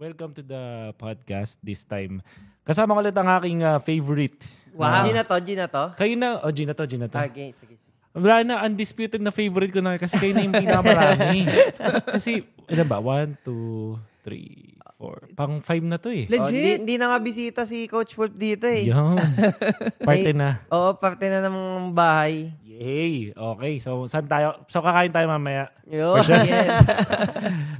welcome to the podcast this time. Kasama ko ulit ang aking uh, favorite. Wow. G na to, G na to. Kayo na, oh, Gina to, Gina to. Okay, sige, sige. Wala na, undisputed na favorite ko na kasi kayo na yung pinakamarami. kasi, ano ba, one, two, three, four. Pang five na to eh. Oh, hindi, Legit? hindi na nga bisita si Coach Wolf dito eh. Yun. Party na. Oo, parte na ng bahay. Yay! Okay, so saan tayo? So kakain tayo mamaya. Yo. Yes.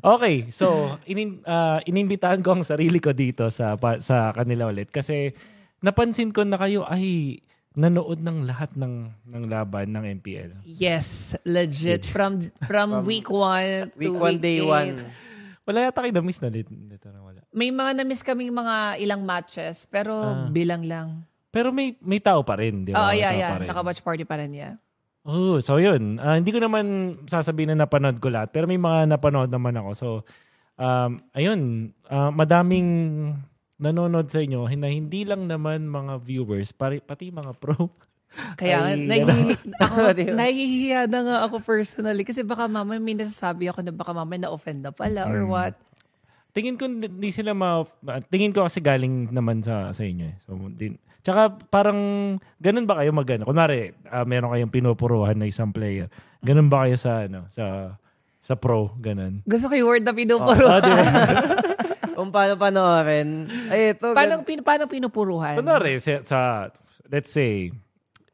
Okay, so inin, ah, inimbitahan ko ang sarili ko dito sa pa- sa kanila ulit kasi napansin ko na kayo ay nanood ng lahat ng ng laban ng MPL. yes, legit. From from week one to Week 1, day eight. 1. Wala yata kayo na-miss na dito. dito na wala. May mga na-miss kaming mga ilang matches, pero bilang lang. Pero may may tao pa rin, di Oo, ba? May yeah, tao yeah. pa rin. Naka-watch party pa rin, yeah. Oh, so yun. Ah, hindi ko naman sasabihin na napanood ko lahat, pero may mga napanood naman ako. So, um, ayun, ah, madaming nanonood sa inyo na hindi lang naman mga viewers, pari, pati mga pro. Kaya Ay, nahihi- ako, nahihiya na nga ako personally. Kasi baka mamaya may nasasabi ako na baka mamaya na-offend na pala or Mm. what. Tingin ko hindi sila ma tingin ko kasi galing naman sa sa inyo eh. So din Tsaka parang ganun ba kayo magano? Kunwari, ah, meron kayong pinupuruhan na isang player. Ganun ba kayo sa ano, sa sa pro, ganun. Gusto ko yung word na. Ah, di ba? Kung paano panoorin. Ay, ito. paano, gan- pin, paano pinupuruhan? Kunwari, sa, sa, let's say,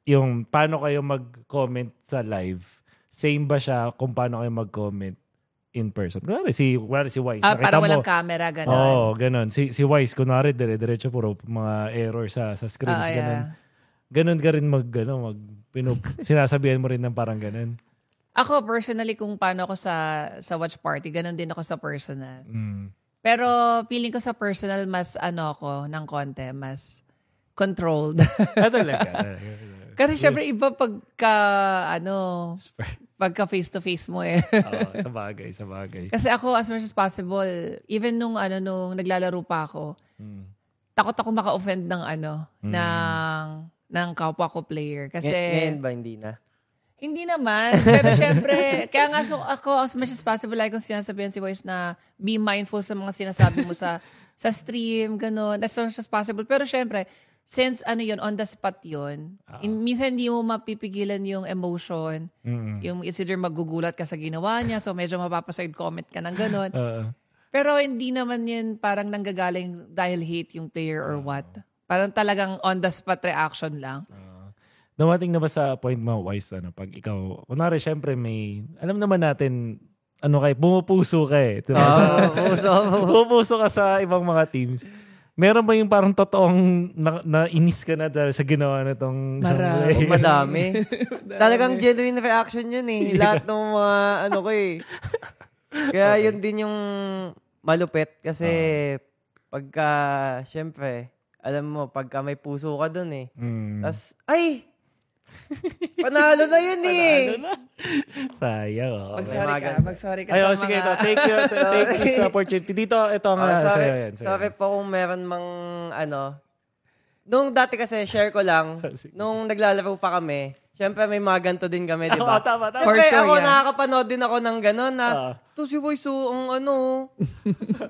yung paano kayo mag-comment sa live, same ba siya kung paano kayo mag-comment in person? Kunwari, si, kunwari, si Wise. ah, nakita parang mo- walang camera, gano'n. Oo, oh, ganun. Si, si Wise, kunwari, dire-diretso puro mga error sa, sa screens, Ah, ganun. yeah. Ganun ka rin mag, ano, mag, pinup, sinasabihan mo rin ng parang ganun. Ako, personally, kung paano ako sa sa watch party, ganun din ako sa personal. Mm. Pero feeling ko sa personal, mas ano ako ng konti, mas controlled. Ah, talaga. Kasi syempre iba pagka, ano, pagka face-to-face mo eh. Oo, sa bagay, sa bagay. Kasi ako, as much as possible, even nung, ano, nung naglalaro pa ako, Mm. takot ako maka-offend ng, ano, ng, ng kapwa ko player. Kasi, Ngay- Ngayon ba hindi na? Hindi naman. Pero syempre, kaya nga so ako as much as possible, like kung sinasabihan si Voice na be mindful sa mga sinasabi mo sa sa stream, gano'n, as much as possible. Pero syempre, since ano yun, on the spot yun, in, minsan hindi mo mapipigilan yung emotion, Mm. yung it's either magugulat ka sa ginawa niya, so medyo mapapaside comment ka ng gano'n. Oo. Pero hindi naman yun parang nanggagaling dahil hate yung player or what. Parang talagang on the spot reaction lang. Dumating na ba sa point mo, Wise, ano, pag ikaw, kunwari, syempre may, alam naman natin, ano kay, bumupuso ka eh. Diba? Sa- puso. bumupuso ka sa ibang mga teams. Meron ba yung parang totoong na, nainis ka na dahil sa ginawa na itong isang Marami. player? Oh, madami. Talagang genuine reaction yun eh. Lahat ng mga ano ko eh. Kaya yun din yung malupit kasi pagka, syempre, alam mo, pagka may puso ka dun eh. Mm. Tapos, ay! Panalo na yun eh! Ano na? Sayang. Oh. Mag-sorry ka. Mag-sorry ka Ay, sa oh, mga... sige, ito. Take, you, take this opportunity. Dito, ito ang Oh, uh, sorry, sa'yo yan. Sa'yo. sorry po kung meron mang ano. Nung dati kasi, share ko lang, Sige. nung naglalaro pa kami, syempre may mga ganito din kami, di ba? tama, tama. For Siyempre, sure, ako yeah. nakakapanood din ako ng gano'n na, Ah. to si Boy, so, ang ano,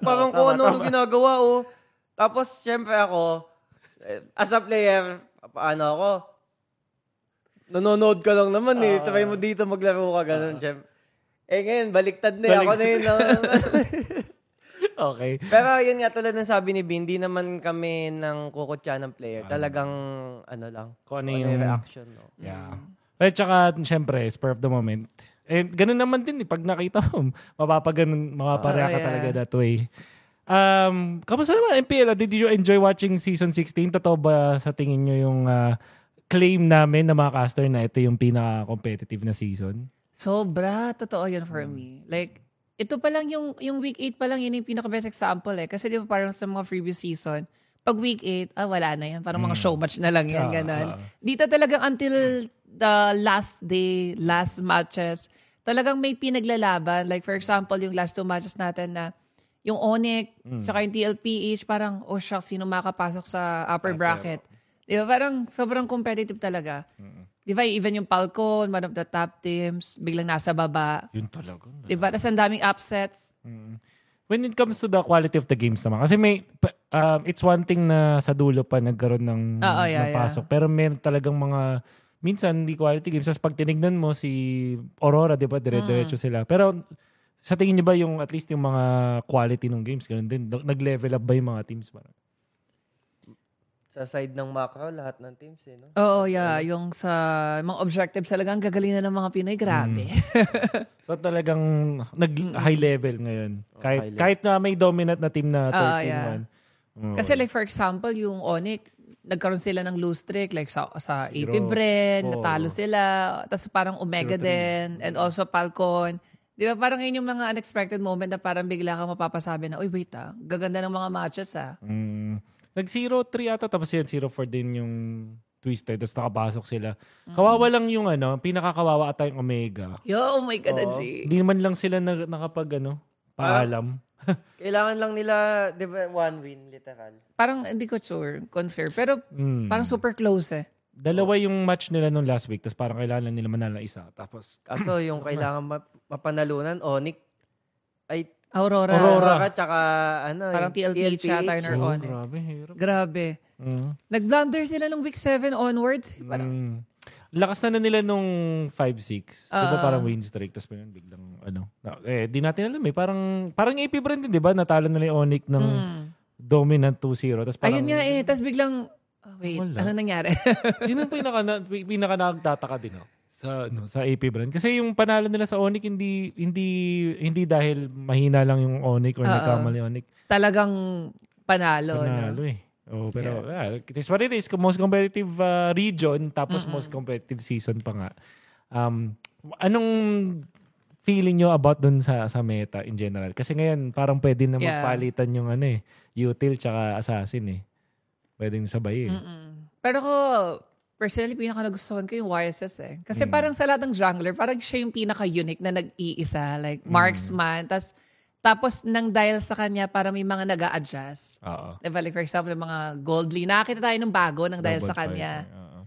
parang Tama, kung ano-ano tama. ginagawa, oh. Tapos, syempre ako, eh, as a player, paano ako, nanonood ka lang naman eh. Ah. Try mo dito maglaro ka, gano'n, syempre. Eh ngayon, baliktad na eh. Ako na yun. ah. Okay. Pero yun nga, tulad ng sabi ni Bin, di naman kami ng kukutya ng player. Talagang, ano lang, Kung ano kung yung... reaction. No? Yeah. At saka, syempre, spur of the moment. Eh, ganun naman din eh. Pag nakita mo, mapapaganon, mapapareact ka Oh, yeah. talaga that way. Um, kamusta naman MPL? Did you enjoy watching season 16? Totoo ba sa tingin nyo yung ah, claim namin na mga caster na ito yung pinaka-competitive na season? Sobra. Totoo yun for Hmm. me. Like, ito pa lang yung, yung week 8 pa lang yun yung pinaka-best example eh. Kasi di ba parang sa mga previous season, pag week 8, ah, wala na yan. Parang mga show match na lang yan, Ah, ganun. ah. Dito talagang until the last day, last matches, talagang may pinaglalaban. Like for example, yung last two matches natin na yung Onyx, Hmm. tsaka yung TLPH, parang, oh shucks, sino makapasok sa upper bracket. Di ba? Parang sobrang competitive talaga. Di ba? Even yung Falcon, one of the top teams, biglang nasa baba. Yun talaga. Di ba? Tapos ang daming upsets. when it comes to the quality of the games naman, kasi may, um, it's one thing na sa dulo pa nagkaroon ng, Oo, yeah, ng pasok. Pero meron talagang mga, minsan, hindi quality games. Tapos pag tinignan mo si Aurora, di ba, dire-diretso sila. Pero sa tingin niyo ba yung, at least yung mga quality ng games, ganun din? Nag-level up ba yung mga teams? Parang? Sa side ng macro, lahat ng teams eh, no? Oo, yeah. Yung sa mga objectives talaga, ang gagaling na ng mga Pinoy. Grabe. So talagang nag-high level ngayon. Kahit, high level. kahit na may dominant na team na 13-1. Ah, yeah. Oo. Kasi like for example, yung Onyx, nagkaroon sila ng lose streak like sa sa AP. Bren, Oo. natalo sila. Tapos parang Omega din and also Falcon. Di ba parang yun yung mga unexpected moment na parang bigla kang mapapasabi na, uy wait ah, gaganda ng mga matches ah. Mm. Nag 0-3 ata tapos yun 0-4 din yung twisted tapos nakapasok sila. Kawawa lang yung ano, pinakakawawa ata yung Omega. Yo, oh my God, Oo. G. Hindi man lang sila na, nakapag ano, paalam. Kailangan lang nila, di ba, one win, literal. Parang hindi ko sure, confirm. Pero Mm. parang super close eh. Dalawa yung match nila nung last week tapos parang kailangan lang nila manalo isa. Tapos Kaso yung kailangan map- mapanalunan, Onyx, ay Aurora. Aurora. Aurora, tsaka ano, Parang yung TLT siya, Turner oh, Onyx. grabe, hirap. Grabe. Mm. Nag-blunder sila nung week 7 onwards. Parang, Mm. Lakas na na nila nung 5-6. Di ba Oo. parang win streak? Tapos biglang, biglang ano. na- Eh, di natin alam eh. Parang, parang AP brand din, di ba? Natalo nila yung Onyx ng mm. dominant 2-0. Tapos parang, Ayun nga eh. Tapos biglang, oh, wait, Wala. ano nangyari? yun ang pinaka, na, pinaka nagtataka din. Oh, sa ano sa AP brand kasi yung panalo nila sa Onyx hindi hindi hindi dahil mahina lang yung Onyx or Oo. nagkamali Onyx Talagang panalo. panalo no? eh oh pero yeah. it is what it is most competitive uh, region tapos most competitive season pa nga um anong feeling nyo about dun sa sa meta in general kasi ngayon parang pwede na Yeah. magpalitan yung ano eh util tsaka assassin eh pwedeng sabay eh Mm-mm. Pero ko, personally, pinaka nagustuhan ko yung YSS eh. Kasi Mm. parang sa lahat ng jungler, parang siya yung pinaka-unique na nag-iisa. Like, Mm. marksman. Tas, tapos, nang dahil sa kanya, para may mga nag adjust oo Diba? Like, for example, yung mga gold lead. Nakakita tayo ng bago nang dahil Double sa kanya. fighter, oo.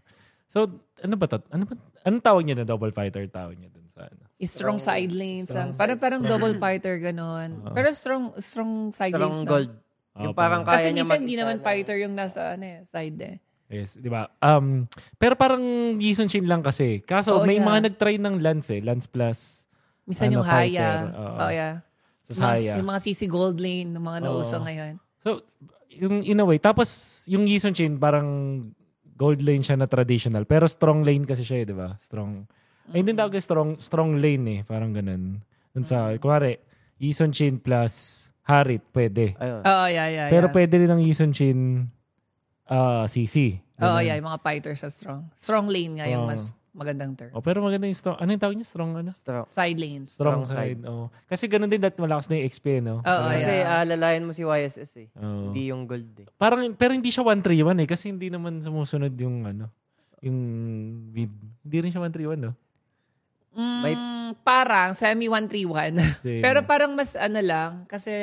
So, ano ba to? Ano ba? Anong tawag niya na double fighter tawag niya dun sa ano? Strong, side lanes. strong parang parang double fighter, ganun. Oo. Pero strong strong side lanes Strong gold. Yung Oo, parang kaya Kasi niya minsan hindi naman na- fighter yung nasa ano, eh, side eh. Yes, di ba? Um, pero parang Yison Shin lang kasi. Kaso Oo, may yeah. mga nag-try ng Lance eh. Lance plus Minsan Ano, yung fighter, Haya. oo. Oh, yeah. sa Yung mga, Saya. yung mga CC Gold Lane, ng mga nauso Oo. ngayon. So, yung in a way. Tapos, yung Yison Shin, parang gold lane siya na traditional. Pero strong lane kasi siya eh, di ba? Strong. Ay, hindi tawag strong, strong lane eh. Parang ganun. Dun sa, kunwari, Yison Shin plus Harit, pwede. Ayun. Oo, yeah, yeah, Pero yeah. pwede rin ang Yison Shin ah, CC. Oo, Ganun. yeah, yung mga fighters sa strong. Strong lane nga yung Oo. mas magandang term. Oh, pero maganda yung strong. Ano yung tawag niya? Strong ano? Strong. Side lanes. Strong, Strong side. Oh. Kasi ganun din that malakas na yung XP, no? Oo, Parang- Kasi yeah. alalayan mo si YSS eh. Oo. Hindi yung gold eh. Parang, pero hindi siya 1-3-1 eh. Kasi hindi naman sumusunod yung ano, yung mid. Hindi rin siya 1-3-1, no? Mm, May- parang semi 131. Kasi, Pero parang mas ano lang kasi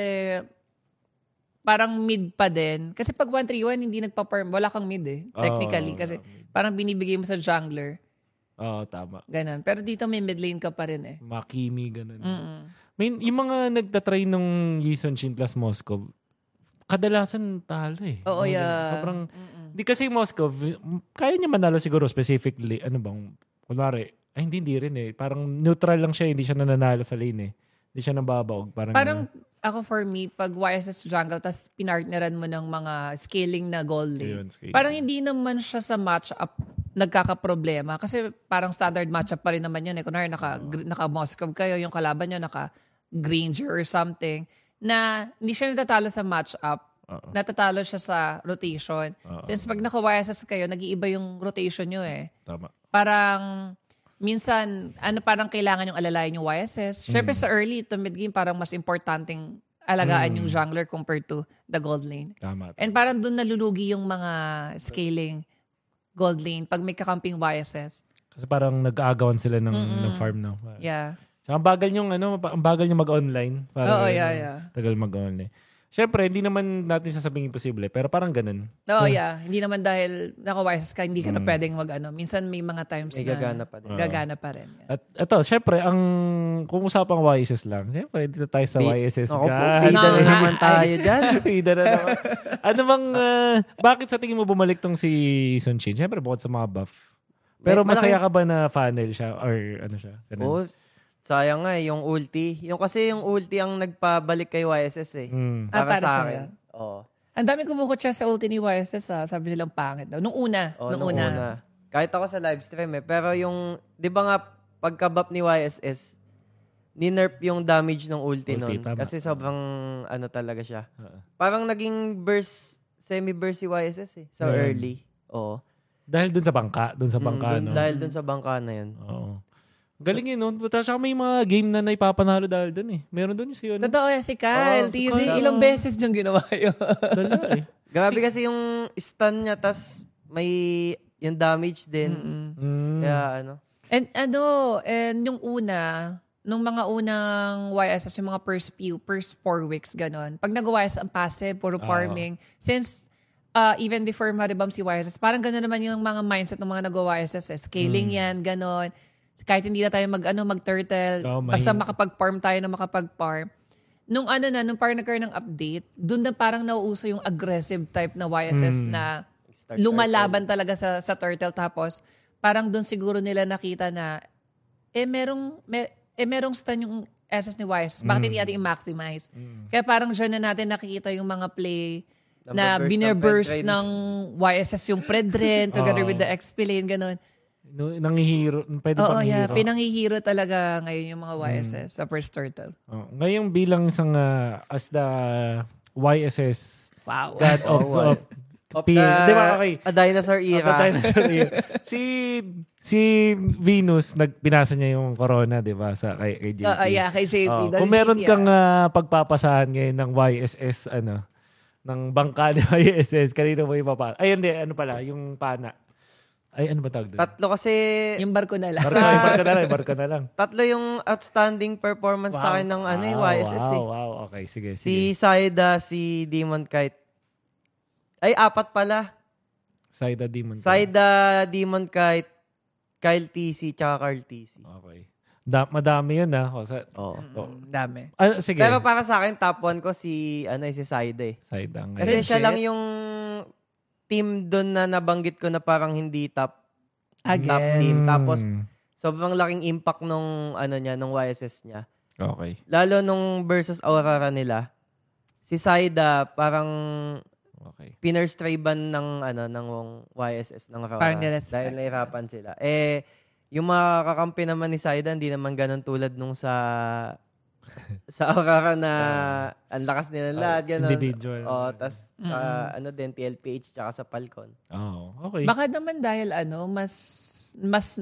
parang mid pa din. Kasi pag 131 hindi nagpa-perm, wala kang mid eh. Oo, Technically kasi mid. parang binibigay mo sa jungler. Oo, tama. Ganun. Pero dito may mid lane ka pa rin eh. Makimi, ganun. Mm-mm. May, yung mga nagtatry nung Yison Shin plus Moscow, kadalasan talo eh. Oo, Mga yeah. Sobrang, di kasi Moscow, kaya niya manalo siguro specifically, ano bang, kunwari, ay hindi, hindi rin eh. Parang neutral lang siya, hindi siya nananalo sa lane eh. Hindi siya nababaog. Parang, Parang ako for me, pag YSS jungle, tas pinartneran mo ng mga scaling na gold lane, Ayun, parang hindi naman siya sa match-up nagkakaproblema. Kasi parang standard match-up pa rin naman yun. Eh. Kunwari, naka, gr- naka-Moscow kayo, yung kalaban nyo, naka-Granger or something, na hindi siya natatalo sa match-up, Oo. natatalo siya sa rotation. Oo. Since pag naka-YSS kayo, nag-iiba yung rotation nyo eh Tama. parang minsan ano parang kailangan yung alalayan yung YSS. Syempre sa early to mid game parang mas importanteng alagaan yung jungler compared to the gold lane. Tama. And parang doon nalulugi yung mga scaling gold lane pag may kakamping YSS. Kasi parang nag-aagawan sila ng, Mm-mm. ng farm, no? Yeah. Saka ang bagal yung ano, ang bagal yung mag-online. Para Oo, yeah, yeah. Tagal mag-online. Syempre, hindi naman natin sasabing imposible, pero parang ganun. No, yeah. Hindi naman dahil naka-wireless ka, hindi ka Mm. na pwedeng mag ano. Minsan may mga times May na gagana pa din. gagana pa rin. Yeah. At ito, syempre, ang kung usapang YSS lang, syempre, dito tayo sa Di- YSS. Ako po, God. bida na No, naman tayo dyan. Bida na naman. ano bang, ah, bakit sa tingin mo bumalik tong si Sun Shin? Syempre, bukod sa mga buff. Pero May- malaki- masaya ka ba na funnel siya? Or ano siya? Ganun. Oo, sayang nga eh, yung ulti. Yung kasi yung ulti ang nagpabalik kay YSS eh. Mm. Ah, Para, para sa akin. Oo. Ang dami kumukot siya sa ulti ni YSS, ah. sabi nilang pangit daw. Nung una, Oo, nung, nung una. Kahit ako sa live stream eh. Pero yung, di ba nga, pagka-buff ni YSS, ni-nerf yung damage ng ulti, Ulti, nun. tama. Kasi sobrang, ano talaga siya. Oo. Parang naging burst, semi-burst si YSS eh. So Yeah. early. Oo. Dahil dun sa bangka. Dun sa Mm, bangka, dun- no? Dahil dun sa bangka na yun. Oo. Galing yun, no? Tapos may mga game na naipapanalo dahil dun eh. Meron dun yung si ano. Totoo yan, si Kyle. Oo, Tizi, ilang beses niyang ginawa yun. Dala eh. Grabe kasi yung stun niya, tas may yung damage din. Mm. Kaya ano. And ano, and yung una, nung mga unang YSS, yung mga first few, first four weeks, ganon. Pag nag-YSS ang passive, puro Ah. farming, since uh, even before maribam si YSS, parang gano'n naman yung mga mindset ng mga nag-YSS. Eh. Scaling Hmm. yan, ganon. Kahit hindi na tayo mag, ano, mag-turtle, Oo, basta mahina. makapag-farm tayo na makapag-farm. Nung ano na, nung parang nagkaroon ng update, doon na parang nauuso yung aggressive type na YSS Hmm. na Start lumalaban talaga sa sa turtle tapos parang doon siguro nila nakita na eh merong mer, eh merong stun yung SS ni Wise. Bakit hindi natin i-maximize? Kaya parang dyan na natin nakikita yung mga play na Number burst ng binerburst Predren. ng YSS yung Predren together Oo. with the XP lane, ganun. No, nangihiro. Pwede Oo, pang yeah. hihiro. Pinangihiro talaga ngayon yung mga YSS sa first turtle. Oh, ngayon bilang isang ah, as the YSS Wow. God of, Oh, wow. of Of P- the, Di ba, okay. A dinosaur Of era. the dinosaur era. si si Venus nagpinasa niya yung corona, 'di ba, sa kay, kay JP. Oo, yeah, kay JP. Oh, Dahil kung meron JP, kang ah. ah, pagpapasahan ngayon ng YSS ano ng bangka ni YSS, kanino mo ipapa? Ay, hindi, ano pala, yung pana. Ay, ano ba tawag doon? Tatlo kasi, yung barko na lang. Barko, ay, barko na lang, barko na lang. tatlo yung outstanding performance sa akin ng ano, eh, Wow, YSS wow, eh. wow, okay, sige, sige. Si Saida, si Demon Kite. Ay, apat pala. Saida Demon. Kite. Saida, Demon Kite, Kyle TC, tsaka Carl TC. Okay. Da- madami yun ah. O, sa, Oo. oh. Mm, dami. Ah, sige. Pero para sa akin, top 1 ko si, ano, eh, si Saida eh. Saida. Kasi siya lang yung team doon na nabanggit ko na parang hindi top Again. top team. Tapos, Mm, sobrang laking impact nung, ano niya, nung YSS niya. Okay. Lalo nung versus Aurora nila, si Saida parang Okay. pinnerstray ban ng ano ng YSS ng Aurora. Parang. Dahil nahirapan sila. Eh, yung mga kakampi naman ni Saida, hindi naman ganun tulad nung sa sa Aurora na ang lakas nila lahat, ganun. individual. Oh, tas sa, ano din, TLPH tsaka sa Falcon. Oh, okay. Baka naman dahil ano, mas mas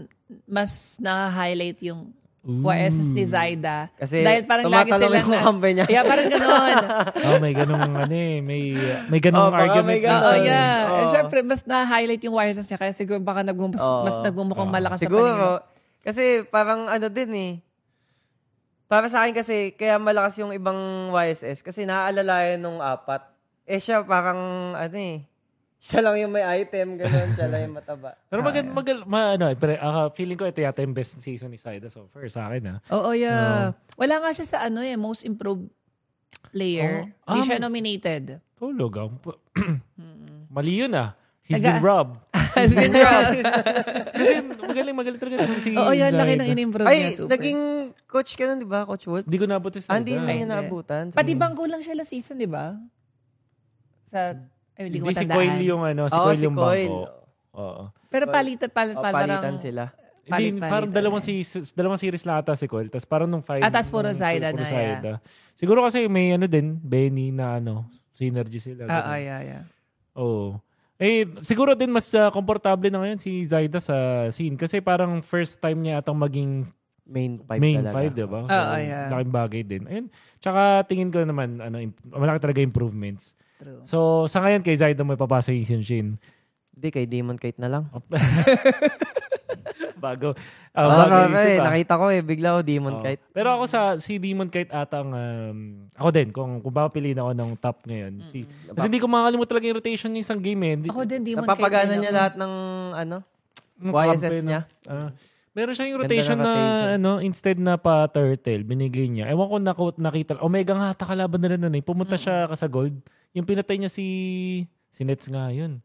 mas na-highlight yung Ooh. YSS ni Zaida. Kasi dahil parang lagi sila yung kampi niya. Yeah, parang ganun. oh, may ganung ano eh. May, may ganung Oh, argument. may Oo, sa- yeah. Oo. Eh, syempre, mas na-highlight yung YSS niya. Kaya siguro baka nagmum- Oo. mas nagmumukhang Oo. malakas sa paningin. Siguro. Kasi parang ano din eh. Para sa akin kasi, kaya malakas yung ibang YSS. Kasi naaalalayan nung apat. Eh siya parang, ano eh. Siya lang yung may item, gano'n. Siya lang yung mataba. Pero magand, magal, ma, ano, eh, pero, ah, feeling ko ito yata yung best season ni Saida so far sa akin ah. Oo, yeah. Wala nga siya sa ano eh, most improved player. Oh. Hindi Ah, siya nominated. Tulog ah. Mali yun ah. He's Taga- been robbed. Has been robbed. Kasi magaling, magaling talaga itong si Oo, yan. Laki Zaida. ng in-improve Ay, niya. Super. naging coach ka nun, di ba, Coach Wolf? Hindi ko nabot si Ah, hindi mo Ay, hindi. naabutan. Pati bangko lang siya last season, di ba? Sa, ay, hindi ko Hindi si matandaan. Coyle yung ano, si Oo, Coyle si yung bangko. Oo. Pero palitan, palitan, O, parang, palitan sila. Hindi, Palit-palitan parang eh. dalawang, si, dalawang series lang ata si Coyle. Tapos parang nung five. Ah, tas puro nung- puro na, Zaida. Siguro kasi may ano din, Benny na ano, synergy sila. Ah, ganun. ah, yeah, yeah. Oo. Eh, siguro din mas komportable na ngayon si Zaida sa scene. Kasi parang first time niya atang maging Main five main talaga. five, di ba? Oo, yeah. Laking bagay din. Ayun. Tsaka tingin ko naman, ano, imp- malaki talaga improvements. True. So, sa ngayon kay Zaida mo ipapasa yung Shin Shin. Hindi, kay Demon Kite na lang. Bago. Ah, Uh, bago kaka- isip, eh, ah. nakita ko eh, bigla ko Demon Oo. Kite. Pero ako sa si Demon Kite ata ang um, ako din, kung, kung papiliin ako ng top ngayon. Si, kasi hindi ko makakalimutan talaga yung rotation ng isang game eh. Hindi, Ako din, Demon Napapagana Knight niya ako. lahat ng ano? YSS na- niya. Ah. meron siyang yung rotation na, rotation. ano, instead na pa turtle, binigay niya. Ewan ko na nakita. Omega nga ata kalaban nila nun eh. Pumunta siya ka sa gold. Yung pinatay niya si, si Nets nga yun.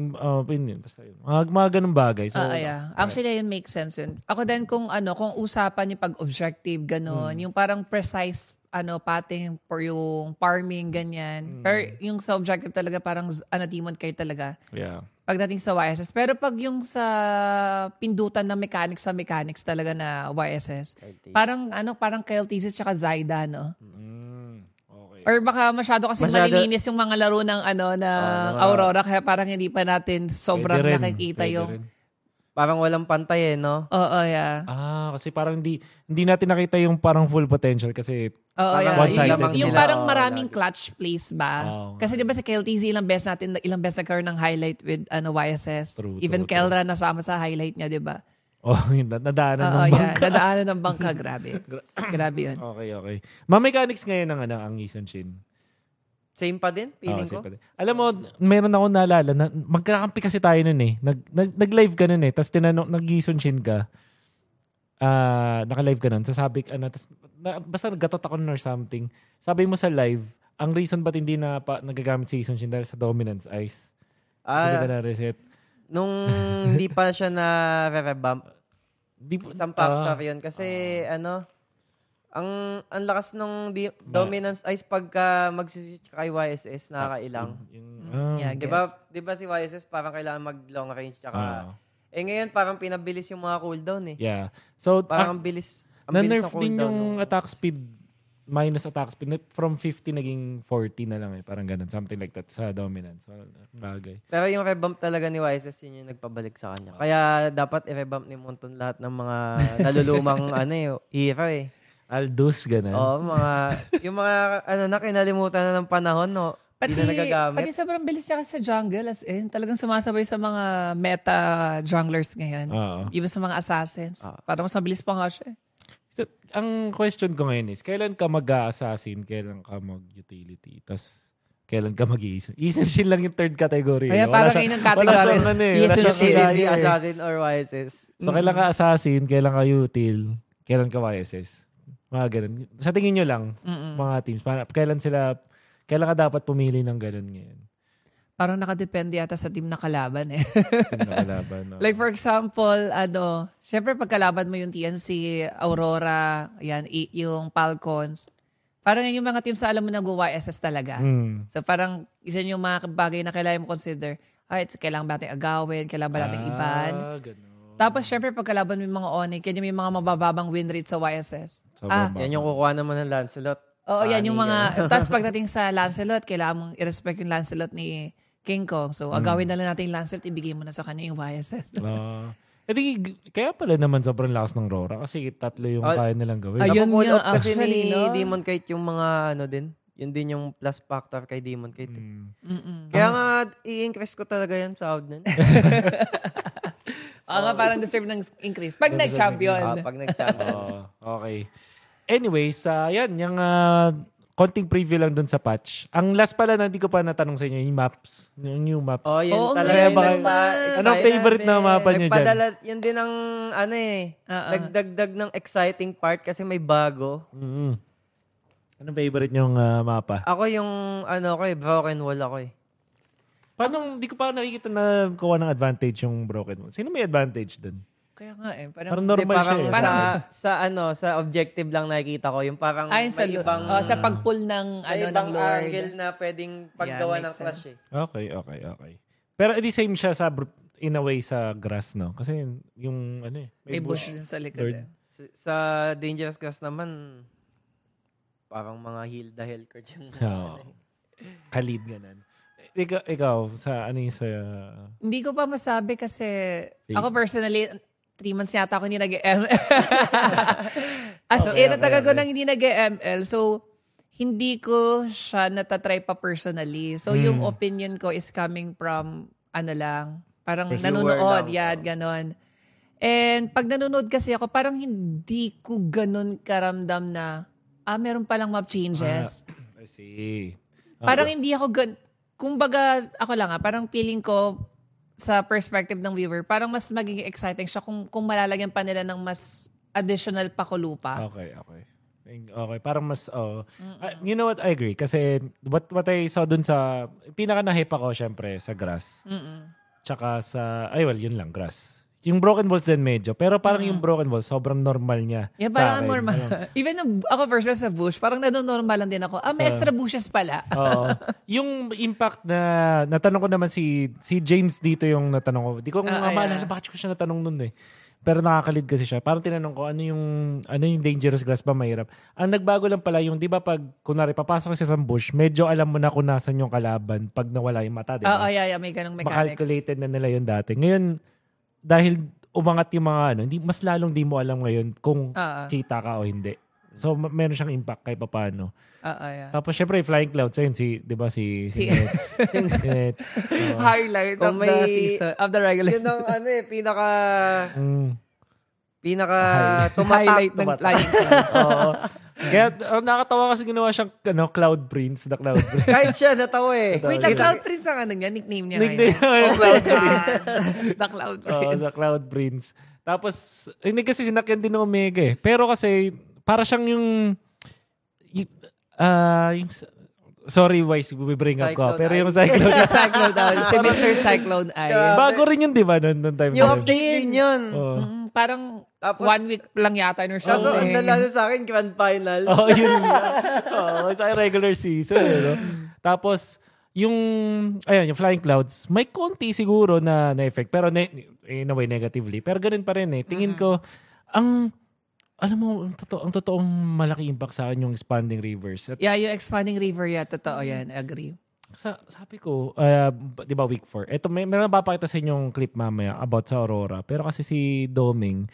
Yung, uh, yun, yun, basta yun. Mga, mga ganun bagay. So, Ah, yeah. Actually, yun makes sense yun. Ako din kung ano, kung usapan yung pag-objective, gano'n, Hmm. yung parang precise ano, pattern for yung farming, ganyan. Hmm. Pero yung sa objective talaga, parang ano, demon kayo talaga. yeah. Pagdating sa YSS. Pero pag yung sa pindutan ng mechanics sa mechanics talaga na YSS, parang ano, parang KLTC tsaka Zyda, no? Mm. Or baka masyado kasi Masyado- malilinis yung mga laro ng ano ng mga- Aurora kaya parang hindi pa natin sobrang Pwede rin, nakikita pwede yung rin. Parang walang pantay eh, no? Oo, yeah. Ah, kasi parang hindi hindi natin nakita yung parang full potential kasi Oo, Parang yeah. one-sided Yung, yung parang maraming lagi. clutch plays ba? Oo. Kasi di ba sa KLTZ ilang beses natin, ilang beses nagkaroon ng highlight with ano YSS. True, Even true, Kelra nasama sa highlight niya, di ba? Oh, yun, nadaanan Oo, ng yeah. bangka. Dadaanan ng bangka, grabe. grabe yun. Okay, okay. Ma mechanics ngayon ng ano, ang Isan Shin. Same pa din, feeling Oo, ko. same pa din. Alam mo, meron ako naalala na magkakampi kasi tayo nun eh. Nag, nag, nag-live ka nun eh. Tapos tinanong, nag-Isan Shin ka. Ah, naka-live ka nun. Sasabi ka, ano, tas, na, basta nagatot ako nun or something. Sabi mo sa live, ang reason ba't hindi na pa, nagagamit si Isan Shin dahil sa dominance ice. Kasi di ba Ah, na-reset? Nung hindi pa siya na re-revamp, Di, po- isang ah, yun. Kasi ano, ang ang lakas nung di- dominance ice pagka mag-switch kay YSS, nakakailang. yung- Mm, ah, yeah, Di ba, di ba si YSS parang kailangan mag long range tsaka ah, eh ngayon parang pinabilis yung mga cooldown eh. yeah. So, Parang ang bilis ang na-nerf ng din yung nung- attack speed minus attack speed from 50 naging 40 na lang eh parang ganun something like that sa dominance so, bagay Pero yung revamp talaga ni YSS yun yung nagpabalik sa kanya. Kaya dapat i-revamp ni Monton lahat ng mga nalulumang ano eh, hero eh. Aldous ganun Oo, mga yung mga ano na kinalimutan na ng panahon no. Pati, Hindi na nagagamit. pati sobrang bilis niya kasi sa jungle as in. Talagang sumasabay sa mga meta junglers ngayon. Oo. Even sa mga assassins. Ah. Parang mas mabilis pa nga siya. eh. Ang question ko ngayon is kailan ka mag-assassin kailan ka mag-utility tas kailan ka mag-iisan Isan shield lang yung third category Kaya Wala parang siya- kayo ng wala category. siyang ano eh, wala Isan siyang shield. eh. assassin or YSS. So, kailan ka assassin, kailan ka util, kailan ka YSS. Mga ganun. Sa tingin nyo lang, Mm-mm. mga teams, para, kailan sila, kailan ka dapat pumili ng ganun ngayon? Parang nakadepende yata sa team na kalaban eh. Kung nakalaban. no? like for example, ano, syempre pagkalaban mo yung TNC, Aurora, yan, i- yung Falcons. Parang yun yung mga teams na alam mo na YSS talaga. Hmm. So parang isa yung mga bagay na kailangan mo consider. Ay, it's, kailangan ba natin agawin? Kailangan ba natin iban? Ah, ganun. Tapos syempre pagkalaban mo yung mga Onyx, yan yung may mga mabababang win rate sa YSS. Sobrang ah, baba. Yan yung kukuha naman ng Lancelot. Oo, yan yung mga... Tapos pagdating sa Lancelot, kailangan mong i-respect yung Lancelot ni King Kong. So, agawin na lang natin yung Lancelot, ibigay mo na sa kanya yung YSS. Ah. Eh di, kaya pala naman sobrang lakas ng Rora kasi tatlo yung Ah, kaya nilang gawin. Ayun Napupull nga, out kasi actually, ni no? Demon Kite yung mga ano din. Yun din yung plus factor kay Demon Kite. eh. Mm-mm. Kaya nga, i-increase ko talaga yan sa nun. Oo nga, parang deserve ng increase. Pag nag-champion. Ah, pag nag-champion. Oo, okay. Anyways, uh, yan, yung ah, konting preview lang dun sa patch. Ang last pala na hindi ko pa natanong sa inyo, yung maps. Yung new maps. Oh, yun Oo, talaga. yung baka- Anong favorite na mapa nyo dyan? Nagpadala, yun din ang, ano eh, Oo. nagdagdag ng exciting part kasi may bago. mm Anong favorite nyong ah, mapa? Ako yung, ano ko eh, broken wall ako eh. Paano, hindi ko pa nakikita na kuha ng advantage yung broken one. Sino may advantage dun? Kaya nga eh. Parang Parang, normal siya parang eh. sa, Parang- sa, ano, sa objective lang nakikita ko. Yung parang ayon sa, may ibang, oh, sa pag-pull ng, may ano, ng Lord. angle na pwedeng paggawa Yeah, ng clash eh. Okay, okay, okay. Pero edi same siya sa in a way sa grass, no? Kasi yung ano eh, May bush din sa likod. Lord. Eh. Sa, sa Dangerous Grass naman, parang mga Hilda Hellcourt yung Oo. Khalid ganun. Ikaw, ikaw sa ano yung sa Hindi ko pa masabi kasi ako personally, three months yata ako hindi nag-ML. As Okay, in, okay, natagal ko okay. nang hindi nag-ML. So, hindi ko siya natatry pa personally. So, Hmm. yung opinion ko is coming from, ano lang, parang First nanonood, yan, ganon. And pag nanonood kasi ako, parang hindi ko ganon karamdam na Ah, meron palang map changes. I see. parang hindi ako gan... Kumbaga, ako lang ah, parang feeling ko sa perspective ng viewer, parang mas magiging exciting siya kung, kung malalagyan pa nila ng mas additional pakulupa. Okay, okay. Okay, parang mas, oh. Ah, you know what, I agree. Kasi what, what I saw dun sa, pinaka na-hype ako, syempre, sa grass. Mm-mm. Tsaka sa, ay well, yun lang, grass. Yung broken balls din medyo. Pero parang yung broken balls, sobrang normal niya. Yeah, parang akin. normal. Ayun. Even nung ako versus sa bush, parang normal lang din ako. Ah, may extra bushes pala. Oo. yung impact na natanong ko naman si si James dito yung natanong ko. Di ko Ah, maalala yeah. bakit ko siya natanong nun eh. Pero nakakalid kasi siya. Parang tinanong ko, ano yung, ano yung dangerous glass ba mahirap? Ang nagbago lang pala yung, di ba pag, kunwari, papasok kasi sa bush, medyo alam mo na kung nasan yung kalaban pag nawala yung mata, di Oo, ba? yeah, yeah, may ganong mechanics. Makalculated na nila yun dati. Ngayon, dahil umangat yung mga ano, hindi, mas lalong di mo alam ngayon kung Oo, kita ka o hindi. So, meron siyang impact kahit papaano. oo, yeah. Tapos syempre Flying Clouds ayun si 'di ba si si, Si- Nets. Nets. Oo. Highlight Kung of the may- season, of the regular Yun ang ano eh, pinaka, Mm. pinaka tumatak. Highlight ng flying clouds. Oo. Kaya uh, nakatawa kasi ginawa siyang ano, Cloud Prince, the Cloud Prince. Kahit siya, natawa eh. Wait, the Cloud Prince ang ano niya, nickname niya Nickname ngayon. niya, Cloud Prince. the Cloud Prince. the Cloud Prince. Tapos, hindi kasi sinakyan din ng Omega eh. Pero kasi, para siyang yung, y- ah, yung, sorry, Wise, we bring up ko. Pero yung. Cyclone Yung Cyclone daw. Si Mr. Cyclone Eye. Yeah. Bago rin yun, di ba, noon, noon time Yung update din yun. Oo. Mm, parang Tapos, one week lang yata or Kaso, ang something. nalala sa akin, grand final. Oo, yun. Oo, sa regular season. eh, no? Tapos, yung, ayan, yung Flying Clouds, may konti siguro na, na effect. Pero ne- in a way, negatively. Pero ganun pa rin eh. Tingin ko, ang, alam mo, ang, totoo, ang totoong malaki impact sa akin yung expanding rivers. At Yeah, yung expanding river, yeah, totoo yan. I agree. Sa, sabi ko, uh, di ba week 4? Ito, may, meron papakita sa inyong clip mamaya about sa Aurora. Pero kasi si Doming,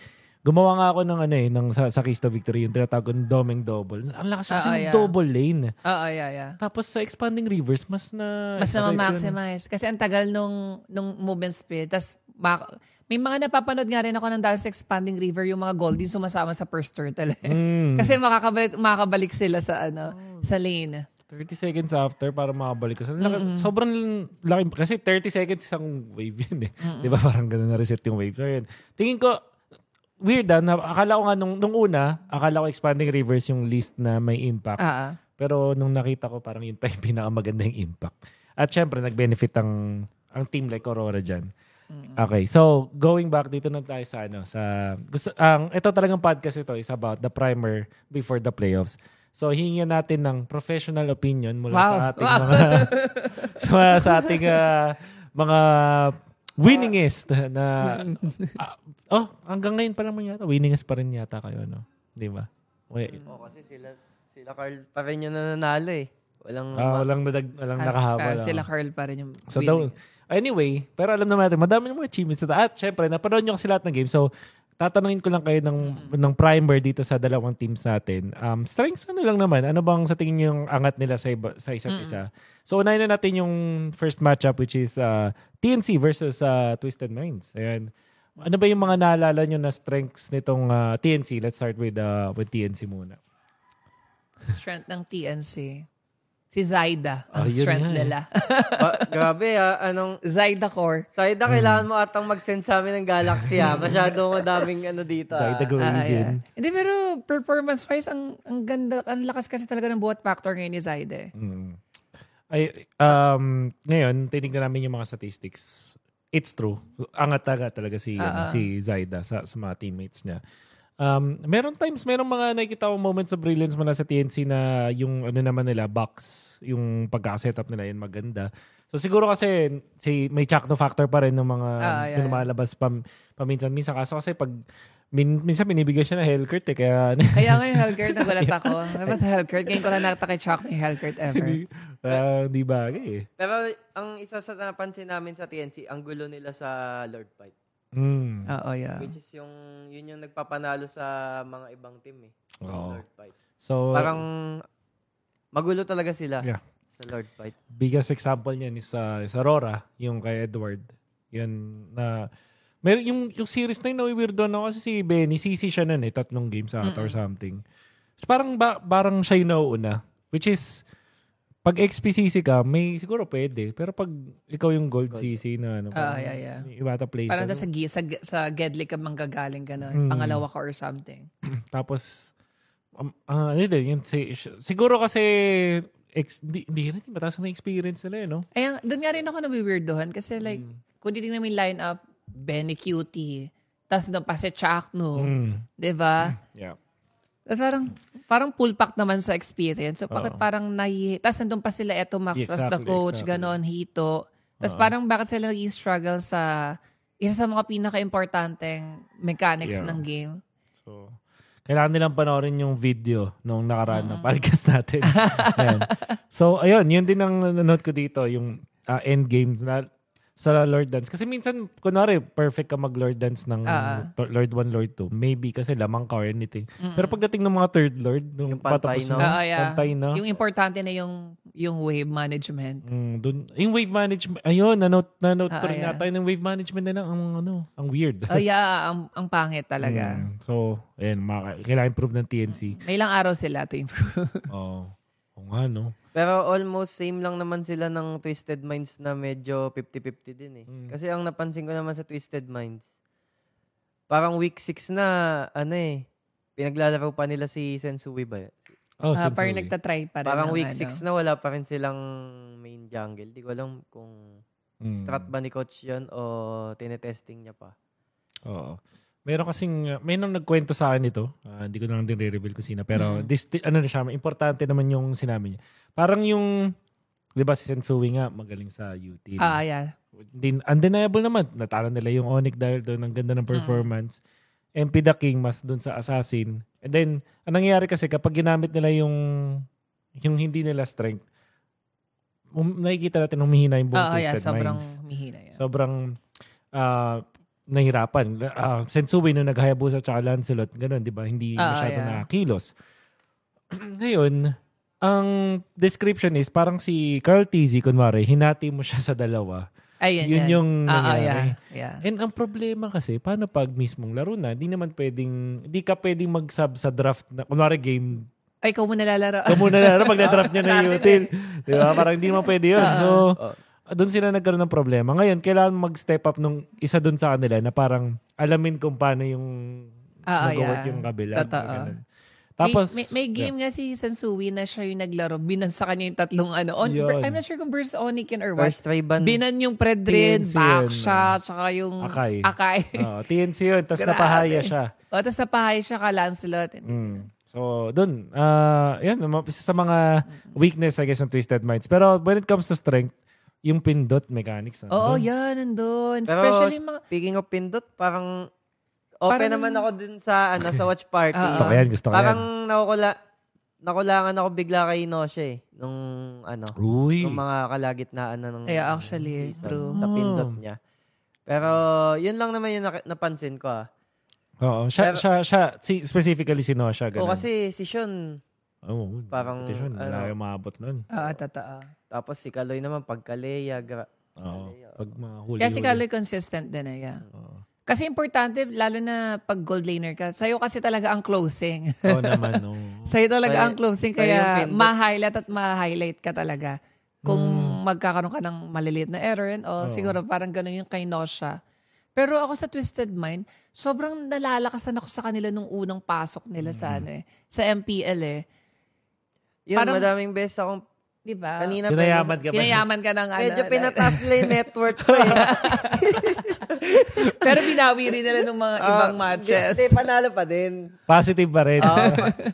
gumawa nga ako ng ano eh, ng, sa, sa to Victory, yung tinatawag kong Doming Double. Ang lakas kasi Ah, ng yeah. double lane. Oo, yeah, yeah. Tapos sa expanding rivers, mas na... Mas na ma-maximize. Kasi ang tagal nung, nung movement speed. Tapos, ma- may mga napapanood nga rin ako ng dahil sa expanding river, yung mga golden sumasama sa first turtle. eh. Mm, Kasi makakabalik, makakabalik sila sa ano, sa lane. 30 seconds after para makabalik ko. So, laki- sobrang laki. Kasi 30 seconds isang wave yun eh. Di ba parang ganun na reset yung wave. So yun. Tingin ko, weird ah. Na, akala ko nga nung, nung una, akala ko expanding rivers yung least na may impact. Ah. Pero nung nakita ko, parang yun pa yung pinakamaganda yung impact. At syempre, nag-benefit ang, ang team like Aurora dyan. Okay, so going back dito na tayo sa ano sa gusto ang ito talagang podcast ito is about the primer before the playoffs. So hingin natin ng professional opinion mula Wow. sa ating Wow. mga sa, sa ating ah, mga winningest na ah, oh hanggang ngayon pa lang yata winningest pa rin yata kayo no, 'di ba? Okay. Oo, kasi sila, sila Carl pa rin yung nananalo eh. Walang, Ah, walang nadag, walang As- nakahabol. ah, sila Carl pa rin yung So, daw, winning. anyway, pero alam naman natin, madami ng mga achievements na At syempre, napanood nyo kasi lahat ng game. So, tatanungin ko lang kayo ng, ng primer dito sa dalawang teams natin. Um, strengths, ano lang naman? Ano bang sa tingin nyo yung angat nila sa, iba, sa isa't isa? So, unahin na natin yung first matchup which is uh, TNC versus uh, Twisted Minds. Ayan. Ano ba yung mga naalala nyo na strengths nitong uh, TNC? Let's start with, uh, with TNC muna. strength ng TNC. Si Zaida, ang Oh, strength nga eh. nila. Ba- grabe ah, anong, Zaida core. Saida, kailangan mo atang mag-send sa amin ng Galaxy ah. Masyado madaming ano dito ah. Zaida goes Ah, yeah. in. Hindi, pero performance-wise, ang, ang ganda, ang lakas kasi talaga ng buhat factor ngayon ni Zaida. eh. Mm. Ay, um, ngayon, tinignan namin yung mga statistics. It's true. Angat talaga talaga si, ano, Ah, ah. si Zaida sa, sa mga teammates niya. Um, meron times, meron mga nakikita ko moments of brilliance mula sa TNC na yung ano naman nila, box, yung pagka-setup nila yun maganda. So siguro kasi si may chakno factor pa rin ng mga Ah, yeah, yung lumalabas pam, paminsan-minsan. Kaso kasi pag min, minsan binibigyan siya ng Hellcurt eh, kaya Kaya ngayon, Hellcurt, nagulat ako. Ay, ba't Hellcurt? Ngayon ko lang nakita kay Chuck ni Hellcurt ever. uh, di bagay eh. Pero ang isa sa napansin namin sa TNC, ang gulo nila sa Lord Fight. Mm. Oo, yeah. Which is yung, yun yung nagpapanalo sa mga ibang team eh. Oo. Lord Fight. So, Parang, magulo talaga sila Yeah. sa Lord Fight. biggest example niyan is sa is Aurora, yung kay Edward. Yun na mer yung yung series na yun, nawiwirdo na kasi si Benny, sisi siya nun eh, tatlong games ata or something. So, parang, ba, parang siya yung nauuna. Which is, pag XPCC ka, may siguro pwede. Pero pag ikaw yung Gold, CC na ano, parang yeah, yeah. may iba ata place. Parang ano. sa, sa, sa Gedli ka manggagaling Mm. gano'n. Pangalawa ka or something. Tapos, um, ah, ano din, yun, si, siguro kasi, ex, di, di rin, mataas na experience nila, eh, no? Ayun, doon nga rin ako nabiweirdohan kasi like, Mm. kung titignan mo yung lineup, Benny Cutie, tapos doon pa si Chakno, Mm. di ba? Yeah. Tapos parang, parang full pack naman sa experience. So, bakit Oo. parang nahi... Tapos nandun pa sila Eto Max as the exactly, coach, exactly. ganon, Hito. Tapos Oo. parang bakit sila nag-struggle sa isa sa mga pinaka-importanteng mechanics Yeah. ng game. So, kailangan nilang panoorin yung video nung nakaraan Mm. ng podcast natin. So, ayun, yun din ang nanonood ko dito, yung uh, end games na sa Lord Dance. Kasi minsan, kunwari, perfect ka mag-Lord Dance ng to- Lord 1, Lord 2. Maybe kasi lamang ka or anything. Pero pagdating ng mga third Lord, nung Yung pantay patapos na. na, Ah, yeah. pantay na. Yung importante na yung yung wave management. Mm, dun, yung wave management, ayun, na-note, na-note ko Ah, rin yeah. yata, yung wave management nila, ang, ano, ang weird. Oh yeah, ang, ang pangit talaga. Mm, so, ayun, maka, kailangan improve ng TNC. May ilang araw sila to improve. Oo. Oo nga, no? Pero almost same lang naman sila ng Twisted Minds na medyo 50-50 din eh. Mm. Kasi ang napansin ko naman sa Twisted Minds, parang week 6 na, ano eh, pinaglalaro pa nila si Sensui ba? Oh, Ah, Sensui. parang nagtatry pa rin. Parang ng week ano. 6 na wala pa rin silang main jungle. Di ko alam kung Mm. strat ba ni coach yun o tinetesting niya pa. Oo. Meron kasing, uh, may nang nagkwento sa akin ito. Ah, Hindi ko na lang din re-reveal kung sino. Pero, Mm. this, ano na siya, importante naman yung sinabi niya. Parang yung, di ba si Sensui nga, magaling sa UT. Ah, yeah. Din, undeniable naman. Natalo nila yung Onyx dahil doon. Ang ganda Mm. ng performance. MP the King mas doon sa Assassin. And then, ang nangyayari kasi kapag ginamit nila yung yung hindi nila strength, um, nakikita natin humihina yung buong yeah, Twisted sobrang Minds. mihina yan. Sobrang ah, nahirapan. Uh, Sensui nung naghayabusa tsaka Lancelot, ganun, di ba? Hindi Ah, masyado yeah. nakakilos. Ngayon, ang description is parang si Carl Tizzy, kunwari, hinati mo siya sa dalawa. Ayun, Yun yan. yung Ah, ah, nangyari. yeah, yeah. And ang problema kasi, paano pag mismong laro na, di naman pwedeng, di ka pwedeng mag-sub sa draft na, kunwari game, Ay, ikaw mo nalalaro. ikaw muna na, pag na-draft niya na yung util. Di ba? Parang hindi naman pwede yun. Ah, So, Oh. Doon sila nagkaroon ng problema. Ngayon, kailangan mag-step up nung isa doon sa kanila na parang alamin kung paano yung Ah, ah, nag-work yeah. yung kabila. Totoo. Ganun. Tapos, may, may, may game nga si Sensui na siya yung naglaro. Binansa kanya yung tatlong ano. On, Yun. I'm not sure kung Burst Oniken or what. First try ban. Binan yung Predrin, yun, shot, tsaka yung Akay. Akay. oh, TNC yun. Tapos napahaya siya. o, tapos napahay siya ka Lancelot. Mm. So, dun. ah yan, mga- isa sa mga weakness, I guess, ng Twisted Minds. Pero when it comes to strength, yung pindot mechanics. Oo, nandun. yan, nandun. Pero Especially mga... speaking of pindot, parang open Parang- naman ako dun sa ano sa watch party. Ah, Gusto ko yan, gusto ko parang yan. nakukula nakulangan ako bigla kay Inoshe eh, nung ano, Uy. nung mga kalagitnaan na ng Yeah, actually, season, true. sa pindot Oh. niya. Pero yun lang naman yung nak- napansin ko ah. Oo, siya, Pero- siya, siya, si, specifically si Nosha, O ganun. kasi si Sean, Oo, parang, competition, wala ano, yung maabot nun. Oo, totoo. Tapos si Kaloy naman pagkaleya, gra- Oo, pag mga huli Kaya si Kaloy consistent din eh, yeah. Kasi importante, lalo na pag gold laner ka, sa'yo kasi talaga ang closing. Oo naman, no. sa'yo talaga Kaya- ang closing, kaya yung kaya pindot. ma-highlight at ma-highlight ka talaga. Kung Hmm. magkakaroon ka ng maliliit na error, and all, Oo. siguro parang ganun yung kay Nosha. Pero ako sa Twisted Mind, sobrang nalalakasan ako sa kanila nung unang pasok nila Hmm. sa ano eh, sa MPL eh. Yun, Parang- madaming beses akong, Di ba? kanina Pinayaman ka ba? Pinayaman ka ng ano. medyo pinataas nila yung network ko eh. pero binawi rin nila ng mga ibang Ah, matches. Hindi, panalo pa din. Positive pa rin.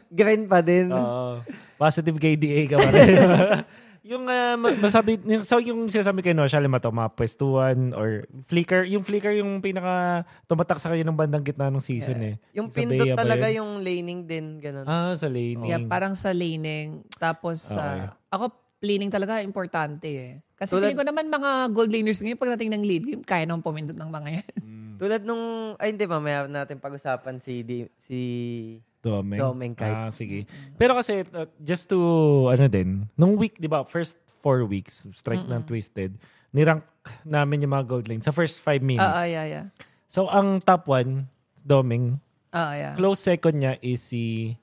Grind pa din. Oo. Positive KDA ka pa rin. yung uh, ma- masabi, yung, so yung sinasabi kay Nosha, lima to, mga pwestuhan or flicker, yung flicker yung pinaka tumatak sa kanya ng bandang gitna ng season eh. Yung Sa pindot Bea talaga yun? yung laning din, ganun. Ah, sa laning. Yeah, parang sa laning. Tapos, Okay. sa ako, laning talaga importante eh. Kasi Tulad- feeling ko naman mga gold laners ngayon, pagdating ng lead game, kaya naman pumindot ng mga yan. Tulad nung, ay hindi, mamaya natin pag-usapan si, di, si Domeng. Domeng kahit. Ah, sige. Pero kasi, uh, just to, ano din, nung week, di ba, first four weeks, strike ng Twisted, nirank namin yung mga gold lane sa first five minutes. Oo, yeah, yeah. So, ang top one, Doming, Oo, yeah. close second niya is si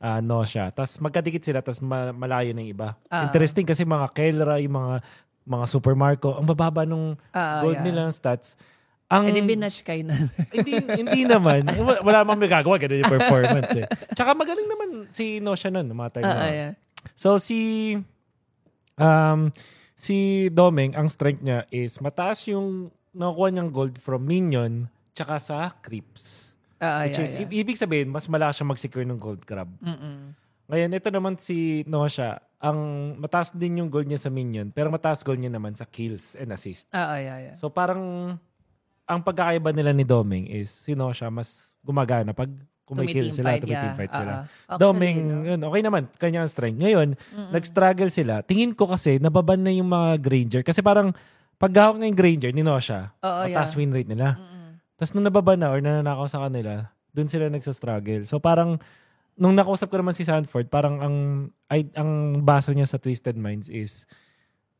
ah, Nosha. Tapos magkadikit sila, tapos ma- malayo na yung iba. Ah. Interesting kasi mga Kelra, yung mga mga Super Marco, ang bababa nung Ah, gold yeah. nila ng stats. Ang, Eh di binash kayo na. hindi, hindi naman. Wala, wala mang magagawa. Ganun yung performance eh. Tsaka magaling naman si Nosha nun. Mga time na. Ah, yeah. So si um si Domeng, ang strength niya is mataas yung nakukuha niyang gold from minion tsaka sa creeps. Ah, Which yeah, is, yeah. i- ibig sabihin, mas malakas siya mag-secure ng gold crab. Mm-mm. Ngayon, ito naman si Nosha, ang mataas din yung gold niya sa minion, pero mataas gold niya naman sa kills and assist. Ah, yeah, yeah. So parang, ang pagkakaiba nila ni Domeng is si Nosha mas gumagana pag kumikill sila, Tumiteam fight, tumiteam yeah. fight sila. Ah, ah. Actually, no? yun, okay naman, kanya ang strength. Ngayon, nag-struggle sila. Tingin ko kasi, nababan na yung mga Granger. Kasi parang, paghawak na yung Granger, ni Nosha, Oo, mataas yeah. win rate nila. Mm-mm. Tapos nung nababa na or nananakaw sa kanila, dun sila nagsa-struggle. So parang, nung nakausap ko naman si Sanford, parang ang, ay, ang basa niya sa Twisted Minds is,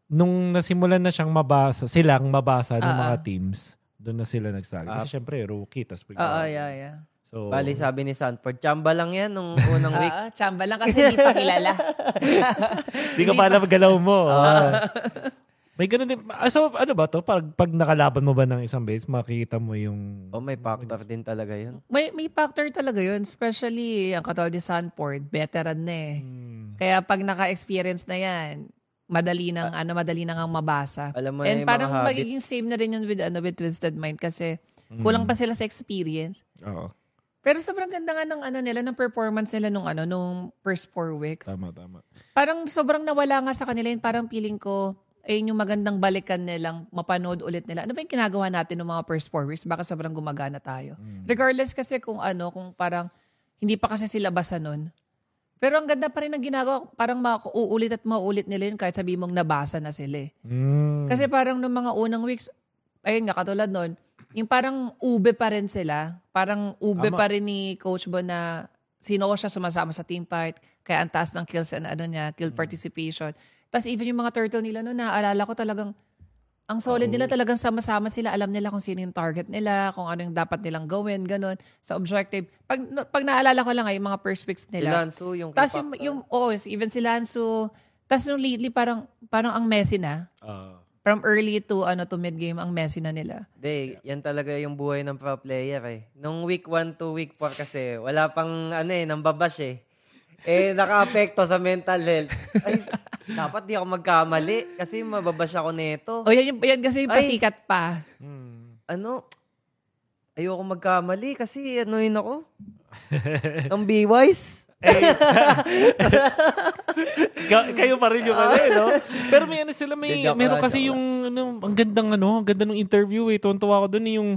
nung nasimulan na siyang mabasa, silang mabasa ng Ah, mga ah. teams, doon na sila nag-struggle. Kasi Ah. syempre, rookie. Tapos Oo, Ah, yeah, yeah. So, Bali, sabi ni Sanford, chamba lang yan nung unang week. Ah, chamba lang kasi hindi pa kilala. Di ka pa alam galaw mo. Ah. May ganun din. Ah, So, ano ba to? Pag, pag nakalaban mo ba ng isang base, makikita mo yung... Oh, may factor din talaga yun. may, may factor talaga yun. Especially, ang katulad ni Sanford, veteran na eh. Hmm. Kaya pag naka-experience na yan, madali nang ano madali nang ang mabasa. Alam mo na And mga parang habit. magiging same na rin yun with ano with Twisted Mind kasi kulang pa sila sa experience. Oo. Pero sobrang ganda nga ng ano nila ng performance nila nung ano nung first four weeks. Tama, tama. Parang sobrang nawala nga sa kanila yun. Parang feeling ko ayun yung magandang balikan nilang mapanood ulit nila. Ano ba yung ginagawa natin ng mga first four weeks? Baka sobrang gumagana tayo. Regardless kasi kung ano, kung parang hindi pa kasi sila basa nun. Pero ang ganda pa rin ng ginagawa. Parang mauulit at mauulit nila yun kahit sabi mong nabasa na sila eh. Mm. Kasi parang nung mga unang weeks, ayun nga, katulad nun, yung parang ube pa rin sila. Parang ube Tama. pa rin ni Coach Bon na sino siya sumasama sa team fight, kaya ang taas ng kills and ano niya, Mm. kill participation. Tapos even yung mga turtle nila no, naaalala ko talagang ang solid nila talagang sama-sama sila. Alam nila kung sino yung target nila, kung ano yung dapat nilang gawin, ganun, sa objective. Pag, pag naalala ko lang nga, yung mga first weeks Si nila. Lansu, yung Tapos yung, yung, oh, even si Lansu. Tapos nung lately, parang, parang ang messy na. Ah. From early to ano to mid game ang messy na nila. Hindi, yan talaga yung buhay ng pro player eh. Nung week 1 to week 4 kasi, wala pang ano eh, nambabash eh. Eh, naka-apekto sa mental health. Ay, dapat di ako magkamali kasi mababash ako nito. O yan, yan kasi yung Ay. pasikat pa. Mm. Ano, ayoko magkamali kasi ano yun ako. Ang B-wise. Ka- kayo pa rin yung ano eh, no? Pero may ano sila, may, meron kasi joke yung, ano, ang gandang ano, ang ganda ng interview eh. Tuwan-tuwa ko doon eh, yung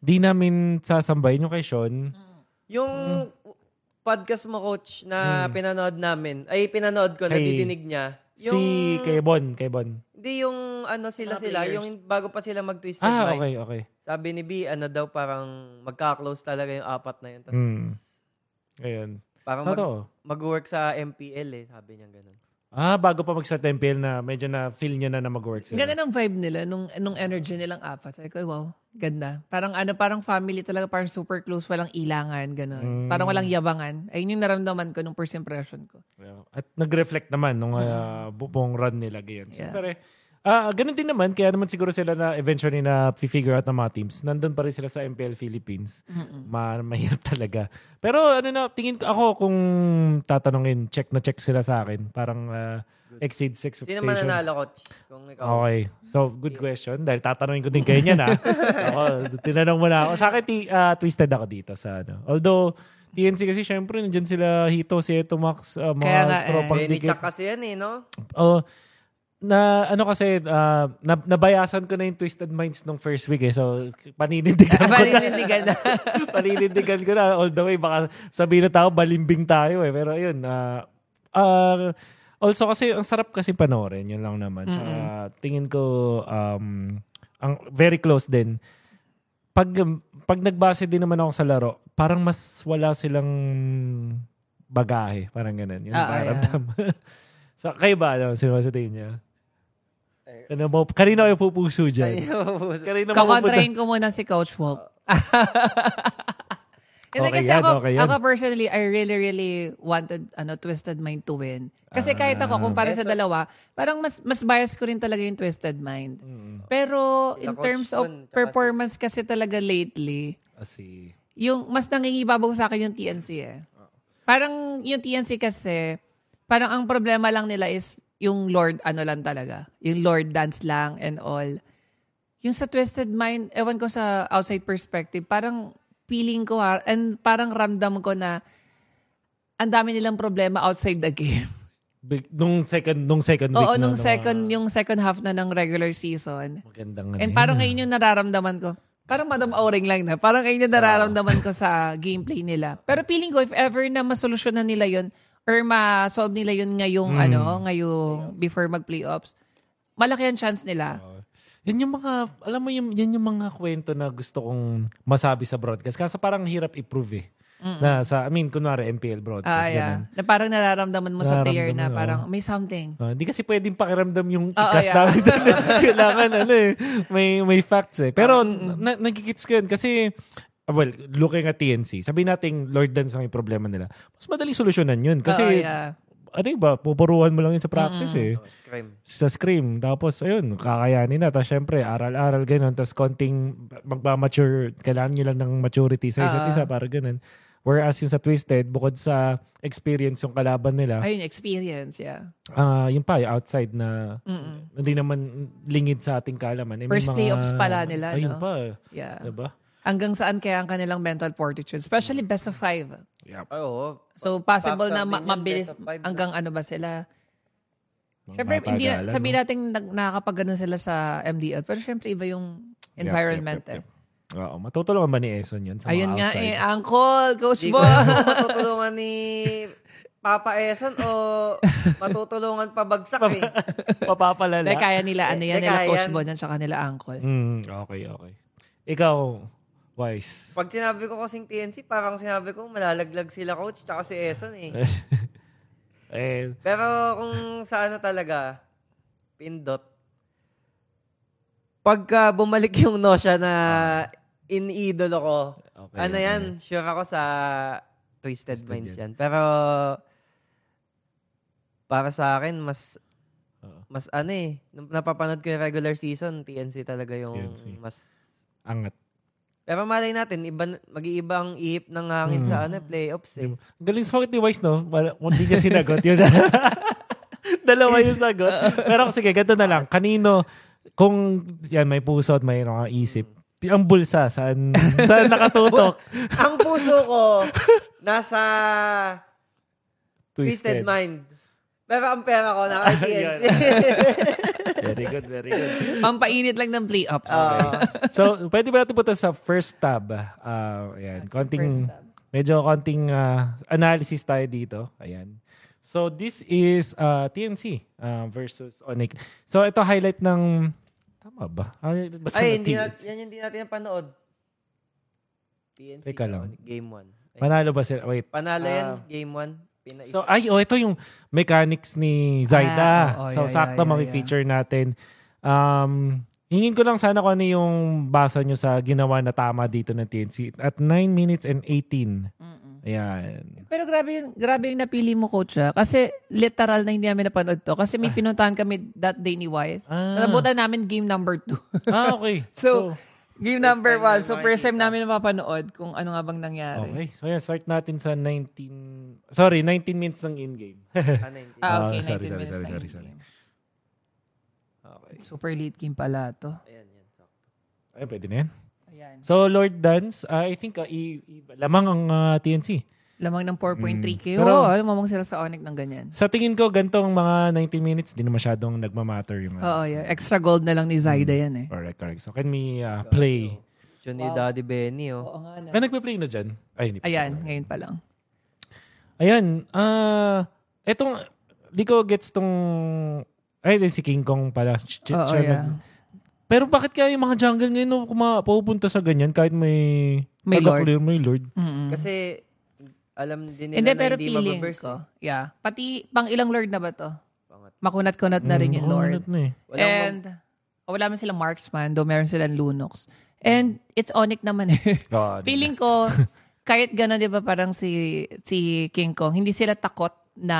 di namin sasambayin yung kay Sean. Yung podcast mo, coach, na pinanood namin, ay pinanood ko, Hmm. Kay- nadidinig niya. Yung, Si kay Bon, kay Bon. Hindi yung ano sila Mga sila, players. yung bago pa sila mag-twisted Ah, minds. okay, okay. Sabi ni B, ano daw, parang magka-close talaga yung apat na yun. Tapos, Mm. Ngayon. parang mag, Totoo. mag-work sa MPL eh, sabi niya ganun. Ah, bago pa mag-start MPL na medyo na feel niya na na mag-work sila. Ganda ng vibe nila, nung, nung energy nilang apat. Sabi ko, wow, ganda. Parang ano, parang family talaga, parang super close, walang ilangan, gano'n. Mm. Parang walang yabangan. Ayun yung naramdaman ko nung first impression ko. Yeah. At nag-reflect naman nung uh, bu- buong run nila ganyan. Yeah. Siyempre, ah ganun din naman, kaya naman siguro sila na eventually na figure out ng mga teams. Nandun pa rin sila sa MPL Philippines. Ma mahirap talaga. Pero ano na, tingin ko ako kung tatanungin, check na check sila sa akin. Parang ah, exceeds expectations. Sino man nanalo, coach? Kung ikaw. Okay. So, good question. Dahil tatanungin ko din kayo niyan, ha? ako, tinanong mo na ako. Sa akin, ti- ah, twisted ako dito sa ano. Although, TNC kasi syempre, nandyan sila Hito, Sieto, Max, ah, mga Kaya nga, eh. tropang dikit. Kasi yan eh, no? Oh, na ano kasi ah, na, nabayasan ko na yung Twisted Minds nung first week eh. So paninindigan ko na. Paninindigan na. paninindigan ko na all the way baka sabihin na tao balimbing tayo eh. Pero ayun, ah ah, also kasi ang sarap kasi panoorin, yun lang naman. Tsaka, tingin ko um ang very close din. Pag pag nagbase din naman ako sa laro, parang mas wala silang bagahe, parang ganun. Yun Ah, ang ah, pakiramdam. so, kayo ba, ano, sino sa tingin niya? Ano mo, kanino kayo pupuso dyan? Kanino mo pupunta? Kakontrain ko muna si Coach Wolf. Hindi, Okay kasi yan, ako, okay yan. ako personally, I really, really wanted ano Twisted Mind to win. Kasi kahit ako, kung para sa dalawa, parang mas mas bias ko rin talaga yung Twisted Mind. Pero in terms of performance kasi talaga lately, Kasi, yung mas nangingibabaw sa akin yung TNC eh. Parang yung TNC kasi, parang ang problema lang nila is yung Lord ano lang talaga. Yung Lord dance lang and all. Yung sa Twisted Mind, ewan ko sa outside perspective, parang feeling ko ha, and parang ramdam ko na ang dami nilang problema outside the game. big, nung second, nung second week Oo, na, nung ng second, mga yung second half na ng regular season. Magandang ano And parang ngayon yung nararamdaman ko. Parang Madam Auring lang na. Parang ngayon yung nararamdaman ko sa gameplay nila. Pero feeling ko, if ever na masolusyonan nila yun, or ma-solve nila yun ngayong, ano, ngayong before mag-playoffs, malaki ang chance nila. Yan yung mga, alam mo yung, yan yung mga kwento na gusto kong masabi sa broadcast. Kasi parang hirap i-prove eh. Na sa, I mean, kunwari MPL broadcast. Ah, yeah. ganun. Na parang nararamdaman mo sa player na Nararamdaman, parang may something. Ah, Hindi kasi pwedeng pakiramdam yung Oo, ikas yeah. namin. Kailangan ano eh, may, may facts eh. Pero na, nagkikits ko yun kasi, well, looking at TNC, sabi nating Lord Dance ang problema nila. Mas madali solusyonan yun. Kasi, Oo, yeah. ano yung ba, pupuruhan mo lang yun sa practice eh. Oh, scream. Sa scream. Tapos, ayun, kakayanin na. Tapos, syempre, aral-aral, ganun. Tapos, konting magmamature, kailangan nyo lang ng maturity sa isa't Ah. isa para ganun. Whereas yung sa Twisted, bukod sa experience yung kalaban nila, Ayun, experience, yeah. ah yung pa, yung outside na Mm-mm. hindi naman lingid sa ating kaalaman. Eh, may First playoffs pala nila, Ayun no? pa. Yeah. Diba? Hanggang saan kaya ang kanilang mental fortitude? Especially best of five. Yep. Ay, oo. So, possible na ma- mabilis hanggang ano ba sila. Siyempre, hindi na, sabihin no? natin nag- nakakapag sila sa MDL. Pero siyempre, iba yung environment Yep, yep, yep, eh. Oo, matutulungan ba ni Eson yun sa Ayun mga nga outside? eh, Uncle, Coach ko alam kung matutulungan ni Papa Eson o matutulungan pa bagsak eh. Papapalala. Dahil kaya nila, ano yan, Hindi, nila kaya Coach yan. Bo, yan, tsaka nila Uncle. Mm, okay, okay. Ikaw, Wise. Pag sinabi ko kasing TNC, parang sinabi ko malalaglag sila coach tsaka si Eson eh. eh, Pero kung sa ano talaga, pindot, pagka bumalik yung nosya na iniidolo ko, okay, ano okay. yan, sure ako sa Twisted, Twisted Minds yan. yan. Pero, para sa akin, mas, mas ano eh, napapanood ko yung regular season, TNC talaga yung TNC. mas, Angat. Pero malay natin, iba, mag-iiba ang ihip ng hangin Hmm. sa ano, playoffs eh. Ang Galing sa ni Wise, no? Hindi niya sinagot yun. Dalawa yung sagot. Pero sige, ganito na lang. Kanino, kung yan, may puso at may mga isip, ang bulsa, saan, saan nakatutok? ang puso ko, nasa Twisted Mind. Pero ang pera ko, naka TNC. Very good, very good. Pampainit lang ng playoffs. Ah, So, pwede ba natin punta sa first tab? Ah, ayan, konting, First tab. medyo konting ah, analysis tayo dito. Ayan. So, this is uh, TNC ah, versus Onyx. So, ito highlight ng, tama ba? Highlight ba Ay, hindi natin, yan yung hindi natin napanood. TNC. Teka lang. Game 1. Panalo ba sila? Wait. Panalo yan, Ah. game 1. Pinaisa. So, ay, oh, ito yung mechanics ni Zaida. Ah, oo, so, yeah, sakto yeah, yeah, makifeature natin. Um, hingin ko lang sana kung ano yung basa nyo sa ginawa na tama dito ng TNC. At 9 minutes and 18. Ayan. Pero grabe yung, grabe yung napili mo, Coach. ah. Kasi literal na hindi namin napanood to. Kasi may pinuntahan kami that day ni Wise. Ah. Nabutan namin game number 2. Ah, okay. so, game number 1. So, first time namin mapapanood kung ano nga bang nangyari. Okay. So, yan. Start natin sa 19... Sorry, 19 minutes ng in-game. Ah, okay. Ah, sorry, 19 sorry, minutes sorry, na sorry, yung sorry. game. okay. Super late game pala to. Ayan, yan. sakto. Ay, pwede na yan. Ayan. So, Lord Dance, ah, I think uh, i- i- lamang ang ah, TNC. Lamang ng 4.3K. Mm. Pero- Oo, mo sila sa Onyx ng ganyan. Sa tingin ko, gantong mga 19 minutes, di na masyadong nagmamatter yung... Oo, yeah. Extra gold na lang ni Zaida yan eh. Correct, correct. So, can we uh, play? Yun ni Wow. Daddy Benny, oh. Oo nga na. Ay, nagpe-play na dyan? Ay, hindi pa. Ayan, ngayon pa lang. Ayan. Ah, etong, di ko gets tong, ay, din si King Kong pala. Ch- ch- Oo, yeah. Pero bakit kaya yung mga jungle ngayon no, pupunta sa ganyan kahit may, May taga-clear, may Lord? Mm-mm. Kasi, alam din nila Hindi, na pero hindi feeling mababurst. ko. Eh. Yeah. Pati, pang ilang Lord na ba to? Pangat. Makunat-kunat na rin yung Mm, Lord. kukunat Na eh. And, oh, wala man silang marksman, though meron silang Lunox. And, it's Onyx naman eh. Di Feeling ko, kahit gano'n, di ba, parang si, si King Kong, hindi sila takot na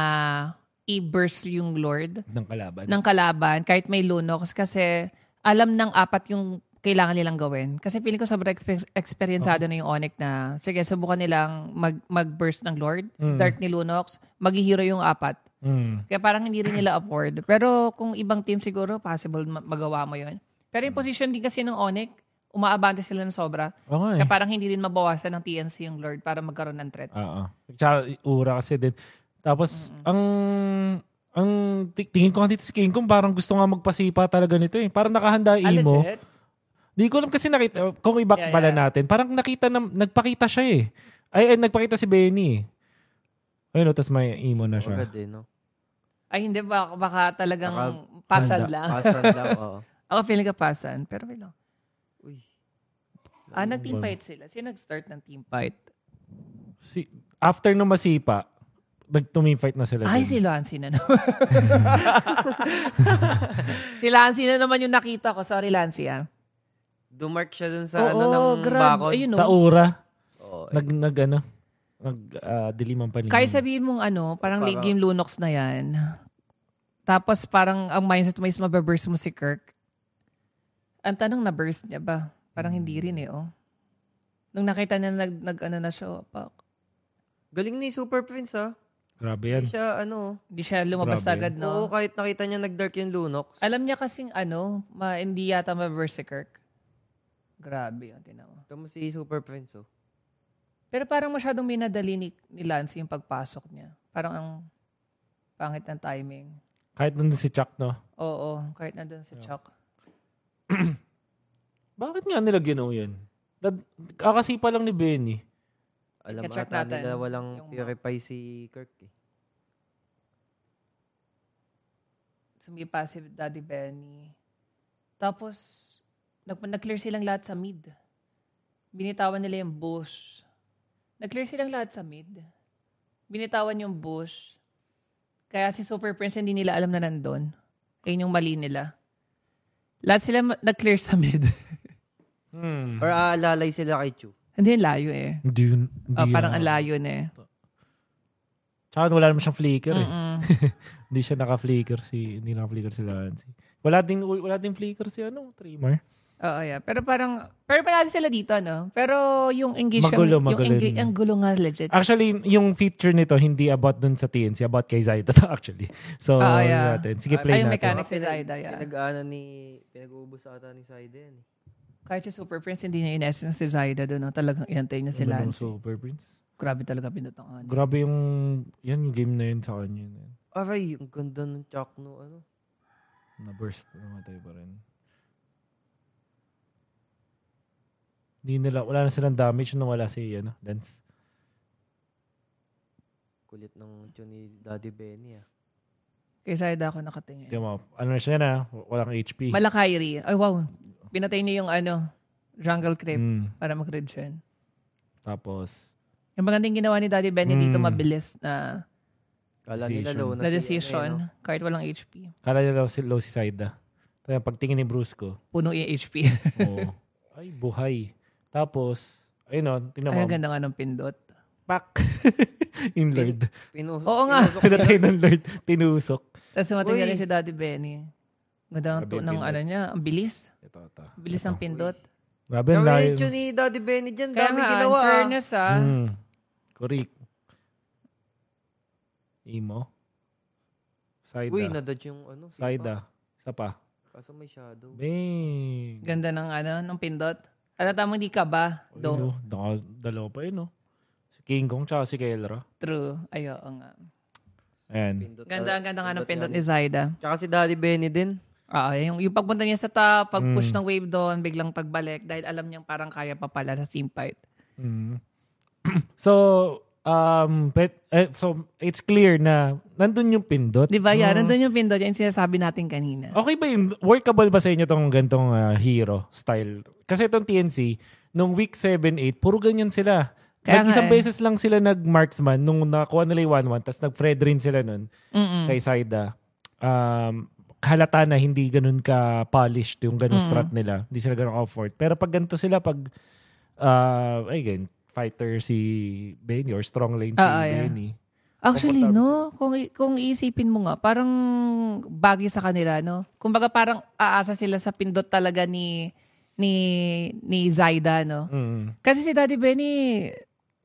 i-burst yung Lord Ng kalaban. ng kalaban kahit may lunox kasi alam ng apat yung kailangan nilang gawin. Kasi feeling ko sobrang exper- experiencado na yung Onyx na, sige, subukan nilang mag, mag-burst ng Lord, Mm. Dark ni Lunox, maghihiro yung apat. Mm. Kaya parang hindi rin nila afford. Pero kung ibang team siguro, possible ma- magawa mo yon Pero yung position din kasi ng Onyx, umaabante sila ng sobra. Eh. Kaya parang hindi rin mabawasan ng TNC yung Lord para magkaroon ng threat. Oo. Tsaka ura kasi din. Tapos, ang ang ti- tingin ko nga dito si King Kong parang gusto nga magpasipa talaga nito eh. Parang nakahanda Ah, imo. legit? Di ko alam kasi nakita, kung iba Yeah, pala yeah. natin, parang nakita na, nagpakita siya eh. Ay, ay nagpakita si Benny eh. Ayun, no, tapos may imo na siya. Agad eh, no? Ay, hindi. Baka, baka talagang Baka- pasan handa. lang. Pasan lang, oo. Ako feeling ka pasan. Pero may lang. Uy. Ah, nag-team fight sila. Sino nag-start ng team fight? Si, after nung masipa, nag-tuming fight na sila. Ay, dun. si Lancy na naman. si Lancy na naman yung nakita ko. Sorry, Lancy ah. Dumark siya dun sa Oo, ano ng grabe. bakod. Ayun, Sa no? ura, Oo, eh. nag, nag, ano, nag, uh, dilim ang paningin. Kahit sabihin mong ano, parang late Parang- game Lunox na yan. Tapos parang ang mindset mo is mababurst mo si Kirk. Ang tanong na burst niya ba? Parang hindi rin eh, oh. Nung nakita niya nag, nag ano na siya, oh, pak. Galing ni Super Prince, ha? Grabe yan. Hindi siya, ano. Hindi siya lumabas Grabe. agad, Oo, no? kahit nakita niya nag-dark yung Lunox. Alam niya kasing ano, ma, hindi yata mababurst si Kirk. Grabe yun, tinawa. Tama si Super Prince, oh. Pero parang masyadong minadali ni, ni Lance yung pagpasok niya. Parang ang pangit ng timing. Kahit nandun si Chuck, no? Oo, kahit nandun si Chuck. Bakit nga nila ginawa yan? Dad- Kakasipa lang ni Benny. Alam I-check ata natin nila walang yung- purify si Kirk, eh. Sumipa si Daddy Benny. Tapos, nag nag-clear silang lahat sa mid. Binitawan nila yung bush. Nag-clear silang lahat sa mid. Binitawan yung bush. Kaya si Super Prince hindi nila alam na nandun. Ayun yung mali nila. Lahat sila ma- nag-clear sa mid. Hmm. Or aalalay sila kay Chu. hindi yung layo eh. Hindi yun. Hindi Ah, parang ang layo na eh. Tsaka wala naman siyang flicker eh. Mm-mm. Hindi siya naka-flicker si, hindi naka-flicker si Lancy. Wala ding, wala ding flicker si ano, Trimmer. Oo, yeah. Pero parang, pero panalo sila dito, no? Pero yung engagement, Magulo, yung magulo engage, yun. ang gulo nga legit. Actually, yung feature nito, hindi about dun sa TNC, about kay Zaida to actually. So, Ah, yun yeah. natin. Sige, Ah, play Ay, yung natin. mechanics. si Zaida, yeah. Pinag-ano ni, pinag-uubos ata ni Zaida yan, eh. Kahit si Super Prince, hindi niya in-essence si Zaida doon. No? Talagang inantay niya si Ano Lance. Super Prince. Grabe talaga pinutang ano. Grabe yung, yan yung game na yun sa kanya. yun. Aray, ang ganda ng Chuck no, ano. Na-burst. Namatay pa rin. Hindi nila, wala na silang damage nung wala si, ano, Lance. Kulit ng Chu ni Daddy Benny, ah. Kay Zaida ako nakatingin. Tingnan mo, ano na siya na, walang HP. Malakairi. Ay, wow. Pinatay niya yung ano, jungle creep Mm. para mag-regen. Tapos, Yung magandang ginawa ni Daddy Benny dito, Mm. mabilis na, Kala nila Decision. low na na si, decision. ano, eh, no? Kahit walang HP. kala low si, low si Saida. Kaya pagtingin ni Bruce ko, Puno yung HP. oh, ay, buhay. Tapos, ayun o, tingnan Ay, ang ganda nga ng pindot. pak. in Lord. Pinus- Oo nga. pinusok Pinatay ng Lord, tinusok. Tapos sumating rin si Daddy Benny. Ganda ng, Grabe ng pindot. ano niya, ang bilis. Ito, ito. Bilis ito. ng pindot. Grabe, ang yung layo. Chu ni Daddy Benny dyan. Kaya Dami nga, ginawa, in ah. fairness ah. Mm. Correct. Imo. Saida. Uy, nadodge yung ano. sipa. Saida. Isa pa. Kaso may shadow. Bang. Ganda ng ano, ng pindot. Ano tamang di ka ba? Do. Ayun, oh. Daka- dalawa pa yun, oh. Si King Kong tsaka si Kelra. True. Ayo, nga. Ayan. Ganda, ah, ang ganda nga ng pindot ni Zaida. Tsaka si Daddy Benny din. Oo, yung, yung pagpunta niya sa top, pag-push Mm. ng wave doon, biglang pagbalik dahil alam niyang parang kaya pa pala sa team fight. Mm. so, um, pet, eh, so, it's clear na nandun yung pindot. Di ba? Yan, Mm. nandun yung pindot. Yan sinasabi natin kanina. Okay ba yun? Workable ba sa inyo tong gantong ah, hero style? Kasi itong TNC, nung week 7-8, puro ganyan sila. Kaya Nag isang eh. beses lang sila nag-marksman nung nakuha nila yung 1-1, tapos nag-Fred rin sila nun Mm-mm. kay Saida. Um, halata na hindi ganun ka-polished yung ganun Mm. strat nila. Hindi sila ganun ka-afford. Pero pag ganito sila, pag, uh, ay, ganun, fighter si Benny or strong lane si ah, yeah. Benny. Actually, no, kung, kung iisipin mo nga, parang bagay sa kanila, no? Kumbaga parang aasa sila sa pindot talaga ni ni ni Zaida, no? Mm. Kasi si Daddy Benny,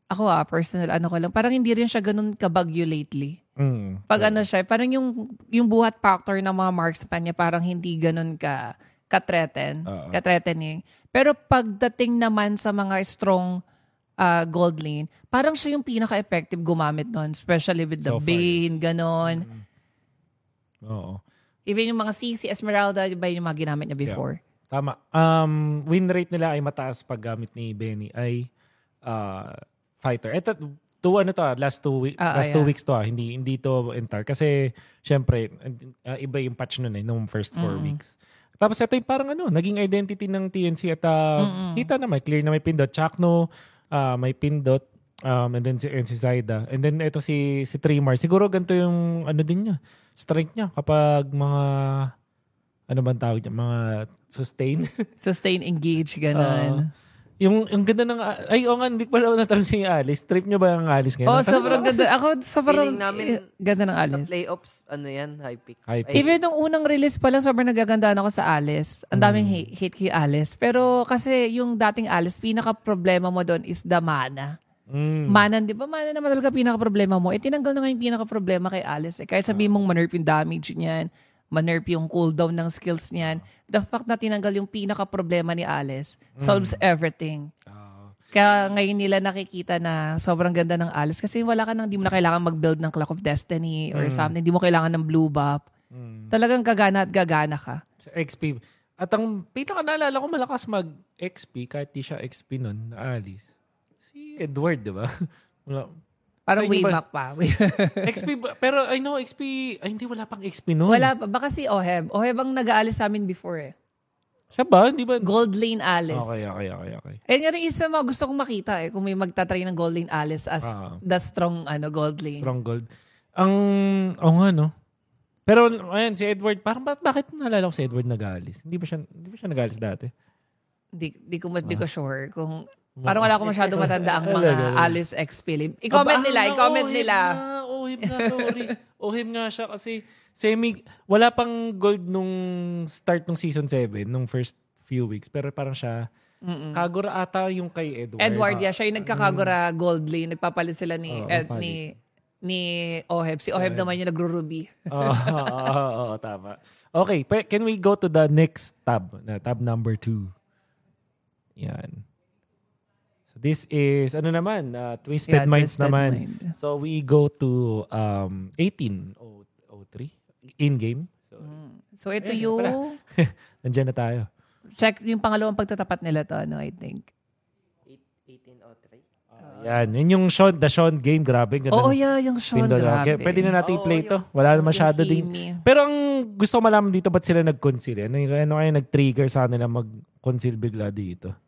ako ah, personal, ano ko lang, parang hindi rin siya ganun kabagyo lately. Mm. Pag ano siya, parang yung, yung buhat factor ng mga marksman niya, parang hindi ganun ka, ka-threaten, Oo. ka-threatening. Pero pagdating naman sa mga strong ah, gold lane, parang siya yung pinaka-effective gumamit nun, especially with the So Bane, ganon. Oo. Even yung mga CC, Esmeralda, di ba yun yung mga ginamit niya before? Tama. Um, win rate nila ay mataas pag gamit ni Benny ay uh, fighter. Ito, two, ano to ah, last two, week, Ah, last ah, two yeah. weeks to ah, hindi, hindi to entire. Kasi, syempre, uh, iba yung patch nun eh, nung first four Mm-mm. weeks. Tapos ito yung parang ano, naging identity ng TNC at uh, Mm-mm. kita naman, clear na may pindot. Chakno, uh, may pindot. Um, and then si, and si Zaida. And then ito si, si Trimar. Siguro ganito yung ano din niya, strength niya kapag mga ano bang tawag niya? Mga sustain. Sustain, engage, ganon. Yung, yung ganda ng, ay, o nga, hindi pala ako natanong si Alice. Trip niyo ba ang Alice ngayon? oh, Natanong sobrang ganda. Ako, sobrang Feeling namin eh, ganda ng Sa Alice. playoffs, ano yan, high pick. High pick. Even nung unang release pa lang, sobrang nagagandaan ako sa Alice. Ang daming hate, hate kay Alice. Pero kasi yung dating Alice, pinaka-problema mo doon is the mana. Mm. Mana, di ba? Mana naman talaga pinaka-problema mo. Eh, tinanggal na nga yung pinaka-problema kay Alice. Eh, kahit sabihin mong manerf yung damage niyan, manerf yung cooldown ng skills niyan, the fact na tinanggal yung pinaka-problema ni Alice solves everything. Ah, Kaya ngayon nila nakikita na sobrang ganda ng Alice kasi wala ka nang, di mo na kailangan mag-build ng Clock of Destiny or something. Di mo kailangan ng blue buff. mm. Talagang gagana at gagana ka. Sa XP. At ang pinaka naalala ko malakas mag-XP kahit di siya XP nun, na Alice. Si Edward, di ba? Parang way ba- back pa. XP? Pero I know XP, ay hindi wala pang XP nun. wala pa. Baka si Oheb. Oheb ang nag-aalis sa amin before eh. Siya ba? Hindi ba? Gold Lane Alice. Okay, okay, okay, okay. Eh, yan rin isa mga gusto kong makita eh. Kung may magtatry ng Gold Lane Alice as Ah. the strong ano Gold Lane. Strong gold. Ang, oo nga, no? Pero, ayan, si Edward, parang ba, bakit naalala ko si Edward nag-aalis? Hindi ba siya, hindi ba siya nag-aalis dati? Di, di ko, di Ah. ko sure kung Parang wala ko masyado matanda ang mga. Alice X Philip. I-comment nila, ah, i-comment nila. Ohim nga, sorry. ohim nga siya kasi semi, wala pang gold nung start nung season 7, nung first few weeks. Pero parang siya, Mm-mm. Kagura ata yung kay Edward. Edward, yeah, siya yung nagkakagura Gold Lane. Nagpapalit sila ni, Oo, Ed, ni, ni Oheb. Si Oheb naman yung nagro-ruby. Oo, oo, oo, tama. Okay, can we go to the next tab? Na tab number 2. Yan. This is, ano naman, uh, Twisted Yeah, Minds Twisted naman. Mind. So we go to um 1803 in-game. So, So ito Ayan, yung, nandiyan na tayo. check yung pangalawang pagtatapat nila to, ano, I think. 1803. Yan, yun yung Sean, the Sean game, grabe. Oo, ng yeah, yung Sean, pindot. grabe. Okay, Pwede na natin Oo, i-play yung- to. Wala na masyado din. Pero ang gusto ko malaman dito, ba't sila nag-conceal? Ano, ano kaya nag-trigger sa kanila mag-conceal bigla dito?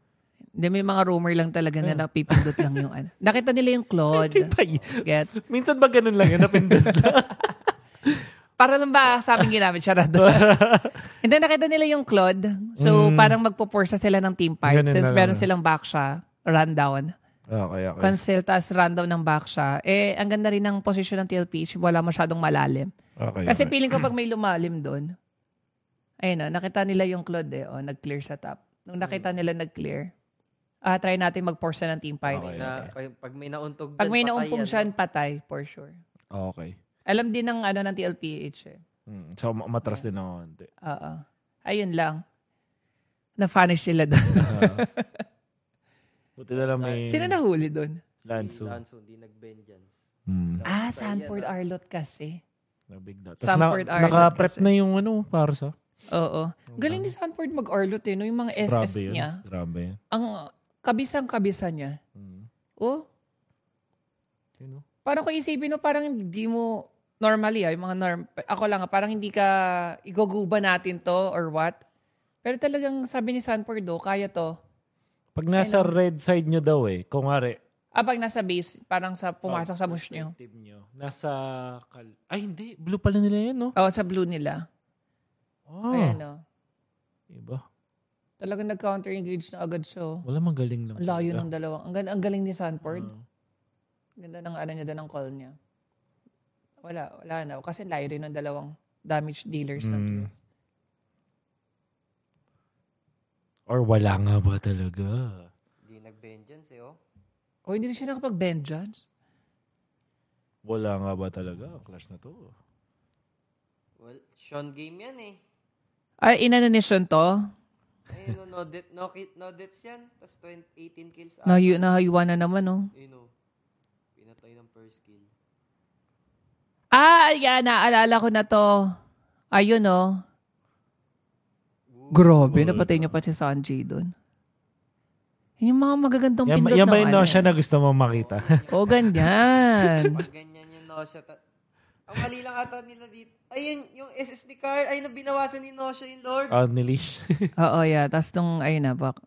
Hindi, may mga rumor lang talaga na napipindot lang yung ano. Nakita nila yung Claude. Gets? Minsan ba ganun lang yun? Napindot lang. Para lang ba sa amin ginamit siya rado. And then nakita nila yung Claude. So Mm. parang magpuporsa sila ng team fight. Ganun Since na lang. meron silang back siya, rundown. okay, okay. Conceal, tas rundown ng back siya. Eh, ang ganda rin ng position ng TLPH. Wala masyadong malalim. okay, Kasi okay. feeling ko pag may lumalim doon, ayun o, nakita nila yung Claude eh. O, nag-clear sa top. Nung nakita nila nag-clear, ah try natin mag-force na ng team fight. Okay. Na, pag may nauntog Pag dyan, may patay naumpong siya, patay, for sure. Okay. Alam din ng ano ng TLPH eh. Hmm. So, ma- matras din ako. Oo. Ayun lang. Na-vanish sila doon. Buti na lang may Sino nahuli doon? Si Lansu. Lansu, di nag-vengeance. Hmm. Ah, Sanford Arlot kasi. Nabig na. Sanford na, Arlott naka-prep na yung ano, para sa. Oo. Galing ni Sanford mag-Arlot eh. No? Yung mga SS Grabe yun. niya. Grabe yun. Ang kabisang-kabisa niya. Hmm. Oh, Yun, no? parang kung isipin mo, parang hindi mo, normally ah, yung mga norm, ako lang ah, parang hindi ka, iguguba natin to or what. Pero talagang sabi ni Sanford do, kaya to. Pag nasa red side nyo daw eh, kung nga Ah, pag nasa base, parang sa pumasok sa bush nyo. Nyo. Nasa, kal- ay hindi, blue pala nila yan, no? Oo, sa blue nila. Oh, Ayan o. Iba. Talagang nag-counter-engage na agad siya. oh. Wala magaling lang. Ang layo ng dalawang. Ang, ang galing ni Sanford. Mm. Ganda ng ano niya doon ng call niya. Wala, wala na. Kasi layo rin ng dalawang damage dealers ng Mm. Twist. Or wala nga ba talaga? Hindi nag-vengeance eh, oh. O hindi na siya nakapag-vengeance. Wala nga ba talaga? Clash na to. Well, Sean game yan eh. Ay, inanisyon to. Ayun, no, no, det, no, kit, no deaths yan. Tapos 20 18 kills. Nahayu, nahayuan na naman, oh. Ayun, oh. Pinatay ng first kill. Ah, yan. Naalala ko na to. Ayun, oh. Grabe, napatay niya pa si Sanjay doon. Yun Yung mga magagandang Yan, pindot yan ba ng yung ano. nausya na gusto mo makita? O, ganyan. Pag ganyan yung. Ta- ang mali lang ata nila dito. Ayun, yung SSD card. Ay, nabinawasan ni Nosha yung Lord. oh, nilish. Oo, yeah. Tapos nung, ayun na, bak.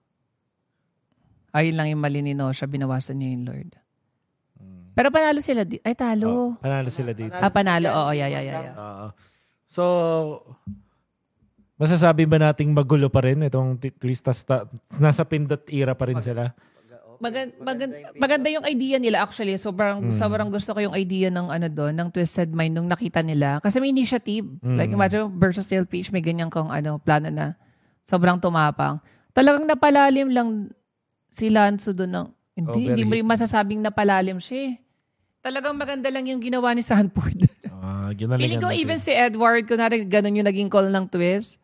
Ayun lang yung mali ni Nosha, binawasan niya yung Lord. Pero panalo sila. Di- Ay, Oh, talo. panalo sila dito. Ah, panalo. Oo, yeah, yeah, yeah. yeah. Oo. so, masasabi ba nating magulo pa rin itong twist? Nasa pindot era pa rin sila? Magan, magan, maganda yung idea nila actually. Sobrang Mm. sobrang gusto ko yung idea ng ano doon, ng Twisted Mind nung nakita nila kasi may initiative. Mm. Like imagine versus Steel Page may ganyan kang ano plano na sobrang tumapang. Talagang napalalim lang si Lanzo doon ng hindi hindi mo rin masasabing napalalim siya. eh. Talagang maganda lang yung ginawa ni Sanford. Ah, ginalingan feeling ko natin. even si Edward, kunwari ganun yung naging call ng twist.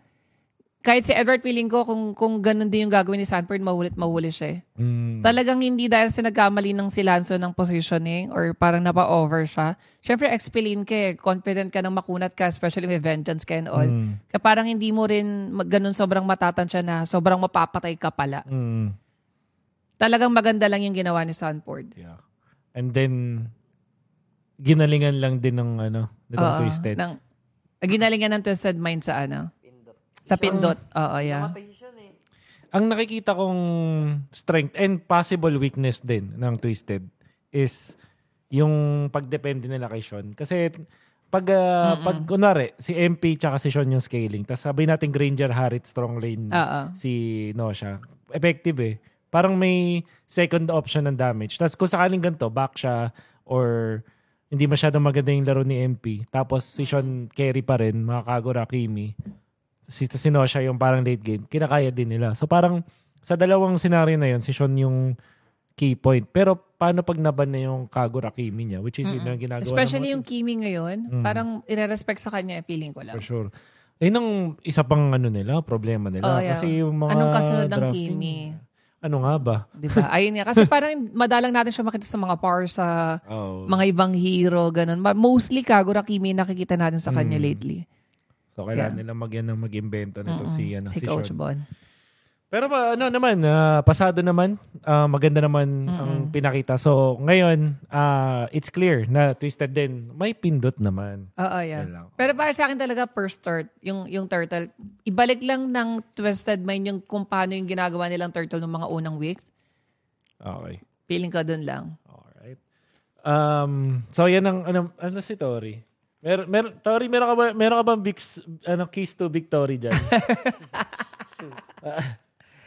Kahit si Edward, feeling ko kung, kung ganun din yung gagawin ni Sanford, mahulit mahuli siya eh. Mm. Talagang hindi dahil sa nagkamali ng si Lanzo ng positioning or parang napa-over siya. Siyempre, explain ka eh. Confident ka nang makunat ka, especially with vengeance ka and all. Mm. Kaya parang hindi mo rin ganun sobrang matatansya na sobrang mapapatay ka pala. Mm. Talagang maganda lang yung ginawa ni Sanford. Yeah. And then, ginalingan lang din ng ano, Oo, twisted. Ng, ginalingan ng twisted mind sa ano? Sa pindot. Oo, yeah. Eh. Ang nakikita kong strength and possible weakness din ng twisted is yung pagdepende nila kay Sean. Kasi pag, ah, pag kunwari, si MP tsaka si Sean yung scaling, tapos sabi natin Granger, Harrit, strong lane, Oo. si Nosha. Effective eh. Parang may second option ng damage. Tapos kung sakaling ganito, back siya or hindi masyadong maganda yung laro ni MP. Tapos si Sean carry pa rin, mga Kagura, Kimi. Si, si Nosha yung parang late game. Kinakaya din nila. So parang sa dalawang scenario na yun, si Sean yung key point. Pero paano pag naban na yung Kagura, Kimi niya? Which is yun ang ginagawa Especially yung Kimi ngayon, Mm. parang ire-respect sa kanya, feeling ko lang. For sure. Ayun ang isa pang ano nila, problema nila. Oh, yeah. Kasi yung mga Anong kasunod ng Kimi? Ano nga ba? Di ba? Ayun nga. Kasi parang madalang natin siya makita sa mga power sa Oh. mga ibang hero, ganun. Mostly Kagura Kimi nakikita natin sa kanya Mm. lately. So kailangan Yeah. nila mag yan ang mag-invento nito Mm-mm. si ano si si, Coach Sean. Bon. Pero ano naman, ah, pasado naman, ah, maganda naman ang pinakita. So ngayon, ah, it's clear na twisted din. May pindot naman. Oo, yeah. Pero para sa akin talaga first start, yung, yung turtle, ibalik lang ng Twisted Mind yung kung paano yung ginagawa nilang turtle ng mga unang weeks. Okay. Feeling ko dun lang. Alright. Um, so yan ang ano, ano si Tori? Mer mer Tori, meron ka ba meron ka bang big, ano keys to victory diyan?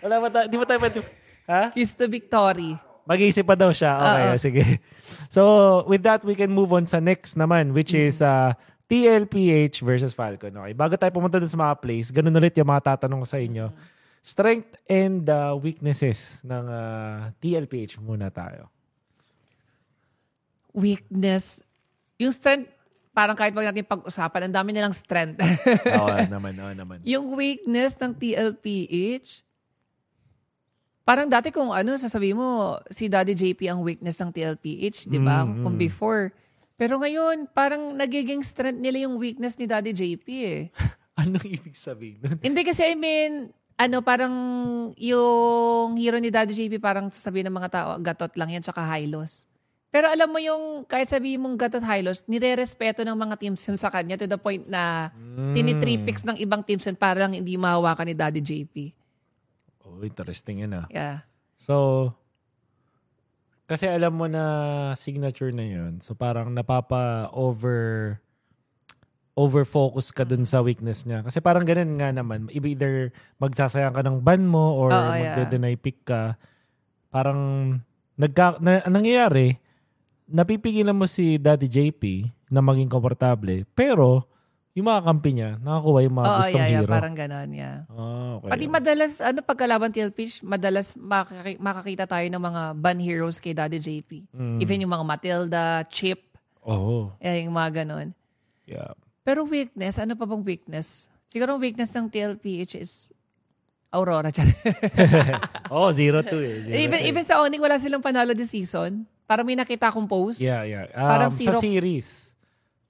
wala ba ta- di ba tayo pwede- Ha? Kiss to victory. Mag-iisip pa daw siya. Okay, Oo. sige. So, with that, we can move on sa next naman, which is uh, TLPH versus Falcon. Okay, bago tayo pumunta dun sa mga plays, ganun ulit yung mga tatanong ko sa inyo. Strength and uh, weaknesses ng uh, TLPH muna tayo. Weakness. Yung strength, parang kahit wag natin pag-usapan, ang dami nilang strength. Oo naman, oo naman. yung weakness ng TLPH, parang dati kung ano, sasabi mo, si Daddy JP ang weakness ng TLPH, di ba? Mm, Kung before. Pero ngayon, parang nagiging strength nila yung weakness ni Daddy JP eh. Anong ibig sabihin nun? Hindi kasi, I mean, ano, parang yung hero ni Daddy JP, parang sasabihin ng mga tao, gatot lang yan, tsaka Hylos. Pero alam mo yung, kahit sabihin mong gatot Hylos, nire-respeto ng mga teams yun sa kanya to the point na Mm. tinitripix ng ibang teams yun para lang hindi mahawakan ni Daddy JP. Oh, interesting yun ah. Yeah. So, kasi alam mo na signature na yun. So, parang napapa-over over-focus ka dun sa weakness niya. Kasi parang ganun nga naman. Either magsasayang ka ng ban mo or Oo, yeah. magde-deny pick ka. Parang nagka, na, anong nangyayari, napipigilan mo si Daddy JP na maging komportable. Pero, yung mga kampi niya, nakakuha yung mga Oo, gustong yeah, yeah, hero. parang ganon, yeah. Ah, okay. Pati madalas, ano, pagkalaban TL Pitch, madalas makaki- makakita tayo ng mga ban heroes kay Daddy JP. Mm. Even yung mga Matilda, Chip, Oo. eh, yung mga ganon. Yeah. Pero weakness, ano pa bang weakness? Siguro ang weakness ng TLPH is Aurora. Char. oh, 0-2 eh. Zero even, two eh. even sa Onyx, wala silang panalo this season. Parang may nakita akong post. Yeah, yeah. Um, Parang sa zero- series.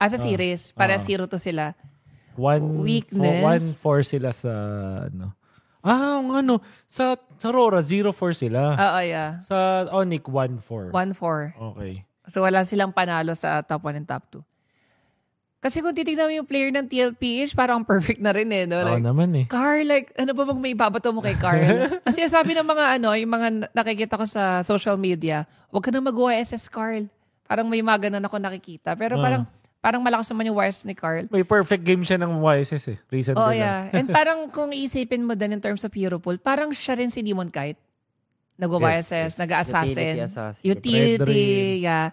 Ah, sa series. Para Ah. zero to sila. One, Weakness. Four, one, four sila sa, ano. Ah, ang ano. Sa, sa Aurora, 0-4 sila. Oo, yeah. sa Onyx, 1-4. 1-4. Okay. So, wala silang panalo sa top 1 and top 2. Kasi kung titignan mo yung player ng TLPH, parang perfect na rin eh. No? Oo Like, naman eh. Carl, like, ano ba bang may ibabato mo kay Carl? Kasi sabi ng mga ano, yung mga na- nakikita ko sa social media, huwag ka na mag-OSS, Carl. Parang may mga ganun ako nakikita. Pero parang, parang malakas naman yung wires ni Carl. May perfect game siya ng YSS eh. Recent Oh, lang. yeah. And parang kung iisipin mo din in terms of hero pool, parang siya rin si Demon Kite. Nag-OSS, Yes, yes. nag-assassin. Utility assassin. Utility, yeah.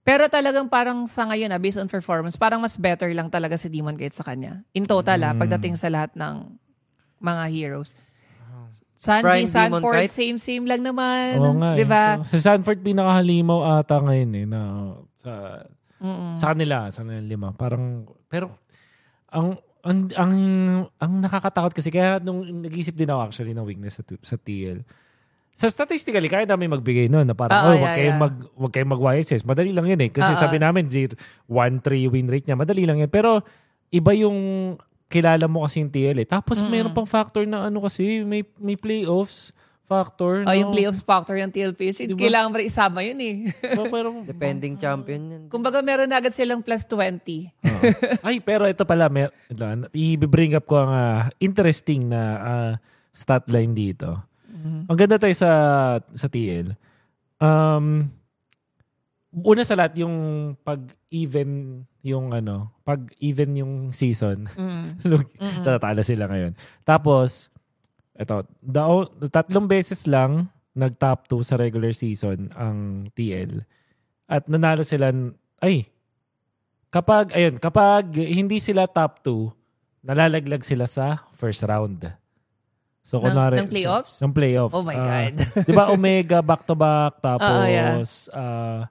Pero talagang parang sa ngayon, ah, based on performance, parang mas better lang talaga si Demon Kite sa kanya. In total, ah, Mm. pagdating sa lahat ng mga heroes. Sanji, Prime Demon Sanford, same-same lang naman. Oo nga Di ba? eh. Sa Sanford, pinakahalimaw ata ngayon eh. Na, sa, Mm-mm. sa kanila, sa kanila lima. Parang, pero, ang, ang, ang, ang nakakatakot kasi, kaya nung nag-isip din ako actually ng weakness sa, sa TL. Sa statistically, kaya namin magbigay nun na parang, oh, wag yeah, kayong yeah. mag, wag kayong mag-YSS. Madali lang yun eh. Kasi Oo. sabi namin, 1-3 win rate niya. Madali lang yun. Pero, iba yung kilala mo kasi yung TL eh. Tapos, Mm-mm. meron pang factor na ano kasi, may, may playoffs factor. Oh, no? yung playoffs factor ng TLPH, Di ba? kailangan mo rin isama yun eh. So, pero, Defending champion yan. Kumbaga meron na agad silang plus 20. Oo. Ay, pero ito pala, may, ito, i-bring up ko ang ah, interesting na ah, stat line dito. Ang ganda tayo sa sa TL. Um, una sa lahat, yung pag-even yung ano, pag-even yung season. Mm. Look, Mm-mm. Tatatalo sila ngayon. Tapos, ito, daw, tatlong beses lang nag-top 2 sa regular season ang TL. At nanalo sila, ay, kapag, ayun, kapag hindi sila top 2, nalalaglag sila sa first round. So, Ng- kunwari, ng playoffs? Ng playoffs. Oh my Ah, God. di ba, Omega back-to-back, tapos, Oo, yeah. ah,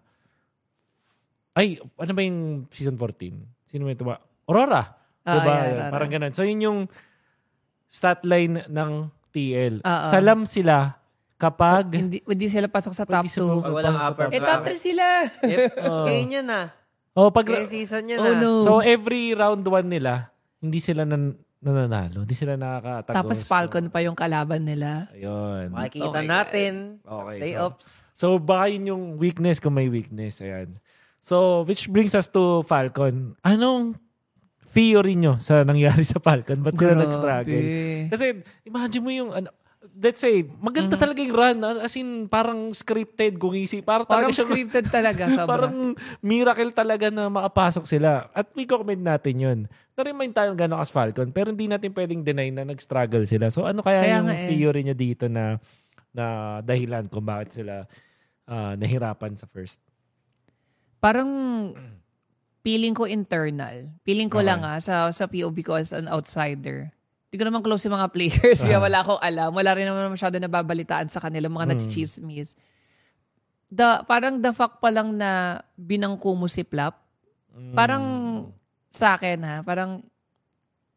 ay, ano ba yung season 14? Sino may tuba? Aurora. Ah, Diba? yeah, Aurora. Parang ganun. So, yun yung stat line ng TL. Oo. Salam sila kapag... hindi, hindi sila pasok sa top Hindi sila 2. Pag walang upper Eh, top 3 sila. Yep. Ngayon yun na. Oh, pag, Ngayon season yun Oh na. no. so, every round 1 nila, hindi sila nan, nananalo. Hindi sila nakakatagos. Tapos Falcon pa yung kalaban nila. Ayun. Makikita my natin. Okay. So, Playoffs. so, baka yun yung weakness kung may weakness. Ayan. So, which brings us to Falcon. Anong theory nyo sa nangyari sa Falcon? Ba't sila Grabe. nag-struggle? Kasi, imagine mo yung, ano, let's say, maganda Mm-hmm. talaga yung run. ah, As in, parang scripted kung isip. Parang, Parang siya- scripted talaga. Sobra. parang miracle talaga na makapasok sila. At may comment natin yun. Na-remind tayo gano'n as Falcon. Pero hindi natin pwedeng deny na nag-struggle sila. So ano kaya, Kaya yung eh. theory nyo dito na na dahilan kung bakit sila ah, nahirapan sa first? parang feeling ko internal. Feeling ko Okay. lang ah, sa, sa POV ko as an outsider. Hindi ko naman close yung mga players. Kaya Ah. wala akong alam. Wala rin naman masyado nababalitaan sa kanila. Mga Mm. nachichismis. The, parang the fact pa lang na binangko mo si Plap, Parang sa akin ha, parang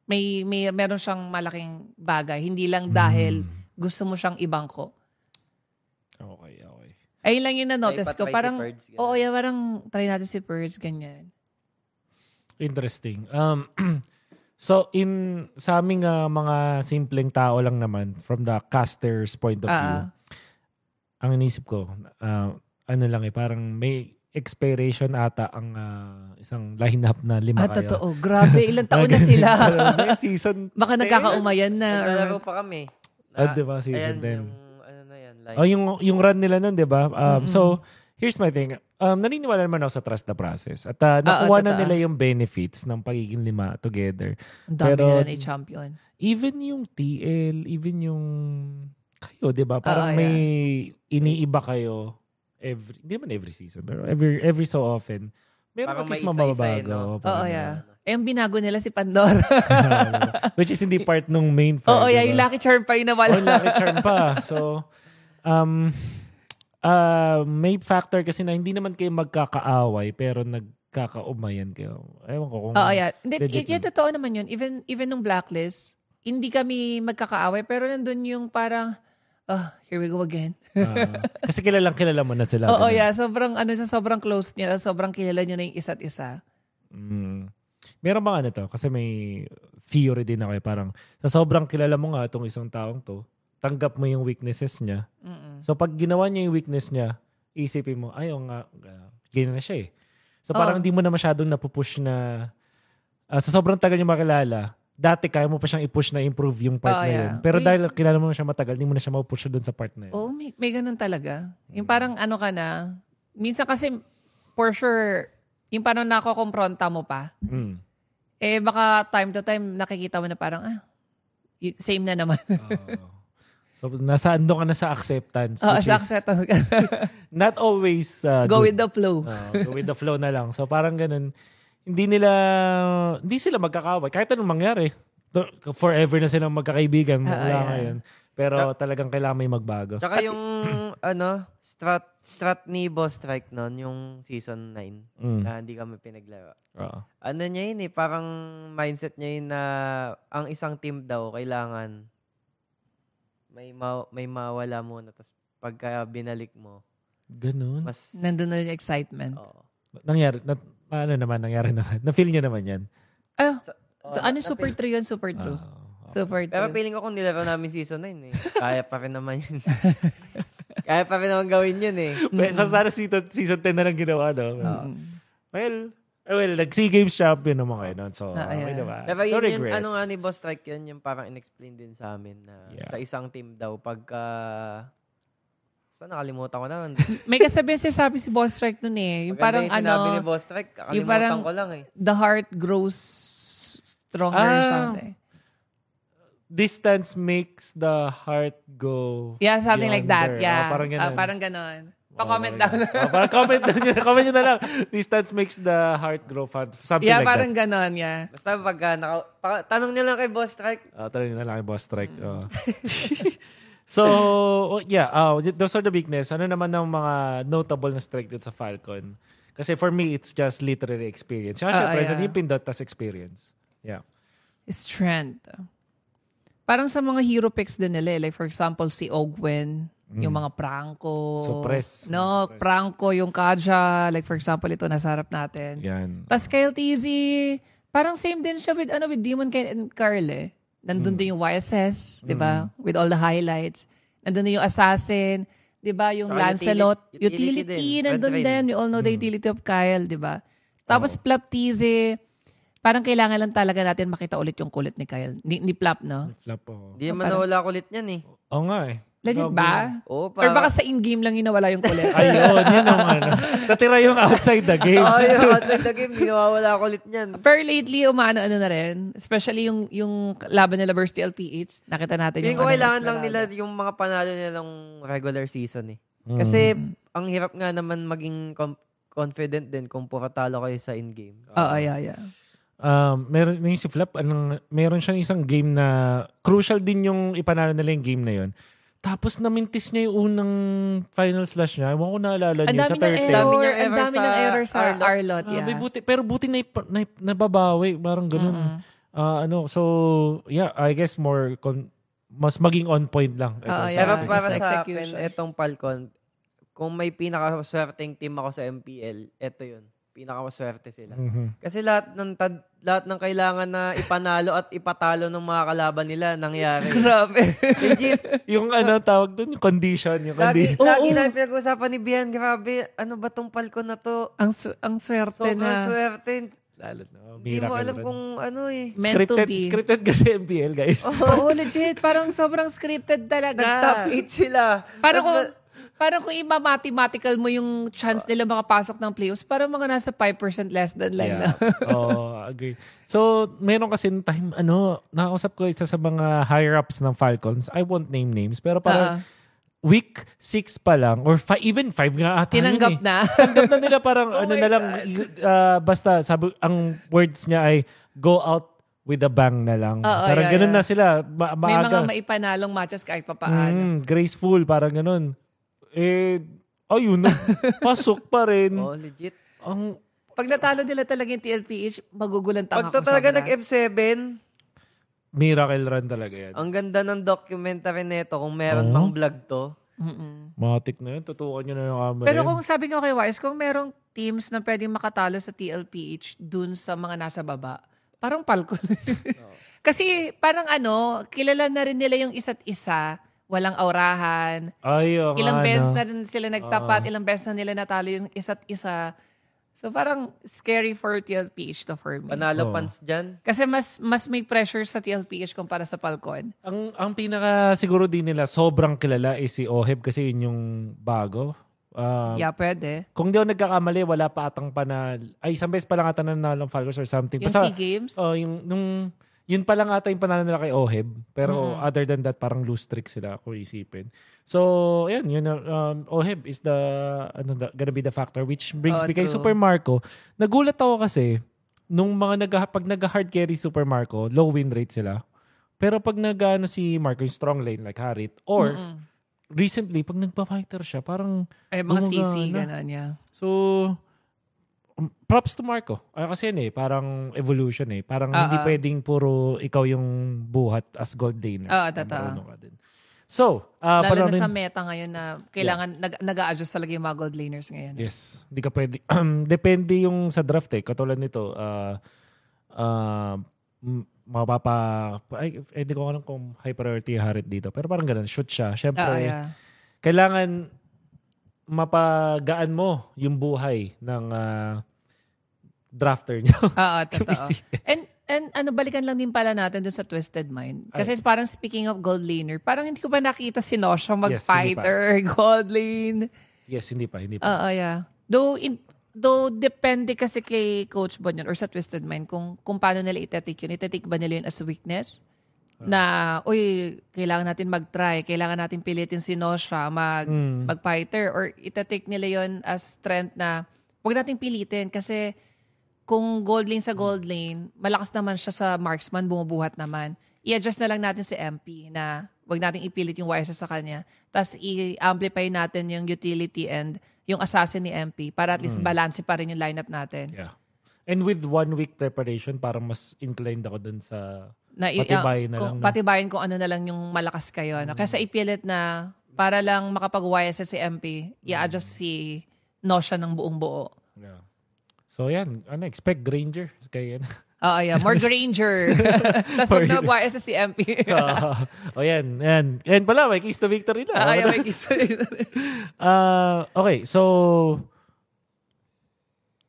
may, may meron siyang malaking bagay. Hindi lang dahil Mm. gusto mo siyang ibangko. Okay, okay. Ayun lang yung na-notice ko. si Parang, Birds, ganun. oo, yeah, parang try natin si Purge, ganyan. Interesting. Um, so, in sa aming ah, mga simpleng tao lang naman, from the caster's point of view, Ah. ang inisip ko, ah, ano lang eh, parang may expiration ata ang ah, isang lineup na lima Ah, kayo. totoo. Grabe, ilang taon na sila. Season Baka nagkakaumayan na. Naglalaro pa kami. Ah, di ba, season ayan 10. yung, ano na yan, like, Oh, yung yung run nila nun, 'di ba? Um Mm-mm. so here's my thing. Um, naniniwala naman ako sa trust the process. At uh, nakuha na nila yung benefits ng pagiging lima together. Ang dami Pero- nila na champion. Even yung TL, even yung kayo, di ba? Parang Oo, may iniiba kayo every, hindi naman every season, pero every every so often. Meron Parang at least may isa-isa eh, mababago. no? Oo, yeah. Eh, yung binago nila si Pandora. Which is hindi part nung main fight. Oo, yeah. Yung? Lucky Charm pa yung nawala. Oh, lucky charm pa. So, um, uh, may factor kasi na hindi naman kayo magkakaaway pero nagkakaumayan kayo. Ewan ko kung... Oo, yeah. Hindi, y- totoo naman yun. Even, even nung Blacklist, hindi kami magkakaaway, pero nandun yung parang, oh, here we go again. Ah, kasi kilalang kilala mo na sila. Oo, ganun. yeah. Sobrang, ano siya, sobrang close niya. Sobrang kilala niyo na yung isa't isa. Mm. Meron bang ano to? Kasi may theory din ako eh. Parang sa sobrang kilala mo nga itong isang taong to, tanggap mo yung weaknesses niya. Mm-mm. So pag ginawa niya yung weakness niya, isipin mo, ay, oo nga, uh, ganyan na siya eh. So parang Oo. hindi mo na masyadong napupush na, ah, sa sobrang tagal niyo makilala, dati kaya mo pa siyang i-push na improve yung part Oo, na yeah. yun. Pero Uy. dahil kilala mo na siya matagal, hindi mo na siya mapupush doon sa part na yun. Oo, may, may ganun talaga. Yung parang ano ka na, minsan kasi, for sure, yung parang nakokompronta mo pa, Mm. eh baka time to time nakikita mo na parang, ah, same na naman. Oo. so nasa ando ka na sa acceptance. Which sa acceptance ka. not always uh, Go good. with the flow. Oo, go with the flow na lang. So parang ganun, hindi nila, hindi sila magkakaway. Kahit anong mangyari. Forever na silang magkakaibigan mula yeah. ngayon. Pero talagang kailangan may magbago. Tsaka yung, ano, strat, strat ni Boss Strike nun, yung season 9, Mm. na hindi kami pinaglaro. Oo. Ano niya yun eh, parang mindset niya yun na ang isang team daw, kailangan may, ma- may mawala muna. Tapos pagka binalik mo, Ganun. mas... Nandun na yung excitement. Oo. Nangyari, na, ano naman, nangyari naman. Na-feel nyo naman yan. Ah, Oo, so ano na- super true yun? Super true. Oo. Super Pero true. feeling ko kung nilaro namin season 9 eh. Kaya pa rin naman yun. Kaya pa rin naman gawin yun eh. Pero sa sana season, season 10 na lang ginawa, no? Mm. Well, well, nag-SEA Games champion naman kayo nun. So, Ah, okay yeah. diba? Pero No yun, yun, regrets. ano nga ni Boss Strike yun, yung parang in-explain din sa amin na Yeah. sa isang team daw, pagka... Sa nakalimutan ko na. May kasabihan siya sabi si Boss Strike nun eh. Yung parang yung sinabi ni ano, Boss Strike, kakalimutan yung parang- ko lang eh. the heart grows stronger or Ah. something. Distance makes the heart go Yeah, something like that. yonder. Yeah. Oh, parang ganun. Ah, parang ganon. Oh, Pa-comment parang down. ganun. Oh, parang comment down nyo. Comment nyo na lang. Distance makes the heart grow fond. Something yeah, like parang that. ganon, yeah. Basta pagka, naka, pa- tanong niyo lang kay Boss Strike. Uh, tanong nyo na lang kay Boss Strike. Oh. so, oh, yeah. Uh, those are the weakness. Ano naman ng mga notable na strike dito sa Falcon? Kasi for me, it's just literary experience. Kasi Ah, syempre, yeah. yung pindot tas experience. Yeah. Strength. Parang sa mga hero picks din nila. eh. Like for example, si Ogwen, yung mga Pranko. Suppress. No, Suppress. Pranko, yung Kaja. Like for example, ito nasa harap natin. Yan. Tapos Kyle Tizzy, parang same din siya with, ano, with Demon Ken and Carl eh. Nandun din yung YSS, di ba? With all the highlights. Nandun din yung Assassin, di ba? Yung Saka Lancelot. utility- Utility, utility din. nandun Red din. We all know the utility of Kyle, di ba? Tapos Plap Tizzy, parang kailangan lang talaga natin makita ulit yung kulit ni Kyle. Ni, ni Plap, no? Flap po. Hindi naman nawala kulit niyan eh. Oo nga eh. Legit Grabe. ba? Oo, Or baka sa in-game lang inawala yung kulit? Ayun, yun ang ano. Natira yung outside the game. Oo, yung outside the game, hindi nawawala kulit niyan. Pero lately, umano ano na rin. Especially yung yung laban nila versus LPH. Nakita natin Feeling yung ko ano, kailangan lang Esmeralda. nila yung mga panalo nilang regular season eh. Mm. Kasi ang hirap nga naman maging com- confident din kung puro talo kayo sa in-game. Oo, yeah, yeah. um, meron yung si Flap, anong, meron siyang isang game na crucial din yung ipanalo nila yung game na yun. Tapos namintis niya yung unang final slash niya. Ewan ko naalala Ang niya dami sa ng third error. time. Dami Ang error dami sa ng error sa Arlot. Arlot. Yeah. buti, pero buti na, na, nababawi. Parang ganun. Mm-mm. Ah, ano, so, yeah, I guess more, con- mas maging on point lang. Ito sa- yeah. Pero para sa execution. akin, etong Falcon, kung may pinakaswerteng team ako sa MPL, eto yun. Pinakaswerte sila. Mhm. Kasi lahat ng tad, lahat ng kailangan na ipanalo at ipatalo ng mga kalaban nila nangyari. Grabe. Legit. yung ano tawag doon, yung condition. Yung Lagi, condition. lagi Oo. na pinag-usapan ni Bian, grabe, ano ba tong Falcon na to? ang, su- ang swerte Sobrang na. swerte. Lalo na. oh, Hindi mo alam run. kung ano eh. Meant to scripted, be. scripted kasi MPL, guys. Oo, legit. Parang sobrang scripted talaga. Nag-top 8 sila. Parang Tapos kung, ba- parang kung ima-mathematical mo yung chance nila makapasok ng playoffs, parang mga nasa 5% less than lang na. oh, agree. So, meron kasi time, ano, nakausap ko isa sa mga higher-ups ng Falcons. I won't name names, pero parang Ah. week 6 pa lang, or fi- even 5 nga ata Tinanggap eh. na. Tinanggap na nila parang Oh ano na lang, ah, basta, sabi, ang words niya ay, go out with a bang na lang. Oo, parang yeah, ganun yeah. na sila. Ma- May maaga. mga maipanalong matches kahit papaano. Mm, graceful, parang ganun. Eh, ayun, pasok pa rin. Oh, legit. Ang, Pag natalo nila talaga yung TLPH, magugulantang Pag ako talaga sobra. nag-M7, miracle run talaga yan. ang ganda ng documentary nito kung meron Oo. mang vlog to. Mm-mm. Matik na yun. Tutukan nyo na yung camera Pero yun. kung sabi nga kay Wise, kung merong teams na pwedeng makatalo sa TLPH dun sa mga nasa baba, parang palko. Kasi parang ano, kilala na rin nila yung isa't isa. Walang aurahan. Ay, oo Ilang nga, beses no. na rin sila nagtapat, ilang beses na nila natalo yung isa't isa. So parang scary for TLPH to for me. Panalo Oo. fans dyan. Kasi mas mas may pressure sa TLPH kumpara sa Falcon. Ang, ang pinaka siguro din nila sobrang kilala is si Oheb kasi yun yung bago. Ah, yeah, pwede. Kung di ako nagkakamali, wala pa atang panal. Ay, isang beses pa lang ata nanalo ng Falcons or something. Yung Basta, SEA Games. oh, yung, nung, yun pa lang ata yung panalo nila kay Oheb. Pero Mm. other than that, parang loose streak sila kung isipin. So, yan, yun, um, Oheb is the, ano, the, gonna be the factor which brings Oh, me kay. Super Marco. Nagulat ako kasi, nung mga nag, pag nag-hard carry Super Marco, low win rate sila. Pero pag nag, ano, si Marco, yung strong lane like Harit, or Mm-mm. recently, pag nagpa-fighter siya, parang, Ay, mga. CC, gano'n, yeah. so, props to Marco. Ay, kasi yan eh, parang evolution eh. Parang Ah, hindi ah. pwedeng puro ikaw yung buhat as gold laner. Oo, totoo. marunong ka din. So, uh, Lalo na panoorin- sa meta ngayon na kailangan nag, nag-a-adjust talaga yung mga gold laners ngayon. Yes. Hindi ka pwede. depende yung sa draft eh. Katulad nito, ah ah, m- mapapa... Ay, eh, hindi ko alam kung high priority Harit dito. Pero parang ganun, shoot siya. Siyempre, Oo, yeah. kailangan mapagaan mo yung buhay ng ah, drafter niyo. Oo, totoo. and, and ano, balikan lang din pala natin dun sa Twisted Mind. Kasi parang speaking of gold laner, parang hindi ko pa nakita si Nosha mag-fighter, gold lane. yes, hindi pa, hindi pa. Oo, yeah. Though, in, though depende kasi kay Coach Bon yun or sa Twisted Mind kung, kung paano nila itetake yun. Itetake ba nila yun as a weakness? Na, uy, kailangan natin mag-try, kailangan natin pilitin si Nosha mag, Mm. mag-fighter or itetake nila yon as strength na huwag natin pilitin kasi kung gold lane sa gold lane, malakas naman siya sa marksman, bumubuhat naman. I-adjust na lang natin si MP na wag natin ipilit yung YSS sa kanya. Tapos i-amplify natin yung utility and yung assassin ni MP para at least balance pa rin yung lineup natin. Yeah. And with one week preparation, parang mas inclined ako dun sa... Na, Patibayin na kung, lang, no? Patibayin kung ano na lang yung malakas kayo. No? Kaysa ipilit na para lang makapag-YSS si MP, i-adjust si Nosha ng buong buo. Yeah. So yan, ano, expect Granger. Kaya yan. Oo, yeah. More Granger. Tapos More- pag nag-YSS si MP. Ah, o yan, yan. Yan pala, may keys to victory na. Ah, yeah, may kiss. Ah, okay, so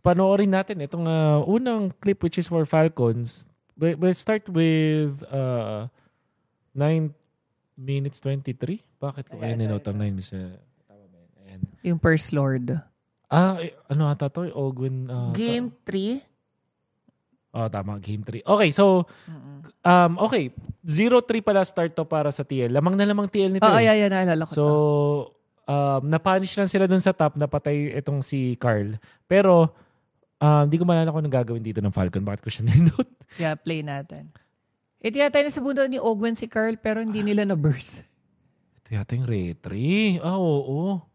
panoorin natin itong ah, unang clip which is for Falcons. We- We'll start with uh, 9 minutes 23. Bakit ko kaya ninote ang 9 minutes? na- Tama ba yan? Yung First Lord. Ah, eh, ano ata to? Ogwin. ah, Game 3? Oh, tama. Game 3. Okay, so, um, okay. 0-3 pala start to para sa TL. Lamang na lamang TL nito. Oo, eh. yeah, yeah, naalala ko So, um, napunish lang sila dun sa top, napatay itong si Carl. Pero, um, di ko malala kung anong gagawin dito ng Falcon. Bakit ko siya ninote? Yeah, play natin. Ito yata yung bundok ni Ogwen si Carl pero hindi nila na-burst. Ito yata yung retry. Ah, oo.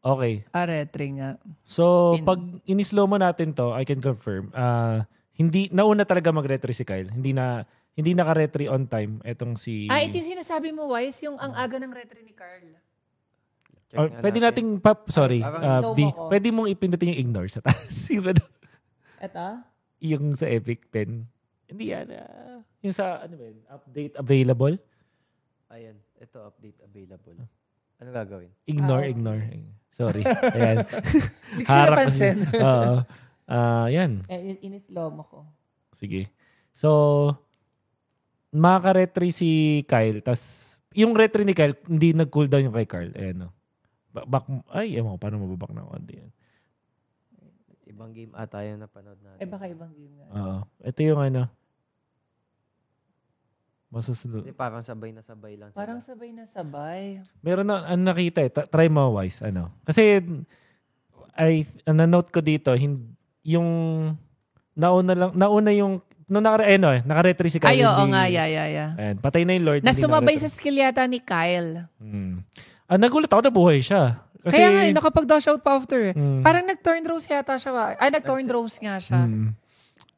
Okay. Ah, retry nga. So, Pin- pag in-slow mo natin to, I can confirm, ah, hindi, nauna talaga mag-retry si Kyle. Hindi na, hindi naka-retry on time itong si... Ah, ito yung sinasabi mo, Wise, yung ang aga ng retry ni Carl. Or, pwede nating, pap, sorry, Parang ah, slow B, mo ko. pwede mong ipindutin yung ignore sa taas. yung, ano, Ito? yung sa Epic Pen. Hindi yan. ah, yung sa, ano ba yun, update available. Ayan, ito update available. Ano gagawin? Ignore, Ah, okay. ignore. Ayan. Ayan. Hindi ko siya Harap napansin. Oo. Ah, yan. Eh, inislow mo ko. Sige. So, makaka-retry si Kyle. tas yung retry ni Kyle, hindi nag-cooldown yung kay Carl. Ayan, no? Ba- Back, ay, ewan ko, paano mababak na konti yan. Ibang game ata yung napanood natin. Eh, baka ibang game nga. Oo. Ito yung ano. Masusunod. Kasi parang sabay na sabay lang. sila. Parang sabay na sabay. Meron na, ano nakita eh. Try mo, Wise. Ano. Kasi, ay, ang na-note ko dito, hin, yung, nauna lang, nauna yung, nung naka, eh, no, eh, naka-retry si Kyle. Ay, oo hindi- nga, yeah, yeah, yeah. Ayan, patay na yung Lord. Na hindi sumabay naka-retry. sa skill yata ni Kyle. Hmm. Ah, nagulat ako na buhay siya. Kasi, Kaya nga, eh, nakapag-dash out pa after. eh. Hmm. Parang nag-turn rose yata siya. ba? Ay, nag-turn rose nga siya. Hmm.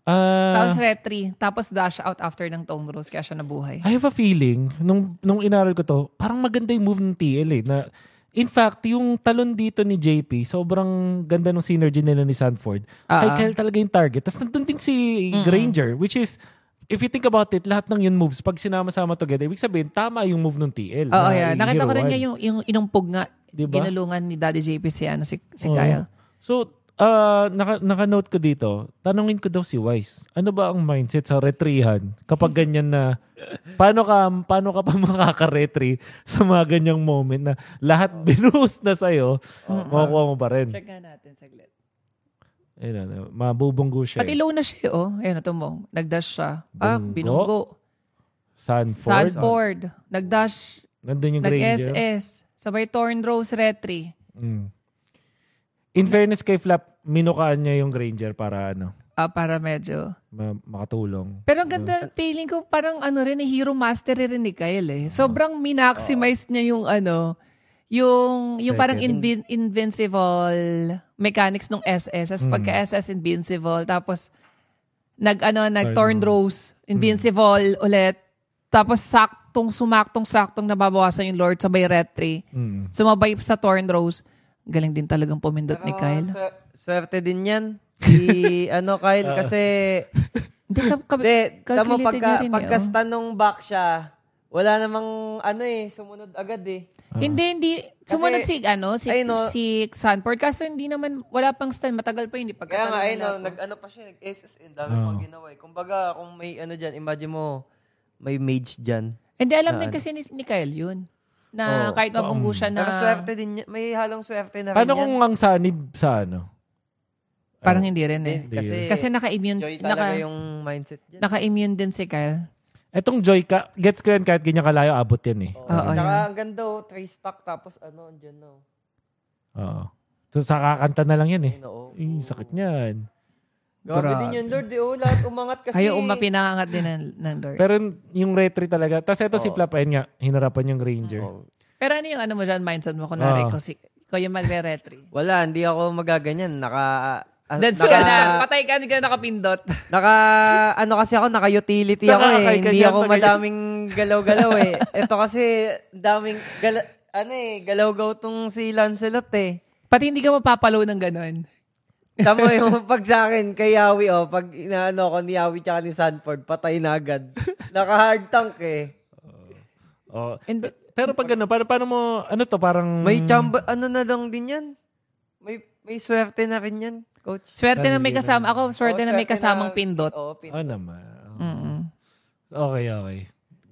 Ah, Tapos retry. Tapos dash out after ng tone rose. Kaya siya nabuhay. I have a feeling, nung, nung inaral ko to, parang maganda yung move ng TL eh. Na, in fact, yung talon dito ni JP, sobrang ganda ng synergy nila ni Sanford. Kay Ah. Kyle talaga yung target. Tapos nandun din si Granger, which is, if you think about it, lahat ng yun moves, pag sinama-sama together, ibig sabihin, tama yung move ng TL. Oo, na yeah. Nakita ko rin niya yung, yung inumpog nga. Diba? Ginulungan ni Daddy JP si, ano, si, si Oo. Kyle. So, ah naka, naka-note ko dito, tanungin ko daw si Wise, ano ba ang mindset sa retrihan kapag ganyan na, paano ka, paano ka pa makaka-retry sa mga ganyang moment na lahat binuhos na sa'yo, makukuha mo pa rin. Check nga natin saglit. Ayun, ano, mabubunggo siya. Pati eh. low na siya, oh. Ayun, ito mo. Nag-dash siya. Ah, Bunggo. binunggo. Sanford. Sanford. Nag-dash. Nandun yung. Nag-SS. Sabay torn rose retry. Mm. In fairness kay Flap, minukaan niya yung Granger para ano, Ah, para medyo. ma- makatulong. Pero ang ganda, feeling ko parang ano rin, eh, hero mastery rin ni Kyle eh. Sobrang minaximize niya yung ano, yung, yung parang Second. invi- invincible mechanics ng SS. As pagka SS invincible, tapos nag ano, nag Torn rose, invincible ulit. Tapos saktong, sumaktong, saktong nababawasan yung Lord sabay retry. Mm. Sumabay sa torn rose. Galing din talagang pumindot ni Kyle. swer- swerte din yan. Si, ano, Kyle, kasi, Hindi, ka, ka, hindi, tamo calculated pagka, niya rin eh, pagka oh. stanong back siya, wala namang, ano eh, sumunod agad eh. Hindi, hindi. Sumunod si, ano, si, ayun, no. si Sanford. Kaso hindi naman, wala pang stand. Matagal pa hindi. Kaya Pagkatalo nga, ayun, no, nag, ano pa siya, nag-SSN, dami Oo. pang ginawa eh. Kumbaga, kung may ano dyan, imagine mo, may mage dyan. Hindi, alam na din ano. kasi ni, ni Kyle yun. Na Oo. kahit mabunggo siya na, Pero swerte din yan. May halong swerte na rin Paano yan. kung ang sanib sa ano? parang Oh. hindi rin eh. Kasi, Kasi naka-immune, joy talaga naka, yung mindset dyan. naka-immune din si Kyle. Etong Joy, ka, gets ko yan kahit ganyan kalayo, abot yan eh. Oo. Oo, Tsaka yan. ang ganda oh, three stock tapos ano, andyan no. Oo. So, sa kakanta na lang yan eh. Oo. Eh, sakit niyan. Grabe Grabe. din yun, Lord. Eh, oh, lahat umangat kasi. Ayaw umapinangat din ng, ng Lord. Pero yung retry talaga. Tapos ito si Oo. Flap, ayun nga, hinarapan yung Ranger. Oo. Pero ano yung ano mo dyan, mindset mo? Kunwari, Ah. ko, si, ko yung magre-retry. Wala, hindi ako magaganyan. Naka... ah, That's naka, ka na. Patay ka, hindi ka nakapindot. Naka, ano kasi ako, naka-utility ako eh. Hindi ako pag- madaming galaw-galaw eh. Ito kasi, daming, gala, ano eh, galaw-gaw tong si Lancelot eh. Pati hindi ka mapapalo ng ganon. Tama yung pag sa akin, kay Yawi, oh, pag inaano ko ni Yawi tsaka ni Sanford, patay na agad. Naka-hard tank eh. Oh. And, Pero pag ano, paano, paano mo, ano to, parang... May chamba, ano na lang din yan. May, may swerte na rin yan, coach. swerte na may kasama. Ako, swerte Oo, na may kasamang pindot. Oo, pindot. Oh, naman. Mm-mm. Okay, okay.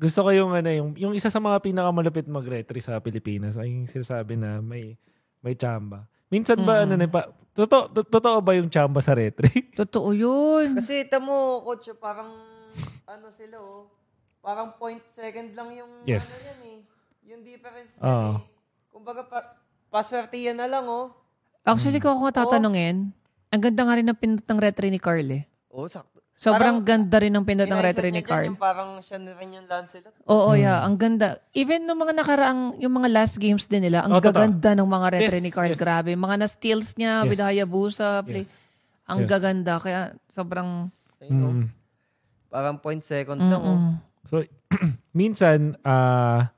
Gusto ko yung ano, yung, yung isa sa mga pinakamalupit mag-retry sa Pilipinas ay yung sinasabi na may may chamba. Minsan ba ano na pa totoo to- totoo ba yung chamba sa retry? Totoo yun. Kasi tamo, coach, parang ano sila oh. Parang point second lang yung Yes. ano yan eh. Yung difference yan Oo. eh. Kumbaga pa, paswerte yan na lang oh. Actually, kung ako tatanungin, ang ganda nga rin ng pindot ng retry ni Carl eh. Oh, sakto. Sobrang Parang- ganda rin ng pindot ng Mindset retry ni Carl. Yung parang siya na rin yung Lancelot. Oo, Hmm. yeah. Ang ganda. Even nung mga nakaraang, yung mga last games din nila, ang Oh, gaganda ng mga retry Yes, ni Carl. yes. Grabe. Mga na-steals niya Yes. with Hayabusa. Play. Yes. Ang Yes. gaganda. Kaya sobrang... Ayun, oh. Mm. Parang point second lang oh. So minsan ah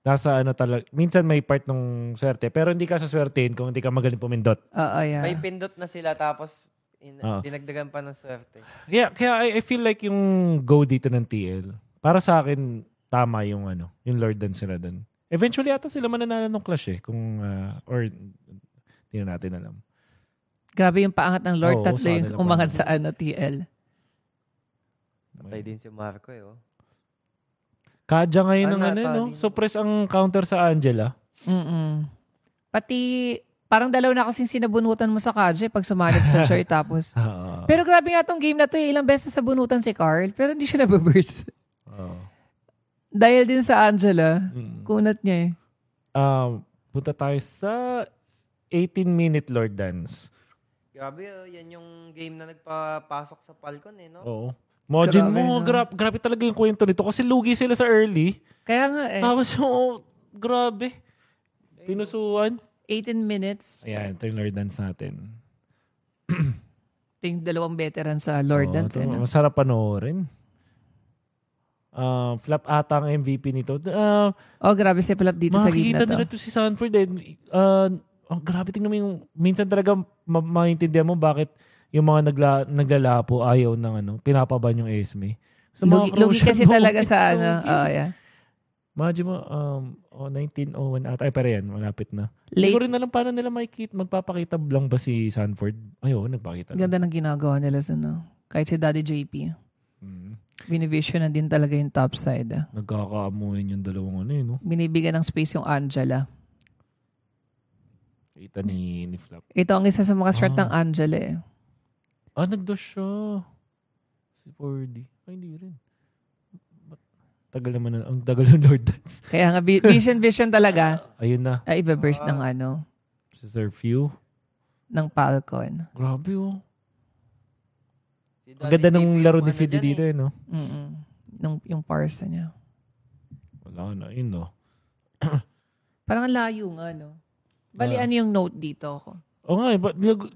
nasa ano talaga minsan may part ng swerte pero hindi ka sa swertein kung hindi ka magaling pumindot. Oo, yeah. May pindot na sila tapos in, Oo. dinagdagan pa ng swerte. Yeah, kaya I, I feel like yung go dito ng TL para sa akin tama yung ano, yung Lord Dan sila dun. Eventually ata sila mananalo ng clash eh kung ah, or hindi na natin alam. Grabe yung paangat ng Lord. Oo, Tatlo yung umangat sa ano, TL. Patay din si Marco eh oh. Kadya ngayon Ah, ng ano, nata no? din. Suppress ang counter sa Angela. Mm-mm. Pati, parang dalaw na kasing sinabunutan mo sa kadyo pag sumalip sa chair tapos. Ah, Pero grabe nga tong game na to eh. Ilang beses sa bunutan si Carl, pero hindi siya nababurst. oo. Dahil din sa Angela, Mm. kunat niya eh. Um, punta tayo sa 18-minute Lord Dance. Grabe, oh, yan yung game na nagpapasok sa Falcon eh, no? Oo. Imagine Grabe, mo, no? gra- grabe talaga yung kwento nito kasi lugi sila sa early. Kaya nga eh. Tapos yung, oh, grabe. Pinusuan. 18 minutes. Ayan, ito yung Lord Dance natin. Ito yung dalawang veteran sa Lord Oo, Dance. ito, eh, no? Masarap panoorin. Ah, flap ata ang MVP nito. Ah, Oh, grabe si Palap dito sa game makikita na to. nila to si Sanford. Eh. Ah, oh, grabe, tingnan mo yung, minsan talaga ma- maintindihan mo bakit yung mga nagla, naglalapo ayaw ng ano, pinapaban yung Esme. Sa Lugi, lugi kasi talaga sa ano. Oh, yeah. Imagine mo, um, oh, 1901 ata. Ay, pero yan, malapit na. Hindi Late. ko rin alam paano nila makikita, magpapakita lang ba si Sanford? Ayaw, nagpakita lang. Ganda ng ginagawa nila sa no. Kahit si Daddy JP. Mm. Binivision na din talaga yung top side. ah. Nagkakaamuhin yung dalawang ano yun, no? Binibigyan ng space yung Angela. Kita ni, ni Flap. Ito ang isa sa mga strength Ah. ng Angela eh. Ah, nagdos siya. Si 4D. Ay, hindi rin. Tagal naman, na- ang tagal ng Lord Dance. Kaya nga, vi- vision vision talaga. Ayun na. Ay, iba-burst ng ano, Si Sir Few. ng Falcon. Grabe, oh. Si Ang ganda ng laro ni ano Fiddy dyan dito, eh. eh, no? Mm-mm. Nung, yung parsa niya. Wala na, yun, no? Parang ang layo nga, no? Bali, Ah. ano yung note dito ako? Oo nga, eh,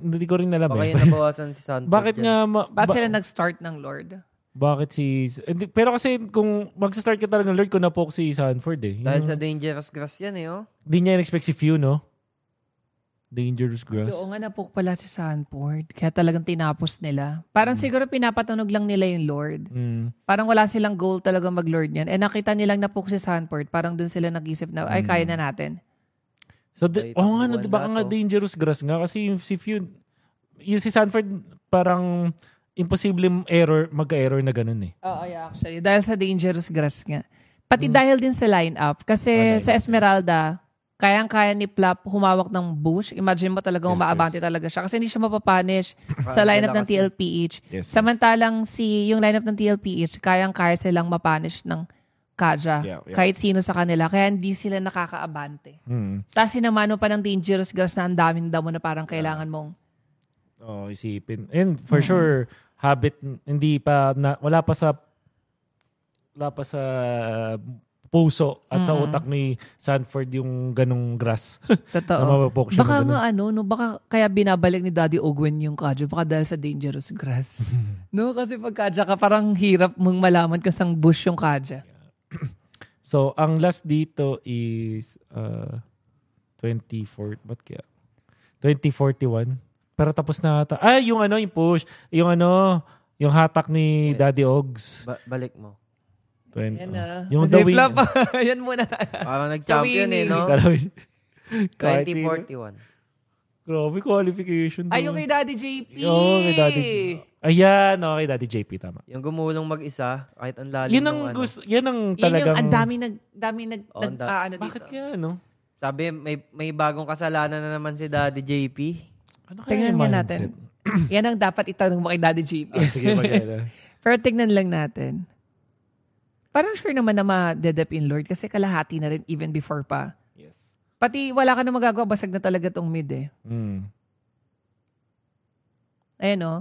hindi, ko- rin alam, Baka eh. yung nabawasan si Sanford Bakit dyan. nga, ma- Bakit ba- sila nag-start ng Lord? Bakit si... hindi- Pero kasi kung mag-start ka talaga ng Lord, kung napoke si Sanford, eh. Dahil sa dangerous grass yan eh, oh. Di niya in-expect si Few, no? Dangerous grass. Oo nga, napok pala si Sanford. Kaya talagang tinapos nila. Parang siguro pinapatunog lang nila yung Lord. Mm. Parang wala silang goal talaga mag-Lord niyan. Eh nakita nilang napok si Sanford. Parang dun sila nag-isip na, ay, Mm. kaya na natin. So, di, Ay, oh, nga, no, nga dangerous grass nga kasi yung si Few, yung si Sanford parang imposible error, magka-error na ganun eh. Oo, yeah, actually. Dahil sa dangerous grass nga. Pati Mm. dahil din sa lineup. Kasi Oh, sa Esmeralda, kayang-kaya ni Plap humawak ng bush. Imagine mo talagang Yes, umaabante yes. talaga siya. Kasi hindi siya mapapunish sa lineup ng. TLPH. Yes, Samantalang si yung lineup ng TLPH, kayang-kaya silang mapunish ng Kaja. Yeah, yeah. Kahit sino sa kanila. Kaya hindi sila nakakaabante. Mm. Tapos sinamano pa ng dangerous grass na ang daming damo na parang kailangan mong Oh, isipin. And for sure, habit, hindi pa, na, wala pa sa, wala pa sa puso at sa Mm. utak ni Sanford yung ganong grass na totoo. mapapoke siya Baka nga ano, no, baka kaya binabalik ni Daddy Ogwen yung Kaja, baka dahil sa dangerous grass. no, kasi pag Kaja ka, parang hirap mong malaman kung saan bush yung Kaja. So, ang last dito is uh, 24, ba't kaya? 2041. Pero tapos na ata. Ah, yung ano, yung push. Yung ano, yung hatak ni Daddy Ogs. Ba- balik mo. 20, Yan na. Yung the win. Yan muna. Parang nag-champion eh, no? Kahit sino. 2041. Grabe, qualification. Ay, yung kay Daddy JP. Oo, kay Daddy. Ayan, okay, Daddy JP, tama. Yung gumulong mag-isa, kahit ang lalim Yan ang nung ano. gusto, yan ang Yun talagang... yung ang dami nag, dami nag, Oo, nag ang da- ah, ano Bakit dito. kaya, no? Sabi, may, may bagong kasalanan na naman si Daddy JP. Ano kaya Tingnan yung nga mindset? natin. Yan ang dapat itanong mo kay Daddy JP. Ah, sige, mag Pero tignan lang natin. Parang sure naman na ma-dedep in Lord kasi kalahati na rin even before pa. Yes. Pati wala ka na magagawa, basag na talaga tong mid eh. Mm. Ayan o.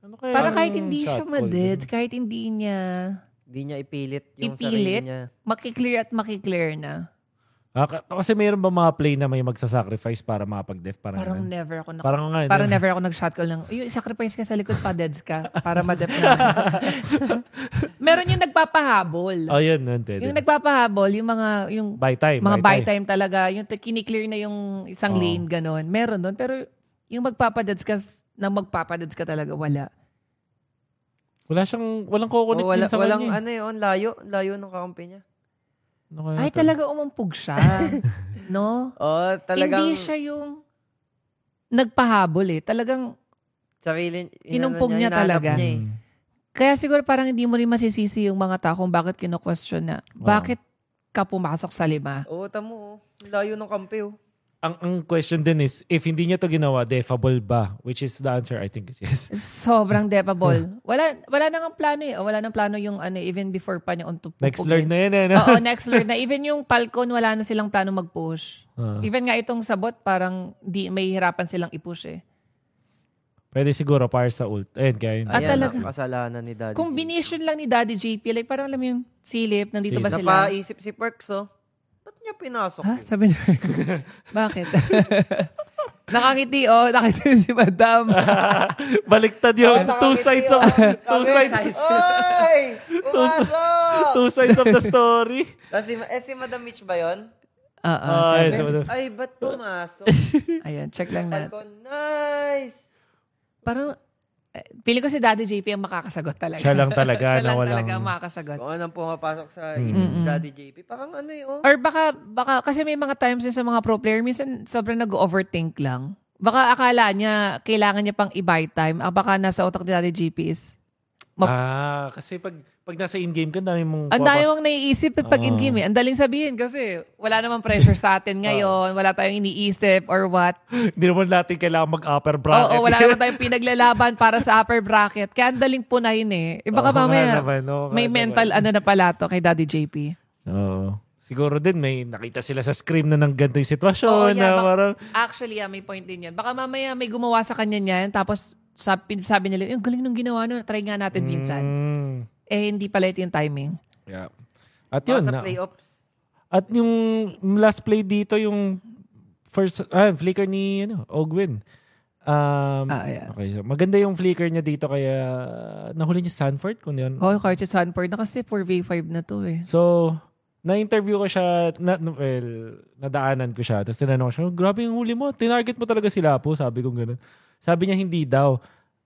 Ano kaya Para kahit hindi siya madeds, kahit hindi niya Hindi niya ipilit yung Ipilit? sarili niya. makiklear at makiklear na. Ah, ka- kasi mayroon ba mga play na may magsasacrifice para makapag-def? Parang, Parang ganun? never ako na Parang nga. eh, Parang never ako nag-shot call ng, yung sacrifice ka sa likod pa, deads ka, para ma-dep na. Meron yung nagpapahabol. Oh, yun. yun pwede. yung nagpapahabol, yung mga, yung Buy time. mga buy time talaga, yung t- kiniklear na yung isang Oo. lane, ganon. Meron doon. Pero yung magpapadads ka, na magpapadads ka talaga, wala. Wala siyang, walang kukunik Oh, wala, din sa walang kanya. eh. ano yun, layo. Layo ng kakampi niya. Ano kaya Ay, to? talaga umumpog siya. no? Oh, talagang Hindi siya yung nagpahabol eh. Talagang, sarili, Kinumpog niya hinanap talaga. Niya, eh. Mm. kaya siguro parang hindi mo rin masisisi yung mga tao kung bakit kino-question na, Oo. bakit ka pumasok sa lima? Oo, tamo. oh. Layo ng kampi, oh. Ang, ang question din is, if hindi niya to ginawa, defable ba? Which is the answer, I think, is yes. Sobrang depable. wala wala nang plano eh. Wala nang plano yung ano, even before pa niya on to Next pupugin. learn na yan, eh. no? Oo, next Lord na. Even yung Falcon, wala na silang plano mag-push. Ah. Even nga itong sabot, parang di, may hirapan silang i-push eh. Pwede siguro para sa ult. Ayun, kaya yun. Ayan, talaga? ang kasalanan ni Daddy. Combination lang ni Daddy JP. Like, parang alam mo yung silip, nandito ba sila? Napaisip si Perks, oh. Ba't niya pinasok Ha? yun? Sabi niya. Bakit? Nakangiti, oh. Nakangiti si Madam. Baliktad yung Oh, two nakangiti, sides of, oh. two sides, Oy! Pumasok! two sides of the story. Ah, si, eh, si Madam Mitch ba yun? Oo, sabi. yes, so- Ay, ba't pumasok? Ayan, check lang natin. Nice! Parang, feeling ko si Daddy JP ang makakasagot talaga. Siya lang talaga Siya na lang walang... talaga ang makakasagot. Kung anong pumapasok sa Mm. Daddy JP. Parang ano eh, oh. Or baka, baka, kasi may mga times din sa mga pro player, minsan sobrang nag-overthink lang. Baka akala niya, kailangan niya pang i-buy time. Ah, baka nasa utak ni Daddy JP is, ma- Ah, kasi pag pag nasa in-game ka, dami mong... ang dami mong naiisip pag Oo. in-game eh. Ang daling sabihin kasi wala namang pressure sa atin ngayon. Wala tayong iniisip or what. Hindi naman natin kailangan mag-upper bracket. Oo, wala naman tayong pinaglalaban para sa upper bracket. Kaya ang daling punahin eh. Eh baka Oo nga mamaya, naman, nga may naman. mental ano na pala to kay Daddy JP. Oo. Siguro din may nakita sila sa screen na ng ganito yung sitwasyon yeah, na bak- parang... Actually, yeah, may point din yan. Baka mamaya may gumawa sa kanya niyan, tapos sabi, sabi nila, yung galing nung ginawa no, try nga natin minsan. Mm, Eh, hindi pala ito yung timing. yeah. At yun, sa na, playoffs. at yung last play dito, yung first, ah, flicker ni ano, Ogwin. Um, Ah, yeah. okay, so maganda yung flicker niya dito kaya nahuli niya Sanford kung yun. Oh, Curtis Hanford na kasi 4v5 na to eh. So, na-interview ko siya, na, well, nadaanan ko siya. Tapos tinanong ko siya, "Oh, grabe yung huli mo. Tinarget mo talaga sila po. Sabi ko gano'n. Sabi niya, hindi daw.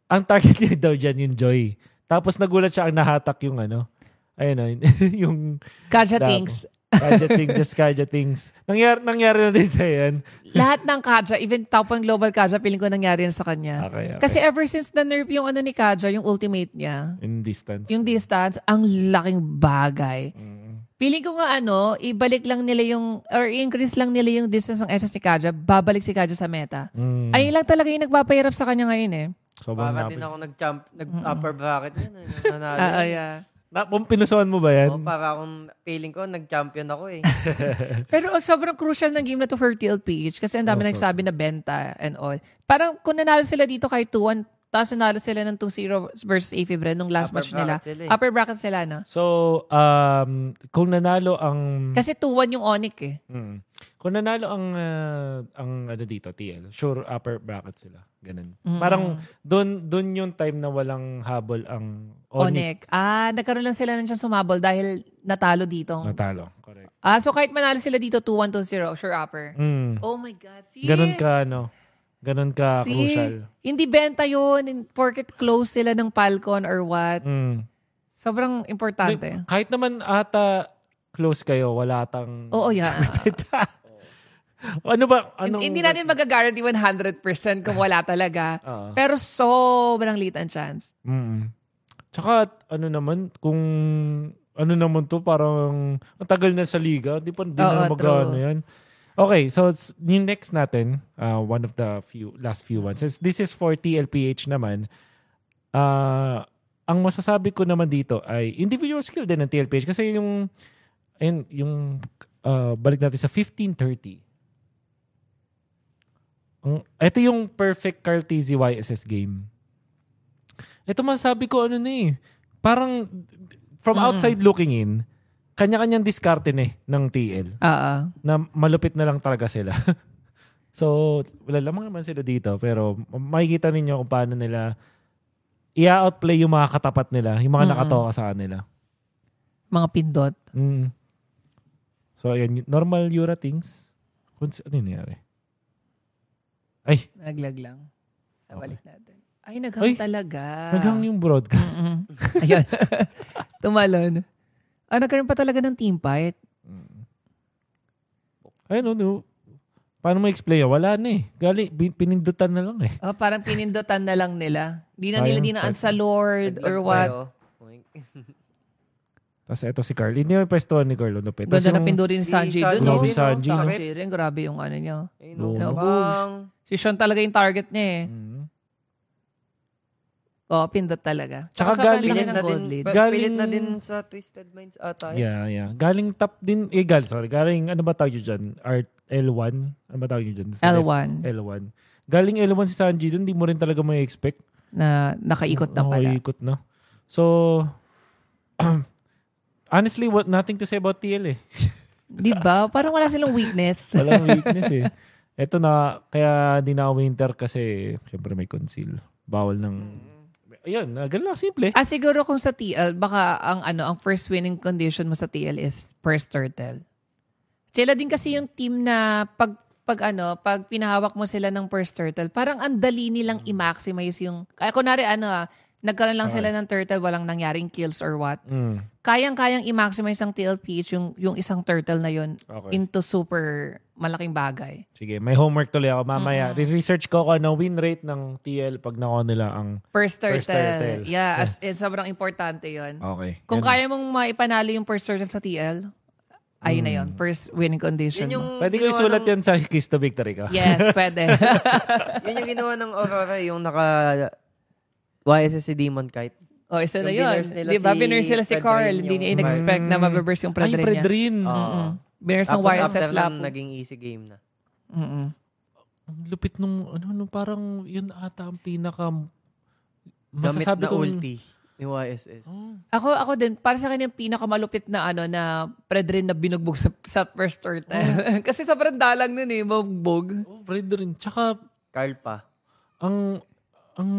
Ang target niya daw dyan yung Joy. Tapos nagulat siya ang nahatak yung ano. Ayun na, yung Kaja things. gadgeting, just gadgetings. Nangyari, nangyari na din sa yan. Lahat ng Kaja, even top 1 global Kaja, feeling ko nangyari yan sa kanya. Okay, okay. Kasi ever since na-nerf yung ano ni Kaja, yung ultimate niya, in distance. yung distance, ang laking bagay. Mm. Feeling ko nga ano, ibalik lang nila yung, or increase lang nila yung distance ng SS ni Kaja, babalik si Kaja sa meta. Mm. Ayun lang talaga yung nagpapahirap sa kanya ngayon eh. Sobrang Baka din napin- ako nag-champ, nag-upper bracket yun. eh, Nanalo. Ah, yeah. Na, pum- pinusuan mo ba yan? Oo, para akong feeling ko, nag-champion ako eh. Pero oh, sobrang crucial ng game na to for TLPH kasi ang dami Oh, nagsabi na benta and all. Parang kung nanalo sila dito kahit 2-1, tapos nanalo sila ng 2-0 versus AFib ng last Upper match nila. sila eh. Upper bracket sila, no? So, um, kung nanalo ang... Kasi 2-1 yung Onic eh. Mm. Kung nanalo ang ah, ang ano dito TL, sure upper bracket sila. Ganun. Parang doon doon yung time na walang habol ang Onyx Onic. Ah, nagkaroon lang sila ng chance sumabol dahil natalo dito. natalo. Correct. Ah, so kahit manalo sila dito 2-1, 2-0, sure upper. Mm. Oh my God. See? Ganun ka ano. Ganun ka See? crucial. Hindi benta yun. Porket close sila ng Falcon or what. Mm. Sobrang importante. Kahit naman ata close kayo, wala tang Oo, yeah. ano ba? Anong, Hindi natin mag-guarantee 100% kung wala talaga. Oo. Pero sobrang liit ang chance. Mm. Tsaka ano naman kung ano naman to parang ang tagal na sa liga, di pa di Oo, na magano yan. Okay, so it's- yung next natin, uh, one of the few last few ones. Since this is for TLPH naman, uh, ang masasabi ko naman dito ay individual skill din ng TLPH kasi yung ayun, yung uh, balik natin sa 1530. Ang, ito yung perfect Carl TZ YSS game. Ito masabi ko ano na eh. Parang from outside looking in, kanya-kanyang diskarte eh ng TL Oo. na malupit na lang talaga sila. so, wala lamang naman sila dito pero makikita ninyo kung paano nila i-outplay yung mga katapat nila, yung mga Mm-mm. nakatoka sa kanila. Mga pindot. Mm. So, ayan, normal Yura things. Kung, ano yung nangyari? Ay, Naglag lang. Balik natin. Ay, Ay, naghang talaga. naghang yung broadcast. Mm-mm. Ayun. Tumalon. Ah, nagkaroon pa talaga ng team fight. Ayun, no, no. Paano mo explain? Wala na eh. Gali, pinindutan na lang eh. Oh, parang pinindutan na lang nila. Di na nila dinaan sa Lord or what. Oink. Tapos ito si Carl. Hindi naman pwestuhan ni Carl. Lupit. Tapos Ganda na yung- pinduri ni Si dun. no? Grabe, Sanji, no? Sanji rin. Grabe yung ano niya. No. Si Sean talaga yung target niya eh. Mm. Oo, pindot talaga. Tsaka galing- na gold din, lead. Galing- na din sa Twisted Minds ata. eh. Yeah, yeah. Galing top din. Eh, gal, sorry. Galing, ano ba tawag yun dyan? Art L1? Ano ba tawag yun dyan? Sa left? L1 L1. Galing L1 si Sanji dun. Di mo rin talaga may expect. na nakaikot na pala. ikot na. So, honestly, what, nothing to say about TL eh. Di ba? Parang wala silang weakness. Walang weakness eh. Ito na, kaya di na winter kasi syempre may conceal. Bawal ng... Ayun, uh, ganun lang, simple. Ah, siguro kung sa TL, baka ang ano, ang first winning condition mo sa TL is first turtle. Sila din kasi yung team na pag pag ano, pag pinahawak mo sila ng first turtle, parang ang dali nilang i-maximize yung kaya kunwari ano ah, nagkaroon lang sila ng turtle, walang nangyaring kills or what. Mm, Kayang-kayang i-maximize ng TLPH yung yung isang turtle na yun okay. into super malaking bagay. Sige, may homework tuloy ako mamaya. Re-research ko kung ano win rate ng TL pag nakuha nila ang... First turtle. First turtle. Yeah, as, eh, sobrang importante yun. Okay. Kung Yan. kaya mong maipanalo yung first turtle sa TL, ayun na yun. First winning condition Yun yung. Pwede ko isulat ng- yan sa Kiss to Victory ka. Yes, pwede. Yun yung ginawa ng Aurora, yung naka YSS si Demon Kite. O, Oh, isa na yun. Di ba? si Binurse sila si Carl. Hindi niya in-expect na mababurst yung Ay, Fred Rin Fred niya. Rin. Oo. Binurse ng Tapos YSS after lap. nun, naging easy game na. Mm-mm. Ang lupit nung, ano, nung parang yun ata ang pinaka Gamit masasabi na kong- ulti ni YSS. Oh, Ako, ako din, para sa akin yung pinakamalupit na ano na Fred Rin na binugbog sa, sa first turtle. Kasi sobrang dalang nun eh, mabugbog. oh, Fred rin. Tsaka, Carl pa. ang, ang,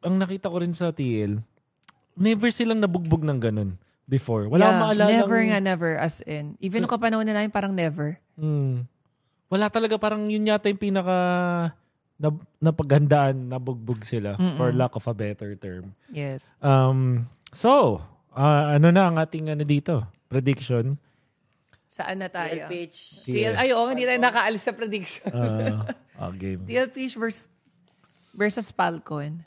ang nakita ko rin sa TL, never silang nabugbog ng ganun before. Wala akong maalala. Never nga, never. As in. Even nung kapanahon na namin, parang never. Hmm. Wala talaga, parang yun yata yung pinaka na, napaghandaan, nabugbog sila Mm-mm. for lack of a better term. Yes. Um, so, ah, ano na ang ating ano dito? Prediction? Saan na tayo? LPH. TL, ay, oo, hindi tayo nakaalis sa prediction. Uh, ah, game. TLPH versus, versus Falcon.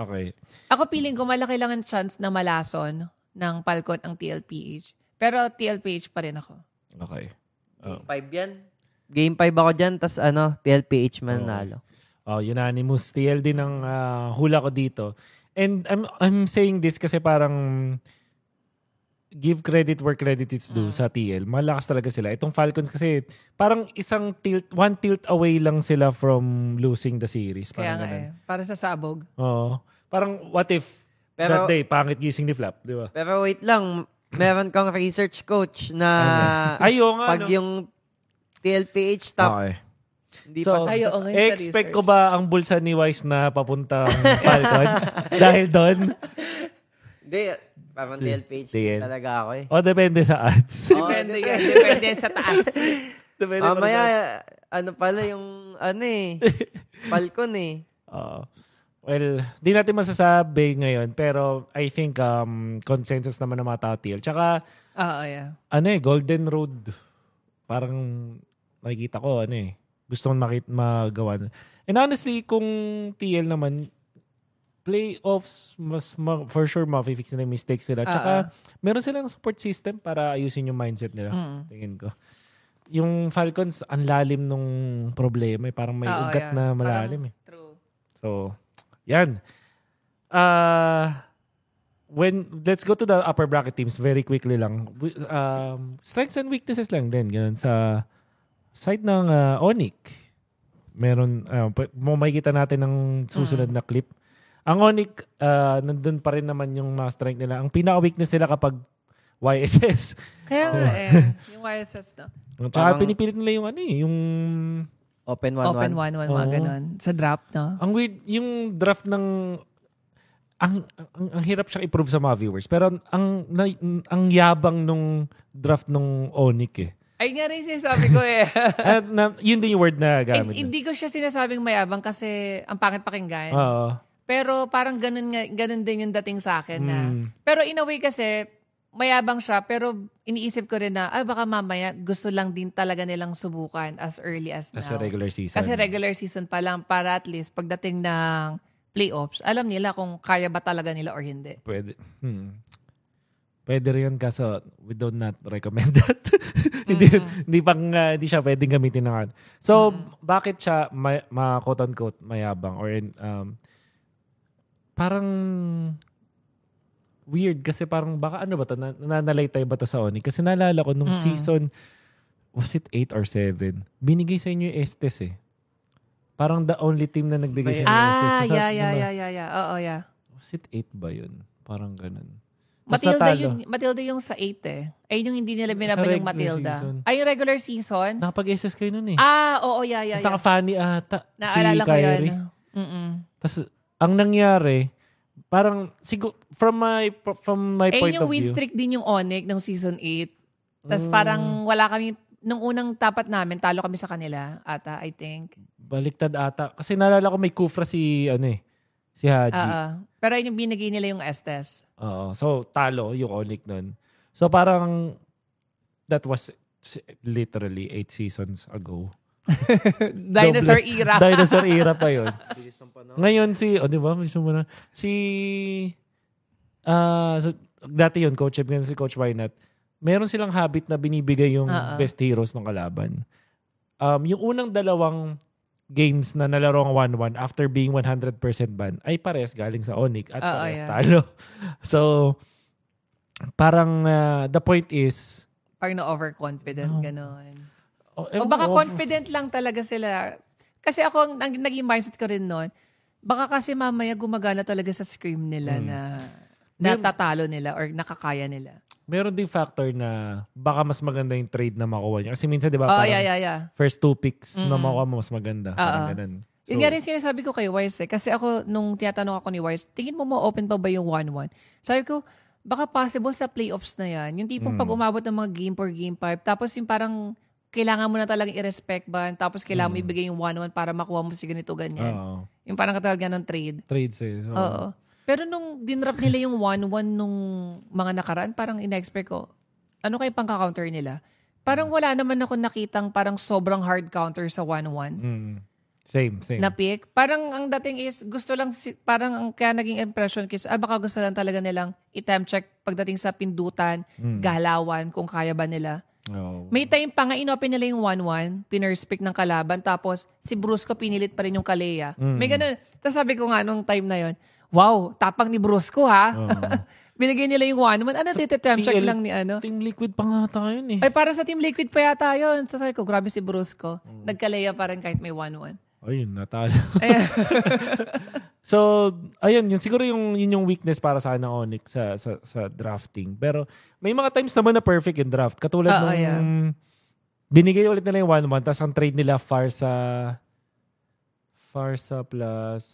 Okay. Ako feeling ko malaki lang ang chance na malason ng Falcon ang TLPH. Pero TLPH pa rin ako. Okay. Oh. Game 5 yan. Game 5 ako dyan, tas ano, TLPH manalo. Oh, unanimous. TL din ang ah, hula ko dito. And I'm I'm saying this kasi parang give credit where credit is due sa TL. Malakas talaga sila. Itong Falcons kasi parang isang tilt, one tilt away lang sila from losing the series. Kaya Parang nga ganun. eh. Para sa sabog. Oo. Parang what if Pero- that day, pangit gising ni Flap, di ba? Pero wait lang, meron kang research coach na Ayaw nga, pag no? yung TLPH top, Okay. hindi So, pa Ay, oo nga, sa expect ko ba ang bulsa ni Wise na papuntang Falcons? Dahil doon? Hindi, parang TLPH TL. talaga ako eh. O depende sa ads. Oh, Depende yan. Depende yan sa taas. depende Mamaya, sa- ano pala yung, ano eh, Falcon eh. Oo. well, di natin masasabi ngayon, pero I think um, consensus naman ng mga tao TL. Tsaka, Oo, yeah. ano eh, Golden Road. Parang nakikita ko, ano eh, gusto kong makit magawa. And honestly, kung TL naman, playoffs, mas ma- for sure ma-fix nila yung mistakes nila. Tsaka, meron silang support system para ayusin yung mindset nila. Mm. Tingin ko. Yung Falcons, ang lalim nung problema. Eh. Parang may Oo, ugat yeah. na malalim eh. True. So, yan. Uh, when let's go to the upper bracket teams very quickly lang. Um, strengths and weaknesses lang din ganun sa side ng uh, Onic. Meron uh, makikita natin ng susunod na clip. Ang Onic uh, nandun pa rin naman yung mga strength nila. Ang pinaka weakness nila kapag YSS. Kaya nga eh. Yung YSS no? Tsaka Parang- pinipilit nila yung ano eh, yung Open 1-1. Open 1-1, mga Oo. ganun. Sa draft, no? Ang weird, yung draft ng ang, ang, ang hirap siya i-prove sa mga viewers. Pero ang na, ang yabang nung draft nung Onic eh. Ay nga rin sinasabi ko eh. At na, yun din yung word na gamit. hindi ko siya sinasabing mayabang kasi ang pangit pakinggan. Oo. Pero parang ganun, nga, ganun din yung dating sa akin na. Mm. Pero in a way kasi, mayabang siya, pero iniisip ko rin na, ay baka mamaya gusto lang din talaga nilang subukan as early as now. Kasi regular season. Kasi regular season pa lang para at least pagdating ng playoffs, alam nila kung kaya ba talaga nila or hindi. Pwede. Hmm. Pwede rin yun kaso we do not recommend that. hindi, hindi pang, ah, hindi siya pwedeng gamitin ng. So, bakit siya ma, ma quote unquote mayabang or in, um, parang weird kasi parang baka ano ba to, na, nananalaytay ba to sa Oni? Kasi naalala ko nung Mm. season, was it 8 or 7? Binigay sa inyo yung Estes eh. Parang the only team na nagbigay sa inyo yung Estes. Ah, yeah, yeah, yeah, yeah, yeah. Oo, yeah. Was it 8 ba yun? Parang ganun. Tas Matilda natalo. yun, Matilda yung sa 8 eh. Ay, yung hindi nila binaban yung Matilda. season. Ay, yung regular season? Nakapag-SS kayo nun eh. Ah, oo, yeah, yeah, Tapos yeah. naka-funny ata Naalala si ko yun. Kyrie. Mm-mm. Tapos ang nangyari, parang siguro from my from my Eh, point yung of win view. streak din yung Onyx ng season 8. Tapos Mm. parang wala kami, nung unang tapat namin, talo kami sa kanila, ata, I think. Baliktad ata. Kasi naalala ko may kufra si ano eh, si Haji. Oo. Pero yun yung binigay nila yung Estes. Oo. So talo yung Onik nun. So parang that was literally eight seasons ago. Dinosaur era. Dinosaur era pa yun. Ngayon si, o oh, di ba, gusto mo na, si, ah, so, dati yun, Coach ngayon si Coach Wynat, meron silang habit na binibigay yung Oo. best heroes ng kalaban. Um, yung unang dalawang games na nalaro ang 1-1 after being 100% ban ay pares galing sa Onyx at Oo, pares yeah. talo. So, parang ah, the point is, Parang na-overconfident, Oo. gano'n. Oh, O baka ko, confident lang talaga sila. Kasi ako, ang naging mindset ko rin noon, baka kasi mamaya gumagana talaga sa scream nila Hmm. na natatalo nila or nakakaya nila. meron ding factor na baka mas maganda yung trade na makuha niya. Kasi minsan, di ba, Oh, parang yeah, yeah, yeah. first two picks na Mm. makuha mo mas maganda. Parang Oo. ganun. So, nga rin sinasabi ko kay Wise eh. Kasi ako, nung tinatanong ako ni Wise, tingin mo ma-open pa ba yung 1-1? Sabi ko, baka possible sa playoffs na yan. Yung tipong Mm. pag umabot ng mga game 4, game 5, tapos yung parang kailangan mo na talagang i-respect ba, tapos kailangan mo Mm. ibigay yung 1-1 para makuha mo si ganito, ganyan. Oo. Yung parang katalaga ng trade. Trades eh. So, Oo. Pero nung dinrap nila yung 1-1 nung mga nakaraan, parang in-expect ko, ano kayo pang counter nila? Parang Hmm. wala naman ako nakitang parang sobrang hard counter sa 1-1 Mm. Same, same. na pick. Parang ang dating is, gusto lang, si, parang ang kaya naging impression is, ah, baka gusto lang talaga nilang i-temp check pagdating sa pindutan, Mm. galawan, kung kaya ba nila. Oo. May time pa nga, inopen nila yung 1-1, pinurspick ng kalaban, tapos si Brusco pinilit pa rin yung Kalea. Mm. May ganun. Tapos sabi ko nga nung time na yon wow, tapang ni Brusco ha. Oo. Binigay nila yung 1-1. Ano, Sa tititemp check lang ni ano? Team Liquid pa nga tayo yun eh. Ay, para sa Team Liquid pa yata yun. So sabi ko, grabe si Brusco. Mm. Nagkalea pa rin kahit may 1-1. Ayun, natalo. Ayan. so, ayun, yun, siguro yung, yun yung weakness para sa akin ng Onyx sa, sa, sa drafting. Pero may mga times naman na perfect in draft. Katulad Oo, nung yeah. binigay ulit nila yung 1-1 tapos ang trade nila Farsa Farsa plus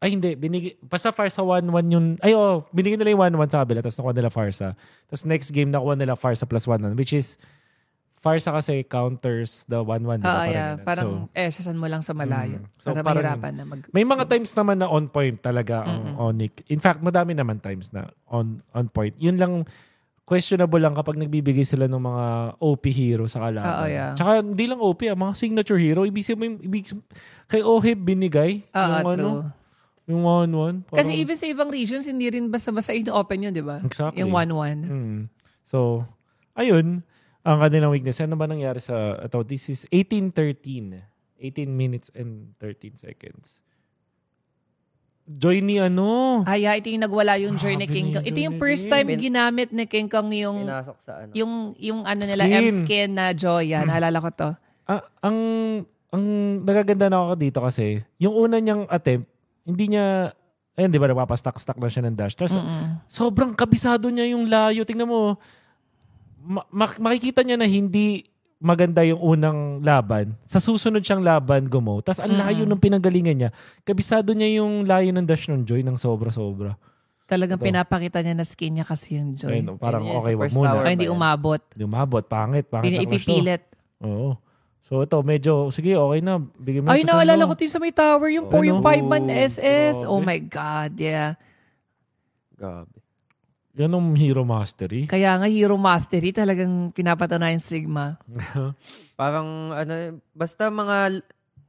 ay hindi, binigay, basta Farsa 1-1 yung, ay oh, binigay nila yung 1-1 sa kabila, tapos nakuha nila Farsa. Tapos next game, nakuha nila Farsa plus 1-1, which is, Farsa kasi counters the 1-1. di ba? Oo, yeah. ganun. Parang So, eh, sasan mo lang sa malayo. Mm. So, para parang- mahirapan na mag... may mga times naman na on point talaga ang Mm-mm. Onyx. In fact, madami naman times na on on point. Yun lang, questionable lang kapag nagbibigay sila ng mga OP hero sa kalaban. Oo, yeah. Tsaka hindi lang OP, ah, mga signature hero. Ibig sabihin, ibig sabihin- kay Oheb binigay Oo, yung ano, true. yung 1-1. Kasi Parang- even sa ibang regions, hindi rin basta-basta ino-open yun, di ba? Exactly. Yung 1-1. Mm. So, ayun, ang kanilang weakness. Ano ba nangyari sa, ito, this is 18-13. 18 minutes and 13 seconds. Joy ni ano? Ay, ah, ito yung nagwala yung Grabe journey na King Kong. Ito yung first time ginamit ni King Kong yung Pinasok sa ano. yung yung ano nila Skin. M skin na Joya. Naalala ko to. Ah, ang ang nagaganda na ako dito kasi, yung una niyang attempt, hindi niya, ayun, di ba, nagpapastack-stack na siya ng dash. Tapos, Mm-mm. sobrang kabisado niya yung layo. Tingnan mo, ma- mak- makikita niya na hindi maganda yung unang laban. Sa susunod siyang laban, gumo. Tapos, ang layo Mm-mm. ng pinagalingan niya. Kabisado niya yung layo ng dash ng Joy ng sobra-sobra. Talagang Ito. pinapakita niya na skin niya kasi yung Joy. Ayun, parang Yun yun, okay, wag muna. Ay, hindi umabot. Hindi umabot. Pangit. Pangit Hindi ipipilit. Oo. So, ito, medyo, sige, okay na. Bigyan mo Ay, naalala inyo. ko din sa may tower, yung Oh, 4, yung ano? 5 man SS. Grabe. Oh my God, yeah. Grabe. Yan ang hero mastery. Kaya nga, Hero Mastery talagang pinapatunayan Sigma. Parang ano, basta mga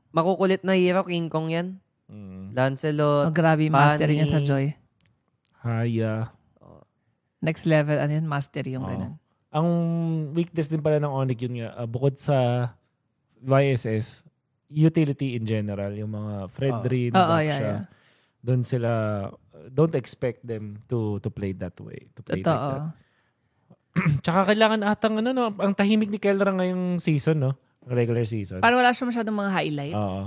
makukulit na hero, King Kong yan. Mm. Oh, Lancelot. grabe yung mastery niya sa. Joy. Haya. next level, ano yun, master yung Oo. ganun. Ang weakness din pala ng Onyx yun nga, ah, bukod sa YSS, utility in general, yung mga Fred Oo. Reed, Oo, Baksha, yeah, yeah. Doon sila, don't expect them to to play that way. To play like that. Totoo. Tsaka kailangan atang ano, no, ang tahimik ni Kellra ngayong season, no? Regular season. Parang wala siya masyadong mga highlights. Oo.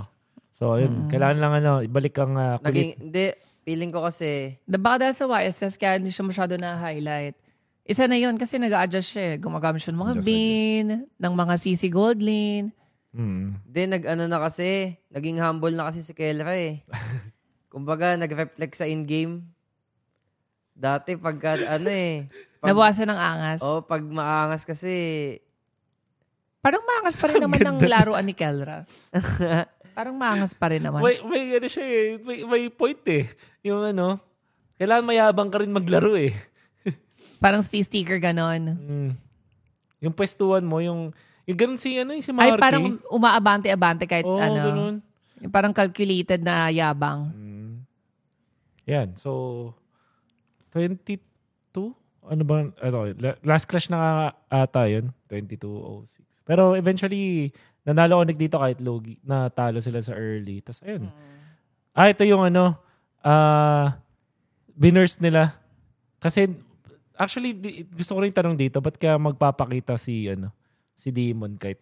So, yun. Mm. Kailangan lang ano, ibalik ang uh, Naging, kulit. hindi, feeling ko kasi, Da, baka dahil sa YSS, kaya hindi siya masyado na-highlight. Isa na yun kasi nag-a-adjust siya. eh. Gumagamit siya ng mga Adjust, bean, ng mga CC Goldlin. Mm. hindi, nag-ano na kasi, naging humble na kasi si Kelra eh. Kumbaga, nag-reflect sa in-game. Dati, pagka, ano eh, pag, Nabawasan ng angas. oh, pag maangas kasi, Parang maangas pa rin naman ng laruan ni Kelra. Parang maangas pa rin naman. May, may ano siya eh. May, may point eh. Yung ano, kailangan mayabang ka rin maglaro eh. Parang sti- sticker ganon. Mm. Yung pwestuhan mo, yung, yung ganun si, ano, yung si Marky. Ay, parang umaabante-abante kahit Oo, ano. ganun. Yung Parang calculated na yabang. Mm. Yan, so, 22? Ano ba? Ano, la- last clash na ata yun. 22.06. Pero eventually, nanalo Onyx dito kahit logi. Natalo sila sa early. Tapos ayun. Ah, ito yung ano, ah, binurst nila. Kasi, actually, di- gusto ko rin tanong dito, ba't kaya magpapakita si, ano, si Demon kahit,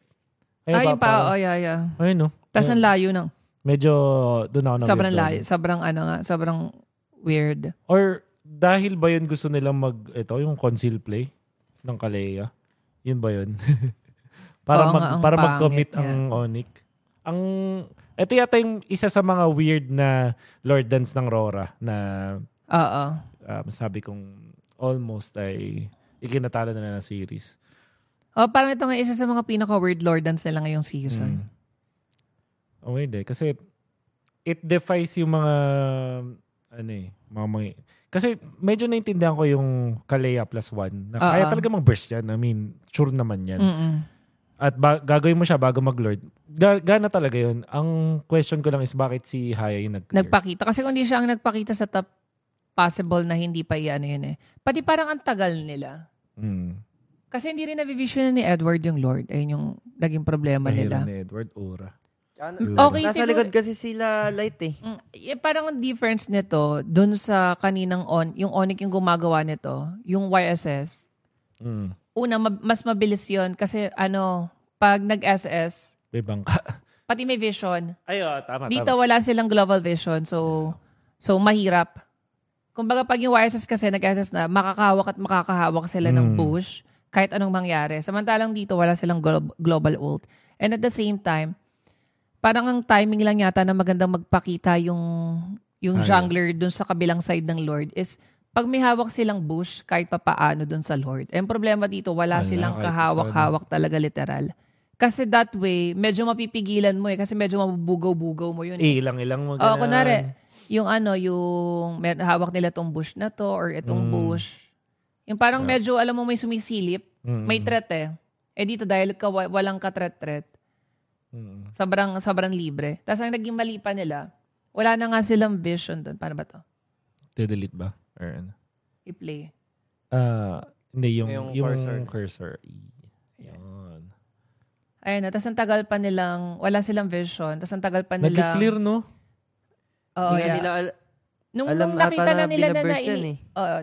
Ay, ba- pa, oh, yeah, yeah. Ayun, no. Tapos ang layo ng, Medyo doon ako na sobrang layo. Sobrang ano nga, sobrang weird. Or dahil ba yun gusto nilang mag, ito, yung conceal play ng Kalea? Yun ba yun? para Oo mag, nga, ang para pangit mag-commit niya. ang Onyx. Ang, ito yata yung isa sa mga weird na Lord Dance ng Rora na Oo. um, sabi kong almost ay ikinatalo na na ng series. Oh, parang ito nga isa sa mga pinaka-weird lord dance nila ngayong season. Mm. Oh, hindi. Kasi it defies yung mga ano eh, mga, mga kasi medyo naintindihan ko yung Kalea plus one. Na kaya Oo. talaga mag-burst yan. I mean, sure naman yan. Mm-mm. At ba- gagawin mo siya bago mag-lord. Ga- gana talaga yun. Ang question ko lang is bakit si Haya yung nag-clear? Nagpakita. Kasi kung di siya ang nagpakita sa top, possible na hindi pa yan yun eh. Pati parang ang tagal nila. Mm. Kasi hindi rin nabivision ni Edward yung Lord. Ayun yung naging problema Mahirap nila. ni Edward Ora. Ano, Okay, nasa siguro- likod kasi sila light eh. Mm, eh, parang ang difference nito, dun sa kaninang on, yung Onyx yung gumagawa nito, yung YSS, Mm. una, mab- mas mabilis yon kasi ano, pag nag-SS, May bangka. pati may vision, Ay, oh, tama, dito tama. wala silang global vision, so, so mahirap. Kumbaga pag yung YSS kasi nag-SS na, makakahawak at makakahawak sila ng Mm. push kahit anong mangyari. Samantalang dito wala silang glo- global ult. And at the same time, parang ang timing lang yata na magandang magpakita yung yung Ah, yeah. jungler dun sa kabilang side ng Lord is pag may hawak silang bush kahit papaano dun sa Lord. Eh, ang problema dito, wala Wala, silang kahawak-hawak talaga literal. Kasi that way, medyo mapipigilan mo eh. Kasi medyo mabubugaw-bugaw mo yun. eh. Ilang-ilang mo. Oo, kunwari, yung ano, yung may, hawak nila tong bush na to or itong Mm. bush. Yung parang Yeah. medyo, alam mo, may sumisilip. Mm. May threat eh. Eh dito, dahil ka, wa- walang ka-threat-threat, Mm. sobrang, sobrang libre. Tapos ang naging mali pa nila, wala na nga silang vision doon. Paano ba to? Delete ba? Or ano? I-play. Ah, hindi, yung, Yung yung, cursor. cursor. Yan. Ayun na. Tapos ang tagal pa nilang, wala silang vision. Tapos ang tagal pa nilang, Nag-clear, no? Oo, Hindi nga yeah. nila al- Nung, alam nung ata nakita na na nila na, binaburst na yan eh. Oo.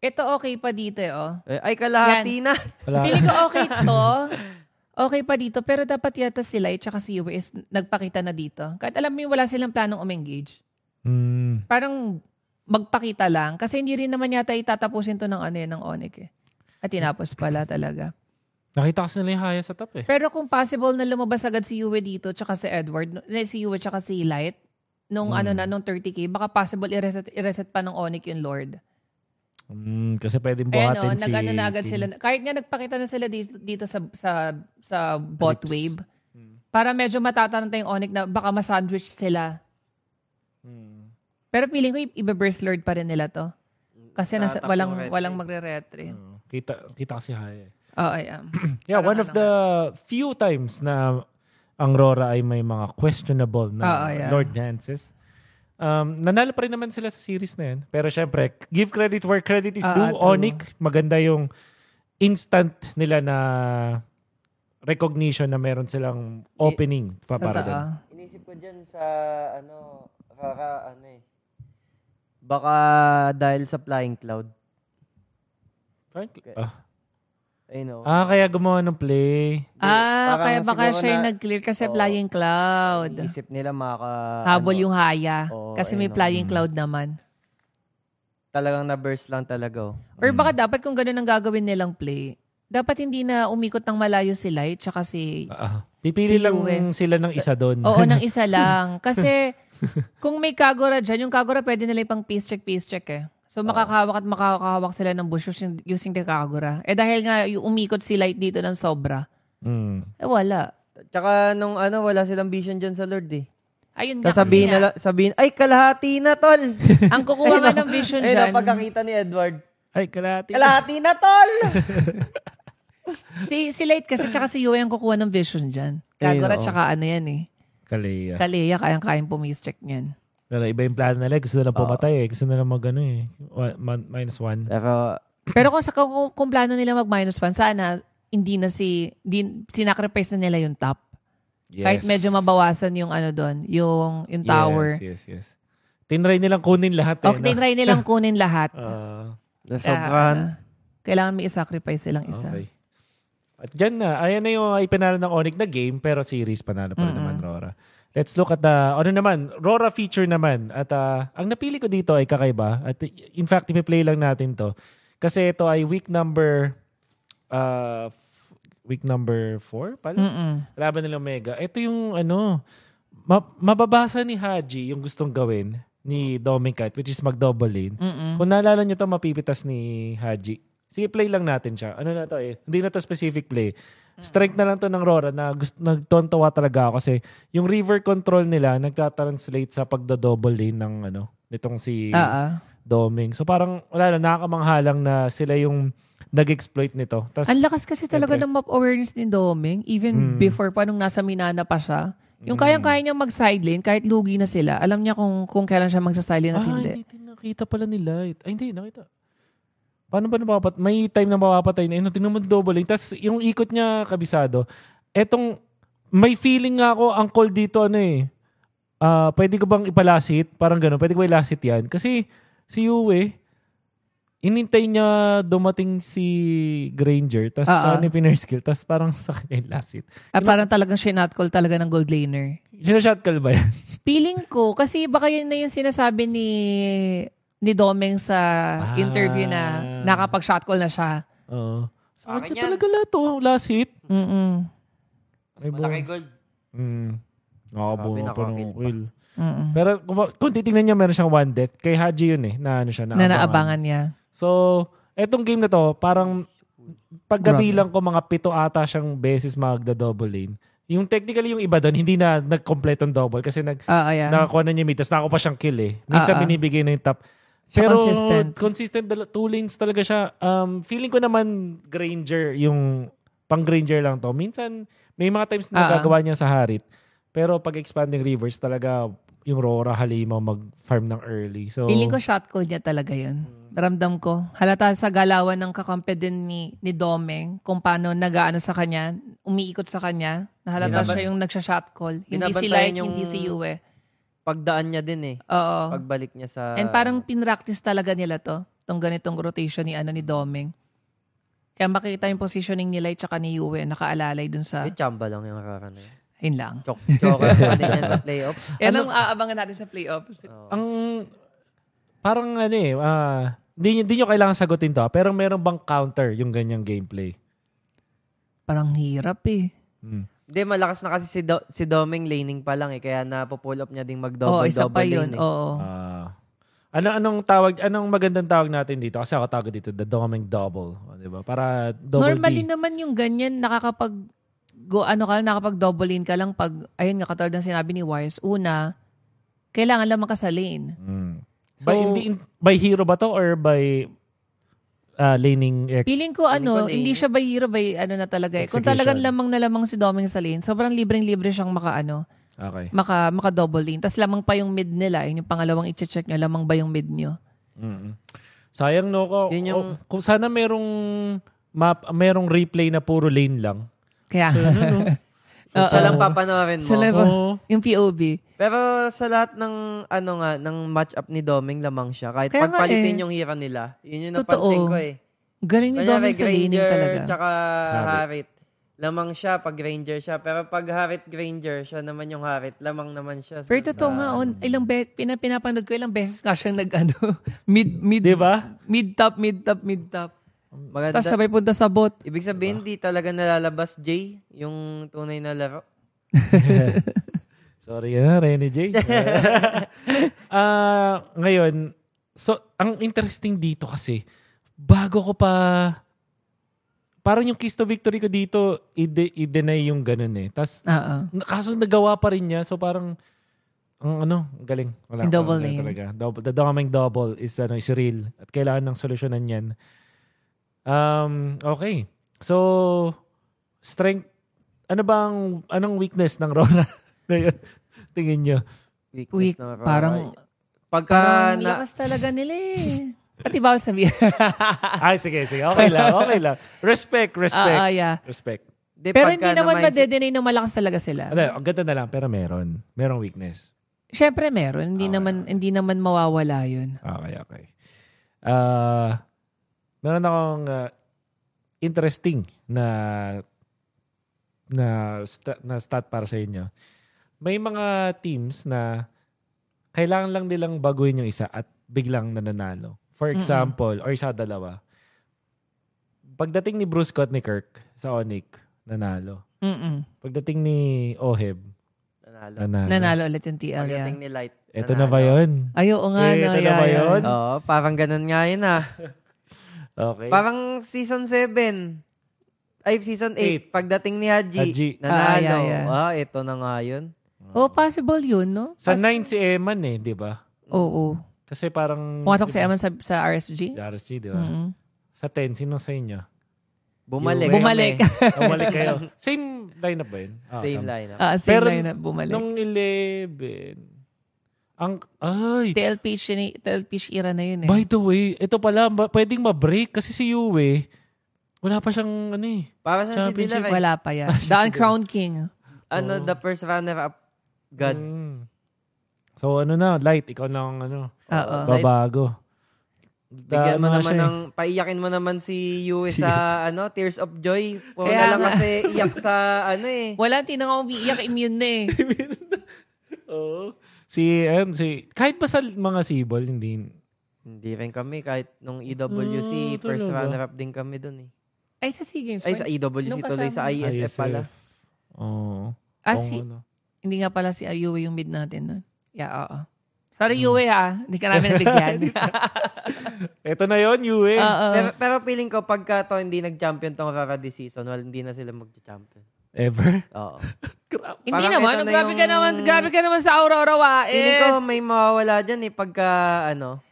ito okay pa dito eh, oh. eh, ay, kalahati na. Wala. Pili ko okay to. Okay pa dito. Pero dapat yata sila, at saka si is nagpakita na dito. Kahit alam mo yung wala silang planong umengage. Mm. Parang magpakita lang. Kasi hindi rin naman yata itatapusin to ng ano yun, ng Onyx eh. At tinapos pala talaga. Nakita kasi nila yung haya sa top eh. Pero kung possible na lumabas agad si Yue dito, tsaka si Edward, eh, si Yue tsaka si Light, nung Hmm. ano na, nung 30k, baka possible i-reset, i-reset pa ng Onyx yung Lord. Mm, kasi pwedeng Ayan buhatin o, si... nag-ano na agad sila. Kahit nga nagpakita na sila dito, dito sa, sa, sa bot Ellipse. wave, Mm. para medyo matatanda yung Onyx na baka masandwich sila. Mm. Pero feeling ko i- ibe-burst lord pa rin nila to. Kasi nasa, Tatak walang, walang magre-retry. Oo. Kita, kita kasi haya eh. Oo, yeah. Yeah, Parang one of ano the few times na ang Rora ay may mga questionable na Oo, yeah. Lord Dances. Um, nanalo pa rin naman sila sa series na yan. Pero syempre, give credit where credit is Ah, due. true. Onic, maganda yung instant nila na recognition na meron silang opening pa para doon. Inisip ko dyan sa, ano, kaka, ano eh. Baka dahil sa Flying Cloud. Ah, I know. ah, kaya gumawa ng play. Ah, Parang kaya baka siguro siya yung na- nag-clear kasi Oo. flying cloud. Inisip nila maka... Habol ano, yung haya. Oo, kasi may ayun, flying Mm. cloud naman. Talagang na-burst lang talaga. oh. Or Mm. baka dapat kung ganun ang gagawin nilang play, dapat hindi na umikot ng malayo si Light tsaka si... Ah, pipili Si lang Yue. sila ng isa doon. Oo, ng isa lang. Kasi kung may Kagura dyan, yung Kagura pwede nila ipang peace check, peace check eh. So makakahawak at makakahawak sila ng bush using, using the Kagura. Eh dahil nga yung umikot si Light dito ng sobra, Mm. eh wala. Tsaka nung ano, wala silang vision dyan sa Lord eh. Ayun nga Sasabihin na, sabihin, ay, kalahati na, tol! ang kukuha nga ng vision Ayun, dyan, ang pagkakita ni Edward. Ay, kalahati. Kalahati na, tol! si, si Light kasi tsaka si Yue ang kukuha ng vision dyan. Kagura tsaka ano yan eh. Kaleya. Kaleya, kayang-kayang pumice check niyan. Pero iba yung plano nila. Gusto nila pumatay eh. Gusto nila mag ano eh. One- minus one. Pero, Pero kung sa kung, kung plano nila mag minus one, sana hindi na si di, sinacrifice na nila yung top. Yes. Kahit medyo mabawasan yung ano doon, yung yung tower. Yes, yes, yes. Tinry nilang kunin lahat eh. Okay, tinry nilang kunin lahat. Ah, nasobrahan. Ah, kailangan may sacrifice silang isa. okay. At dyan na. Ayan na yung ipinalo ng Onyx na game pero series panalo pa rin Mm-mm. naman Rora. Let's look at the, ano naman, Rora feature naman. At ah, ang napili ko dito ay kakaiba. At in fact, ipi-play lang natin to. Kasi ito ay week number, uh, week number 4 pala. Mm-mm. Laban nila Omega. Ito yung ano, ma- mababasa ni Haji yung gustong gawin ni Domicat, which is mag-double lane. Mm-mm. Kung naalala nyo to, mapipitas ni Haji. Sige, play lang natin siya. Ano na to eh? Hindi na to specific play. Strength na lang to ng Rora na gusto, nagtontawa talaga ako kasi yung river control nila nagta-translate sa pagdo-double lane ng ano, nitong si ah. Doming. So parang wala na, nakakamangha lang na sila yung nag-exploit nito. Tas, Ang lakas kasi talaga ng map awareness ni Doming, even Mm. before pa nung nasa Minana pa siya. Yung Mm. kayang-kaya niya mag-sidelane, kahit lugi na sila, alam niya kung kung kailan siya magsa-sidelane at ah, hindi. hindi. nakita pala nila. Ay, hindi, nakita. Paano ba napapat? May time na mapapatay na. Ano, tingnan mo double lane. Tapos yung ikot niya kabisado. Etong, may feeling nga ako, ang call dito, ano eh, ah pwede ko bang ipalasit? Parang gano'n. Pwede ko ilasit yan? Kasi si Yue, inintay niya dumating si Granger. Tapos Ah, ah. ano yung pinner skill. Tapos parang sa kanya ilasit. Ah, parang talagang shinot call talaga ng gold laner. Sinashot call ba yan? Feeling ko, kasi baka yun na yung sinasabi ni ni Domeng sa Ah. interview na nakapag-shot call na siya. Oo. Sa Akin yan. talaga lahat to. Last hit. Mm-mm. Mas malaki gold. Mm. Nakabuo pa ng kill. Mm-mm. Pero kung, kung titingnan niya, meron siyang one death. Kay Haji yun eh, na ano siya, Na naabangan niya. So, etong game na to, parang pagkabilang ko mga pito ata siyang beses magda-double lane. Yung technically yung iba doon, hindi na nag-complete ang double kasi nag, Ah, yeah. nakakuha na niya mid, tapos nakakuha pa siyang kill eh. Minsan Ah, ah. binibigay na yung top. Siya Pero consistent. consistent, dala- two lanes talaga siya. Um, feeling ko naman Granger, yung pang Granger lang to. Minsan, may mga times na ah. nagagawa niya sa Harit. Pero pag expanding rivers, talaga yung Rora Halima mag-farm ng early. So, Feeling ko shot call niya talaga yun. Ramdam ko. Halata sa galawan ng kakampi din ni, ni Domeng kung paano nagaano sa kanya, umiikot sa kanya. Nahalata Binaban- siya yung nagsha-shot call. Hindi si Light, yung- hindi si Yue. Pagdaan niya din eh. Oo. Pagbalik niya sa... And parang pinractice talaga nila to. Tong ganitong rotation ni ano ni Domeng. Kaya makita yung positioning ni Light tsaka ni Yue nakaalalay dun sa... Eh, chamba lang yung nakaka na yun. Yun lang. Chok, din yan sa playoffs. Yan ang aabangan natin sa playoffs. Oo. ang parang ano eh, ah, hindi, hindi nyo kailangan sagutin to. ah, Pero meron bang counter yung ganyang gameplay? Parang hirap eh. Hmm. Hindi, malakas na kasi si, Do- si Doming laning pa lang eh. Kaya napo-pull up niya ding Oo, mag-double, isa double pa yun. lane eh. Oo. Ah. ano anong tawag anong magandang tawag natin dito kasi ako tawag dito the doming double o, di ba para double Normally D naman yung ganyan, nakakapag go ano ka, nakapag double in ka lang pag ayun nga katulad ng sinabi ni Wires. Una, kailangan lang sa lane. Mm. So, by, hindi, by hero ba to or by ah, laning eh, feeling ko Feeling ano, ko lane. hindi siya by hero by ano na talaga eh. Kung Execution. talagang lamang na lamang si Doming sa lane, sobrang libreng-libre siyang maka ano, Okay. maka, maka double lane. Tapos lamang pa yung mid nila. Yun yung pangalawang i-check nyo. Lamang ba yung mid nyo? mm Sayang no ko. Yun yung- oh, kung sana merong map, merong replay na puro lane lang. Kaya, So, ano, no? Oo. Siya lang papanoorin mo. Siya lang- Oo. yung POV. Pero sa lahat ng ano nga ng match-up ni Doming lamang siya. Kahit Kaya nga pagpalitin eh. yung hero nila. Yun yung Totoo. napansin ko eh. Galing ni Kanyari, Dominic sa laning talaga. tsaka Harit. Harit. Lamang siya pag Granger siya. Pero pag Harit Granger, siya naman yung Harit. Lamang naman siya. Pero totoo nga, on, ilang be, pina, pinapanood ko, ilang beses nga siyang nag, ano, mid, mid, Di ba? mid top, mid top, mid top. Maganda. Tapos sabay punta sa bot. Ibig sabihin, di talaga nalalabas Jay, yung tunay na laro. Sorry na, Rene J. Ah, ngayon, so ang interesting dito kasi bago ko pa parang yung keys to victory ko dito i-de- i-deny yung ganun eh. Tapos Oo. kaso nagawa pa rin niya. So parang ang ano, ang galing. Wala double lane. Talaga. Double, the daming double is ano is real at kailangan ng solusyonan 'yan. Um, okay. So strength ano bang anong weakness ng Rona? Ngayon, tingin niyo. Weakness Weak, ng Aurora. parang, Pagka parang na, lakas talaga nila eh. Pati bawal sabihin. Ay, sige, sige. Okay lang, okay lang. Respect, respect. Ah, ah, yeah. Respect. di, Pero hindi naman na-mindset- madedenay na malakas talaga sila. Ano, ang ganda na lang, pero meron. Merong weakness. Siyempre meron. Hindi Okay. naman hindi naman mawawala yun. Okay, okay. Ah, meron akong ah, interesting na na sta- na stat para sa inyo. May mga teams na kailangan lang nilang baguhin yung isa at biglang nananalo. For example, or sa dalawa. Pagdating ni Bruce Scott ni Kirk sa Onic, nanalo. Mm-mm. Pagdating ni Oheb, Nanalo. nanalo. Nanalo ulit yung TL yeah. Pagdating ni Light. Ito na ba yun? Ay, oo nga. Eh, no, ito na yeah, ba yeah. yun? Oo, parang ganun nga yun ah. Okay. Parang season 7. Ay, season 8. Eight. Pagdating ni Haji, Haji. nanalo. Ah, yeah, yeah. Ah, ito na nga yun. Oh, possible yun, no? Sa Poss- 9 si Eman eh, di ba? Oo. Kasi parang... Pumatok si Eman sa, sa RSG. Sa RSG, di ba? Mm-mm. Sa 10, sino sa inyo? Bumalik. Yung- Bumalik. Bumalik kayo. Same lineup ba yun? Ah, Same lineup. Ah, same Pero lineup, bumalik. Nung 11, ang... Ay! TL Peach, yun eh, TL Peach era na yun eh. By the way, ito pala, ba, pwedeng ma-break kasi si Yue, wala pa siyang ano eh. Para siya si Championship, Dilar. eh. Wala pa yan. The Uncrowned King. Ano, Oo. the first runner-up. God. Mm. So ano na, Light, ikaw na ang ano, Oo. babago. Bigyan mo ano naman siya eh. ng, paiyakin mo naman si Yue sa, ano, Tears of Joy. Puro Kaya na lang nga. kasi iyak sa, ano eh. Wala, tinang umiiyak, immune na eh. Oo. Si, ayun, si, kahit pa sa mga sibol, hindi, Hindi rin kami, kahit nung EWC, Ah, first talaga? runner-up din kami dun eh. Ay, sa SEA Games. Ay, sa EWC Nung tuloy, sa kasama. ISF pala. Oo. Ah, Oo, si, ano. hindi nga pala si Ayue yung mid natin nun. Yeah, oo. Sorry, Yue ha. Hindi ka namin nabigyan. Ito na yon Yue. Oo. Pero, pero feeling ko, pagka to hindi nag-champion tong Rara this season, well, hindi na sila mag-champion. Ever? Oo. Hindi Parang naman. ito na Grabe ka yung- naman. Grabe ka naman sa Aurora Wais. Feeling ko may mawawala dyan eh, pagka, ano,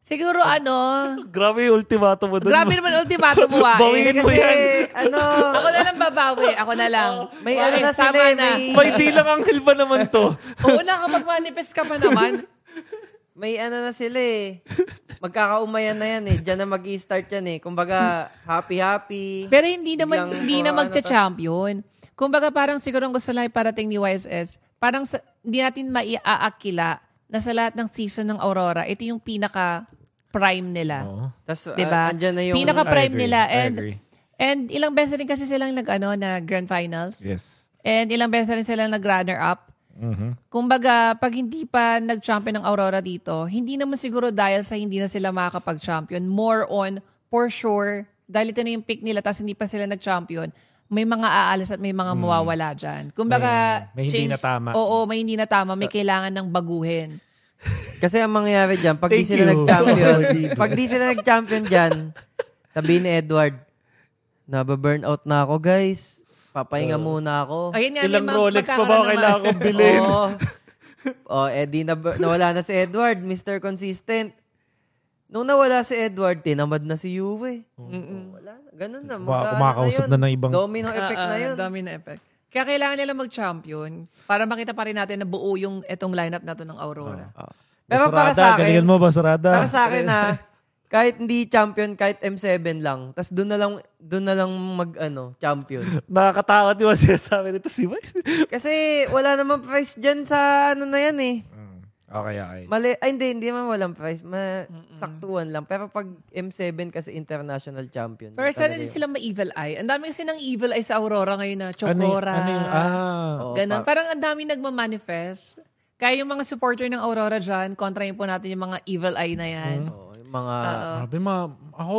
Siguro ano. Grabe yung ultimatum mo doon. Grabe naman ultimatum mo Bawiin Wais. mo kasi, yan. ano, Ako na lang babawi. Ako na lang. may Wais, ano na sila tama eh, na. may, May di lang anghel ba naman to? Oo na, kapag manifest ka pa naman. May ano na sila eh. Magkakaumayan na yan eh. Diyan na mag start yan eh. Kumbaga, happy-happy. Pero hindi naman, Biglang, hindi na oh, ano magcha-champion. Kumbaga parang siguro ang gusto lang parating ni YSS, parang sa, hindi natin maiaakila na sa lahat ng season ng Aurora, ito yung pinaka prime nila. Oo. Tapos, Diba? uh, na yung... Pinaka-prime I agree. nila. And, and ilang beses rin kasi silang nag, ano, na grand finals. Yes. And ilang beses rin silang nag-runner-up. Mhm. Kumbaga, pag hindi pa nag-champion ng Aurora dito, hindi naman siguro dahil sa hindi na sila makakapag-champion. More on, for sure, dahil ito na yung pick nila tapos hindi pa sila nag-champion, may mga aalis at may mga mawawala dyan. Kumbaga. May- may hindi na tama. Oo, may hindi na tama. May kailangan ng baguhin. Kasi ang mangyayari dyan, pag di Thank sila you. nag-champion, pag di sila nag-champion dyan, sabi ni Edward, nababurn out na ako guys. Papahinga muna ako. Ayun nga, may Ilang mga Rolex pa ba kailangan kong bilhin? Oo. oh, eh di na, nawala na si Edward, Mr. Consistent. Nung nawala si Edward, tinamad na si Juve. Mm-mm. Wala na, ganun na. Ba- magkaano kumakausap yun. na ng ibang- Domino effect Ah, na ah, yun. Domino effect. Kaya kailangan nila mag-champion para makita pa rin natin na buo yung etong lineup na to ng Aurora. Pero para Basurada, sa akin, galingan mo, Basurada. para sa akin na kahit hindi champion, kahit M7 lang, tas doon na lang doon na lang mag ano, champion. Nakakatakot yung sinasabi nito si Vice. Kasi wala naman price diyan sa ano na yan eh. okay, okay. Mali, ay hindi, hindi man walang price. Ma, saktuan lang. Pero pag M7 kasi international champion. Pero sana din sila may evil eye. Ang dami kasi ng evil eye sa Aurora ngayon na Ano, y- Chokora. ano yung, ah, Oo, Ganon. pa- Parang ang dami nagmamanifest. Kaya yung mga supporter ng Aurora dyan, kontrahin po natin yung mga evil eye na yan. Oo, yung mga Oo. Sabi ma, ako,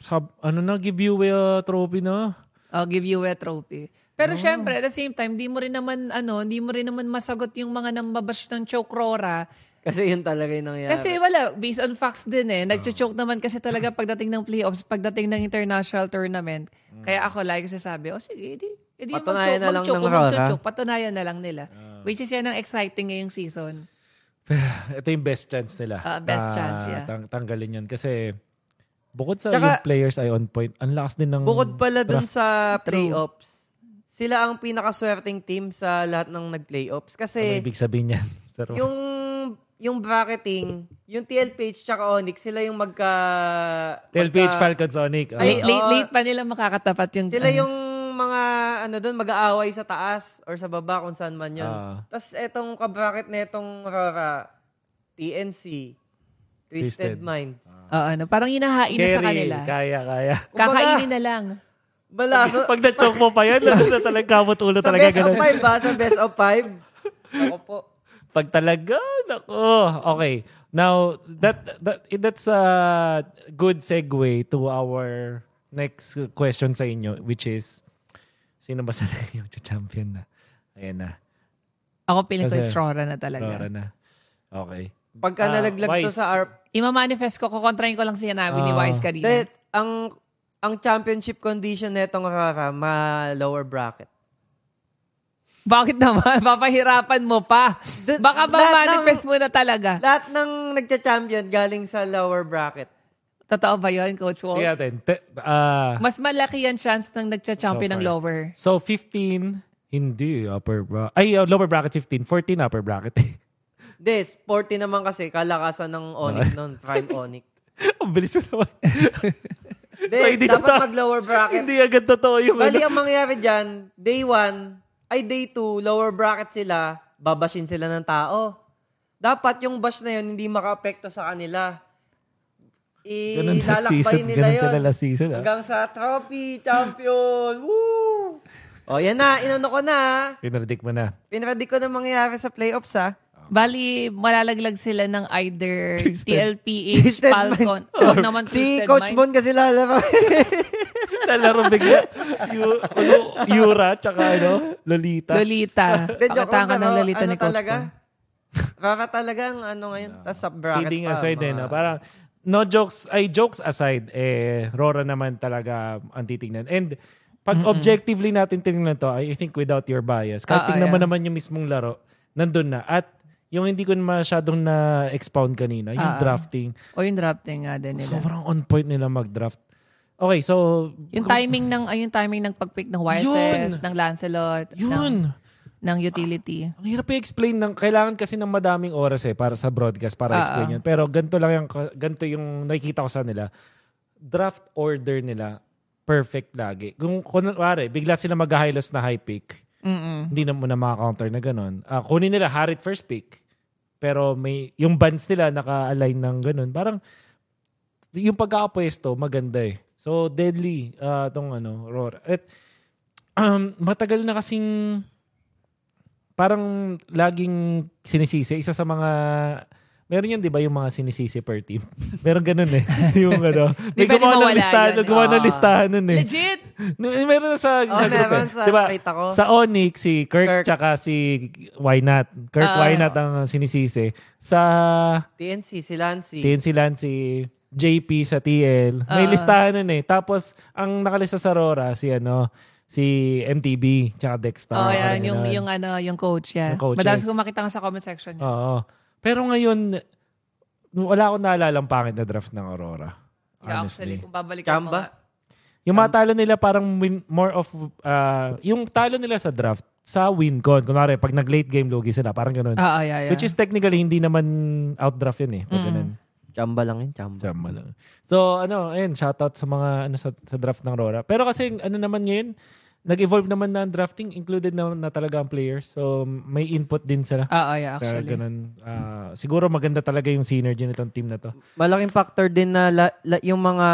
sab, ano na, give you a trophy na. I'll give you a trophy. Pero syempre, at the same time, di mo rin naman, ano, di mo rin naman masagot yung mga nambabash ng Chokrora. kasi yun talaga yung nangyari. Kasi wala, based on facts din eh. Nag-choke naman kasi talaga pagdating ng playoffs, pagdating ng international tournament. Kaya ako lagi sasabi, oh sige, edi, edi Patunayan na lang mag-choke, ng mag-choke, Aurora. mag-choke. Patunayan na lang nila. Which is yan ang exciting ngayong season. Ito yung best chance nila. Ah, best na chance, yeah. tang- tanggalin yun. Kasi, bukod sa Tsaka- yung players ay on point, ang lakas din ng... Bukod pala dun sa playoffs, sila ang pinakaswerteng team sa lahat ng nag-playoffs. Ano Kasi ibig sabihin yan? Pero, yung yung bracketing, yung TLPH tsaka Onyx, sila yung magka... TLPH magka- Falcon Sonic. ah. Ay, Late, late, pa nila makakatapat yung... Sila yung mga ano doon mag-aaway sa taas or sa baba kung saan man yun. Ah. Tapos etong kabracket na itong Aurora, TNC, Twisted, Twisted. Minds. Oo, ano, parang hinahain na sa kanila. kaya, kaya. Kakainin na lang. Bala, so, Pag na-choke mo pa yan, lalo na talagang kamot ulo sa talaga best of ganun. five ba? Sa best of five? Ako po. Pag talaga, nako. Okay. Now, that, that that's a good segue to our next question sa inyo, which is, sino ba sa yung champion na? Ayan na. Ako piling ko Kasi- it's Rora na talaga. Rora na. Okay. Pagka Ah, nalaglag to Wise. sa ARP, Ima-manifest ko, kukontrahin ko lang siya namin ni Ah. Wise kanina. Dahil ang ang championship condition netong Aurora, ma lower bracket. Bakit naman? Papahirapan mo pa. Dun- Baka ba lahat manifest ng- mo na talaga? Lahat ng nagcha-champion galing sa lower bracket. Totoo ba yun, Coach Walt? Tingnan natin. Te- ah, Mas malaki yan chance ng nagcha-champion So ng far. lower. so, 15, hindi upper bracket. Ay, uh, lower bracket 15. 14 upper bracket. Des, 40 naman kasi kalakasan ng Onyx noon, prime Onyx. Ang bilis mo naman. Des, Ay, hindi dapat totoo. mag-lower bracket. hindi agad totoo yung Bali, ano. ang mangyayari dyan, day 1, ay day 2, lower bracket sila, babashin sila ng tao. Dapat yung bash na yun, hindi maka-apekto sa kanila. Ganun na Ilalakbay season. nila Ganun yun. sila last season. Ah. Hanggang sa trophy, champion, woo! O, yan na, inano ko na. Pinredict mo na. Pinredict ko na mangyayari sa playoffs, ha? Bali, malalaglag sila ng either Twisted. TLPH, Twisted Falcon. Huwag naman Si Coach Mind. Bon kasi lalaro. Nalaro bigla. Yu- ano, Yura, tsaka ano, Lolita. Lolita. Lang, ng pero Lolita ano ni Coach talaga? Bon. Raka talaga ang ano ngayon. Tapos sa bracket Kidding pa. aside mga- ah, Parang, no jokes, ay jokes aside, eh, Rora naman talaga ang titignan. And, pag objectively natin tingnan to, I think without your bias, kahit Ah, ah, tingnan mo yeah. naman yung mismong laro, nandun na. At, yung hindi ko masyadong na-expound kanina, yung ah. drafting, O yung drafting nga din nila. sobrang on point nila mag-draft. Okay, so... Yung timing ng ay yung timing ng pag-pick ng Yun! ng Lancelot, Yun! ng utility. Ang hirap i-explain ng kailangan kasi ng madaming oras eh para sa broadcast para Ah, explain ah. yun. Pero ganito lang yung ganito yung nakikita ko sa nila. Draft order nila perfect lagi. Kung kunwari, bigla sila mag-high loss na high pick, Mm-mm. hindi na mo na maka-counter na ganun. Ah, kunin nila Harit first pick. Pero may yung bands nila naka-align ng ganun. Parang yung pagkakapwesto maganda eh. So deadly ah tong ano, Aurora. At um, matagal na kasing parang laging sinisisi. Isa sa mga Meron yan, di ba, yung mga sinisisi per team? Meron ganun eh. yung ano. May gumawa ng listahan, yun. gumawa ng Ah. listahan nun eh. Legit! Meron na sa, Oh, sa group eh. sa Di ba? nakita ko. Sa Onyx, si Kirk, Kirk. tsaka si Why Not. Kirk Ah. Why Not ang sinisisi. Sa TNC, si Lancy. TNC Lancy, JP sa TL. May Ah. listahan nun eh. Tapos, ang nakalista sa Rora, si ano, si MTB, tsaka Dexter. Oh, yan. Yung, ganun. yung, ano, yung coach, yeah. Yung coaches. Madalas ko makita nga sa comment section niya. Oo. Pero ngayon, wala akong naalala ang pangit na draft ng Aurora. Yeah, actually, Honestly. kung babalikan mo Chamba? nga. Yung mga talo nila parang win, more of, uh, yung talo nila sa draft, sa win con. Kunwari, pag nag-late game, lugi sila. Parang ganun. Ah, yeah, yeah. Which is technically, hindi naman outdraft yun eh. Pag ganun. Chamba lang yun, chamba. Tama lang. So, ano, ayun, shoutout sa mga, ano, sa, sa draft ng Rora. Pero kasi, ano naman ngayon, nag-evolve naman na ang drafting, included na, na talaga ang players. So, may input din sila. Ah, ah, yeah, Kaya actually. ganun. Ah, siguro maganda talaga yung synergy nitong team na to. Malaking factor din na la, la- yung mga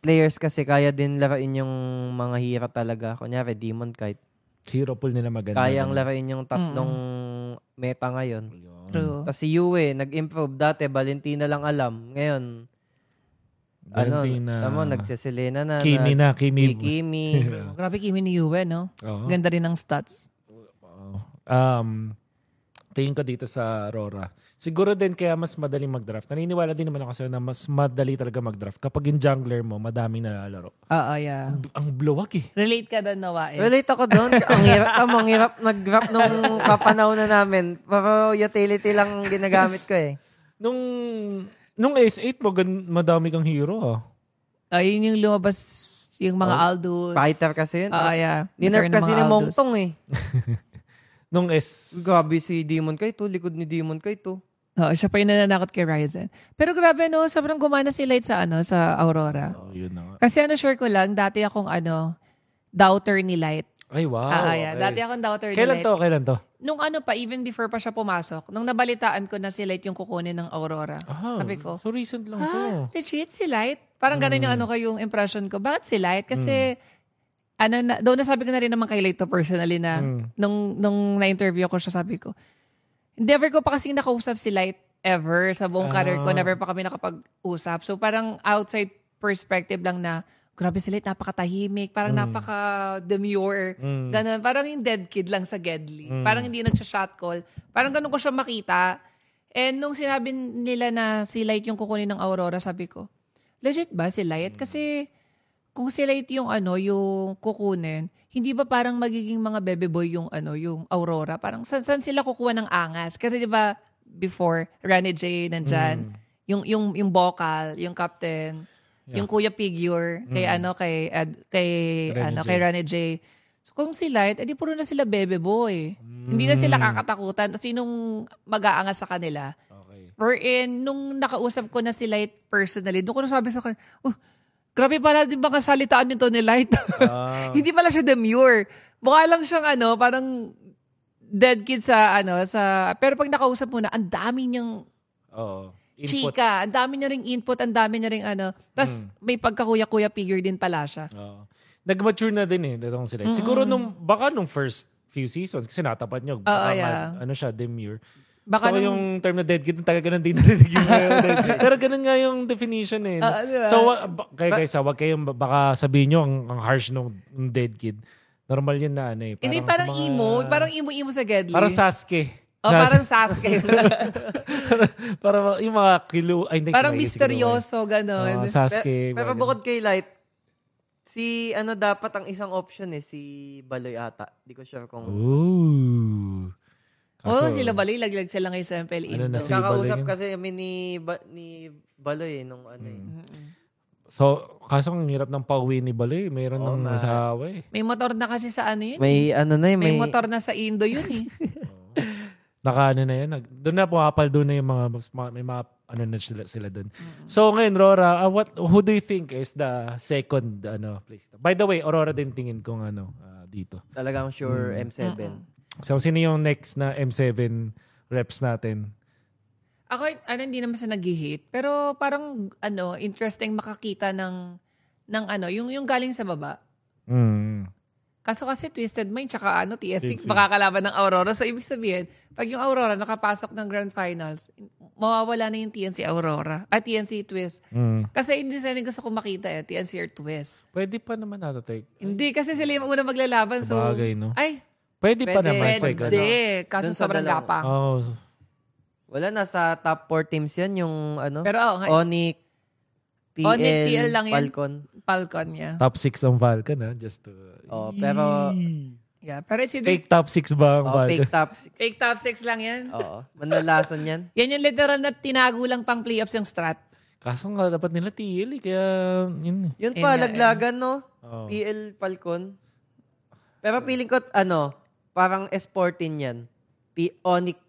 players kasi kaya din laruin yung mga hero talaga. Kunyari, Demon Kite. Hero pool nila maganda. Kayang laruin yung tatlong meta ngayon. True. Tapos si Yue, nag-improve. Dati, Valentina lang alam. Ngayon, Ano, tamo, nagsiselena na. Kimi na, Kimi. Kimi. Grabe Kimi ni Yue, no? Oo. Ganda rin ng stats. Um, tingin ko dito sa Aurora. Siguro din kaya mas madaling mag-draft. Naniniwala din naman ako sa'yo na mas madali talaga mag-draft kapag yung jungler mo, madaming nalalaro. Ah, ah, yeah. B- Ang bluwag eh. Relate ka doon, Noah. eh. Relate ako doon. ang hirap, tamo, ang hirap nag-grab nung kapanaw na namin. Pero utility lang ginagamit ko eh. Nung nung S8 mo, gan, madami kang hero ah. Ayun yung lumabas yung mga Oh, Aldous. Fighter kasi yun. Ah, yeah. Ninerf kasi ni. Mongtong eh. Nung S... Grabe si Demon Kite, likod ni Demon Kite. Oo, siya pa yung nananakot kay Ryzen. Pero grabe no, sobrang gumana si Light sa ano sa Aurora. Oh, yun na nga. Kasi ano sure ko lang, dati akong ano, doubter ni Light. Ay, wow. ah, yeah. okay. Dati akong doubter Kailan ni Light. to? Kailan to? Nung ano pa, even before pa siya pumasok, nung nabalitaan ko na si Light yung kukunin ng Aurora. Ah, Sabi ko, So recent lang to. ah, legit si Light? Parang ganun yung ano ko yung impression ko. Bakit si Light? Kasi, ano na, doon nasabi ko na rin naman kay Light to personally na, Mm. nung, nung na-interview ko siya, sabi ko, never ko pa kasing nakausap si Light ever sa buong career ko. Ah. Never pa kami nakapag-usap. So parang outside perspective lang na, grabe si Light, napakatahimik, parang napaka-demure. Mm. Ganun. Parang yung dead kid lang sa Gedli. Mm. Parang hindi nagsha-shot call. Parang ganun ko siya makita. And nung sinabi nila na si Light yung kukunin ng Aurora, sabi ko, legit ba si Light? Kasi kung si Light yung ano, yung kukunin, hindi ba parang magiging mga bebe boy yung ano, yung Aurora? Parang saan, saan sila kukuha ng angas? Kasi di ba before, Rani J nandyan, yung, yung, yung vocal, yung captain, yung kuya figure, kay ano, kay, Ed- kay, Rani ano, J. kay Rani J. So kung si Light, edi puro na sila bebe boy. Hindi na sila kakatakutan. Sinong mag-aangas sa kanila? Okay. Wherein, nung nakausap ko na si Light personally, doon ko na sabi sa kanya, oh, grabe pala din ba salitaan nito ni Light? Ah. Hindi pala siya demure. Mukha lang siyang ano, parang dead kid sa ano, sa, pero pag nakausap mo na, ang dami niyang Oo. Input. chika, ang dami niya ring input, ang dami niya ring ano, tas may pagkakuya-kuya figure din pala siya. Oo. Nag-mature na din eh, itong sila. Siguro nung, baka nung first few seasons, kasi natapat nyo, baka yeah. nga, ano siya, demure. Baka so, nung- yung term na dead kid, taga ganun din narinig yung uh. Pero ganun nga yung definition eh. Ba? so, ba- kayo guys, ah, wag kayong, baka sabihin nyo, ang, ang harsh nung, nung dead kid. Normal yun na ano eh. Hindi, sa parang mga- emo, parang emo-emo sa Gedli. Parang Sasuke. Oh, parang Sasuke. parang yung mga kilo, ay hindi. parang kilo, misteryoso, ganon. eh. Oh, Sasuke. Pero, pero bukod kay Light, si ano dapat ang isang option eh, si Baloy ata. Di ko sure kung... Ooh. Oo, Kaso, sila bali, laglag sila ngayon sa MPL Ano Indo. na si- Kakausap Baloy yun? kasi kami ni, ba, ni Baloy eh, nung ano eh. So, kaso ang hirap ng pauwi ni Baloy. Mayroon Oo, ng asawa eh. May motor na kasi sa ano yun. May ano na eh, May, may... motor na sa Indo yun eh. Naka ano na yan. Nag, doon na pumapal doon na yung mga, mga- may mga ano na sila, sila doon. So ngayon, Rora, uh, what, who do you think is the second ano place? By the way, Aurora din tingin kong ano ah, dito. Talagang sure M7. So sino yung next na M7 reps natin? Ako, ano, hindi naman sa nag-hit. Pero parang, ano, interesting makakita ng, ng ano, yung, yung galing sa baba. Mm. Kaso kasi Twisted Mind, tsaka ano, TS6, TS6. makakalaban ng Aurora. So, ibig sabihin, pag yung Aurora nakapasok ng Grand Finals, mawawala na yung TNC Aurora. At TNC Twist. Mm. Kasi hindi sa gusto ko makita eh, TNC or Twist. Pwede pa naman nato take. Hindi, kasi sila yung una maglalaban. So, Sabagay, no? ay, Pwede, pa naman. Pwede. second. pwede. Kaso Dun sa sobrang dalawang- gapang. Oh, Wala, nasa top 4 teams yan, yung ano, Pero oo nga, Onyx, TL, Onyx, TL lang yun. Falcon. Falcon niya. top 6 ang Falcon ha. Just to... Oh, pero- Yeah, pero si Fake top 6 ba ang Oh, fake top 6. Fake top 6 lang yan. Oo. Manlalason yan. Yan yung literal na tinago lang pang playoffs yung strat. Kaso nga dapat nila TL eh, kaya yun. Yun Yun pa, nga, laglagan, no? Oh. TL Falcon. Pero feeling ko, ano, parang S14 yan. T Onic,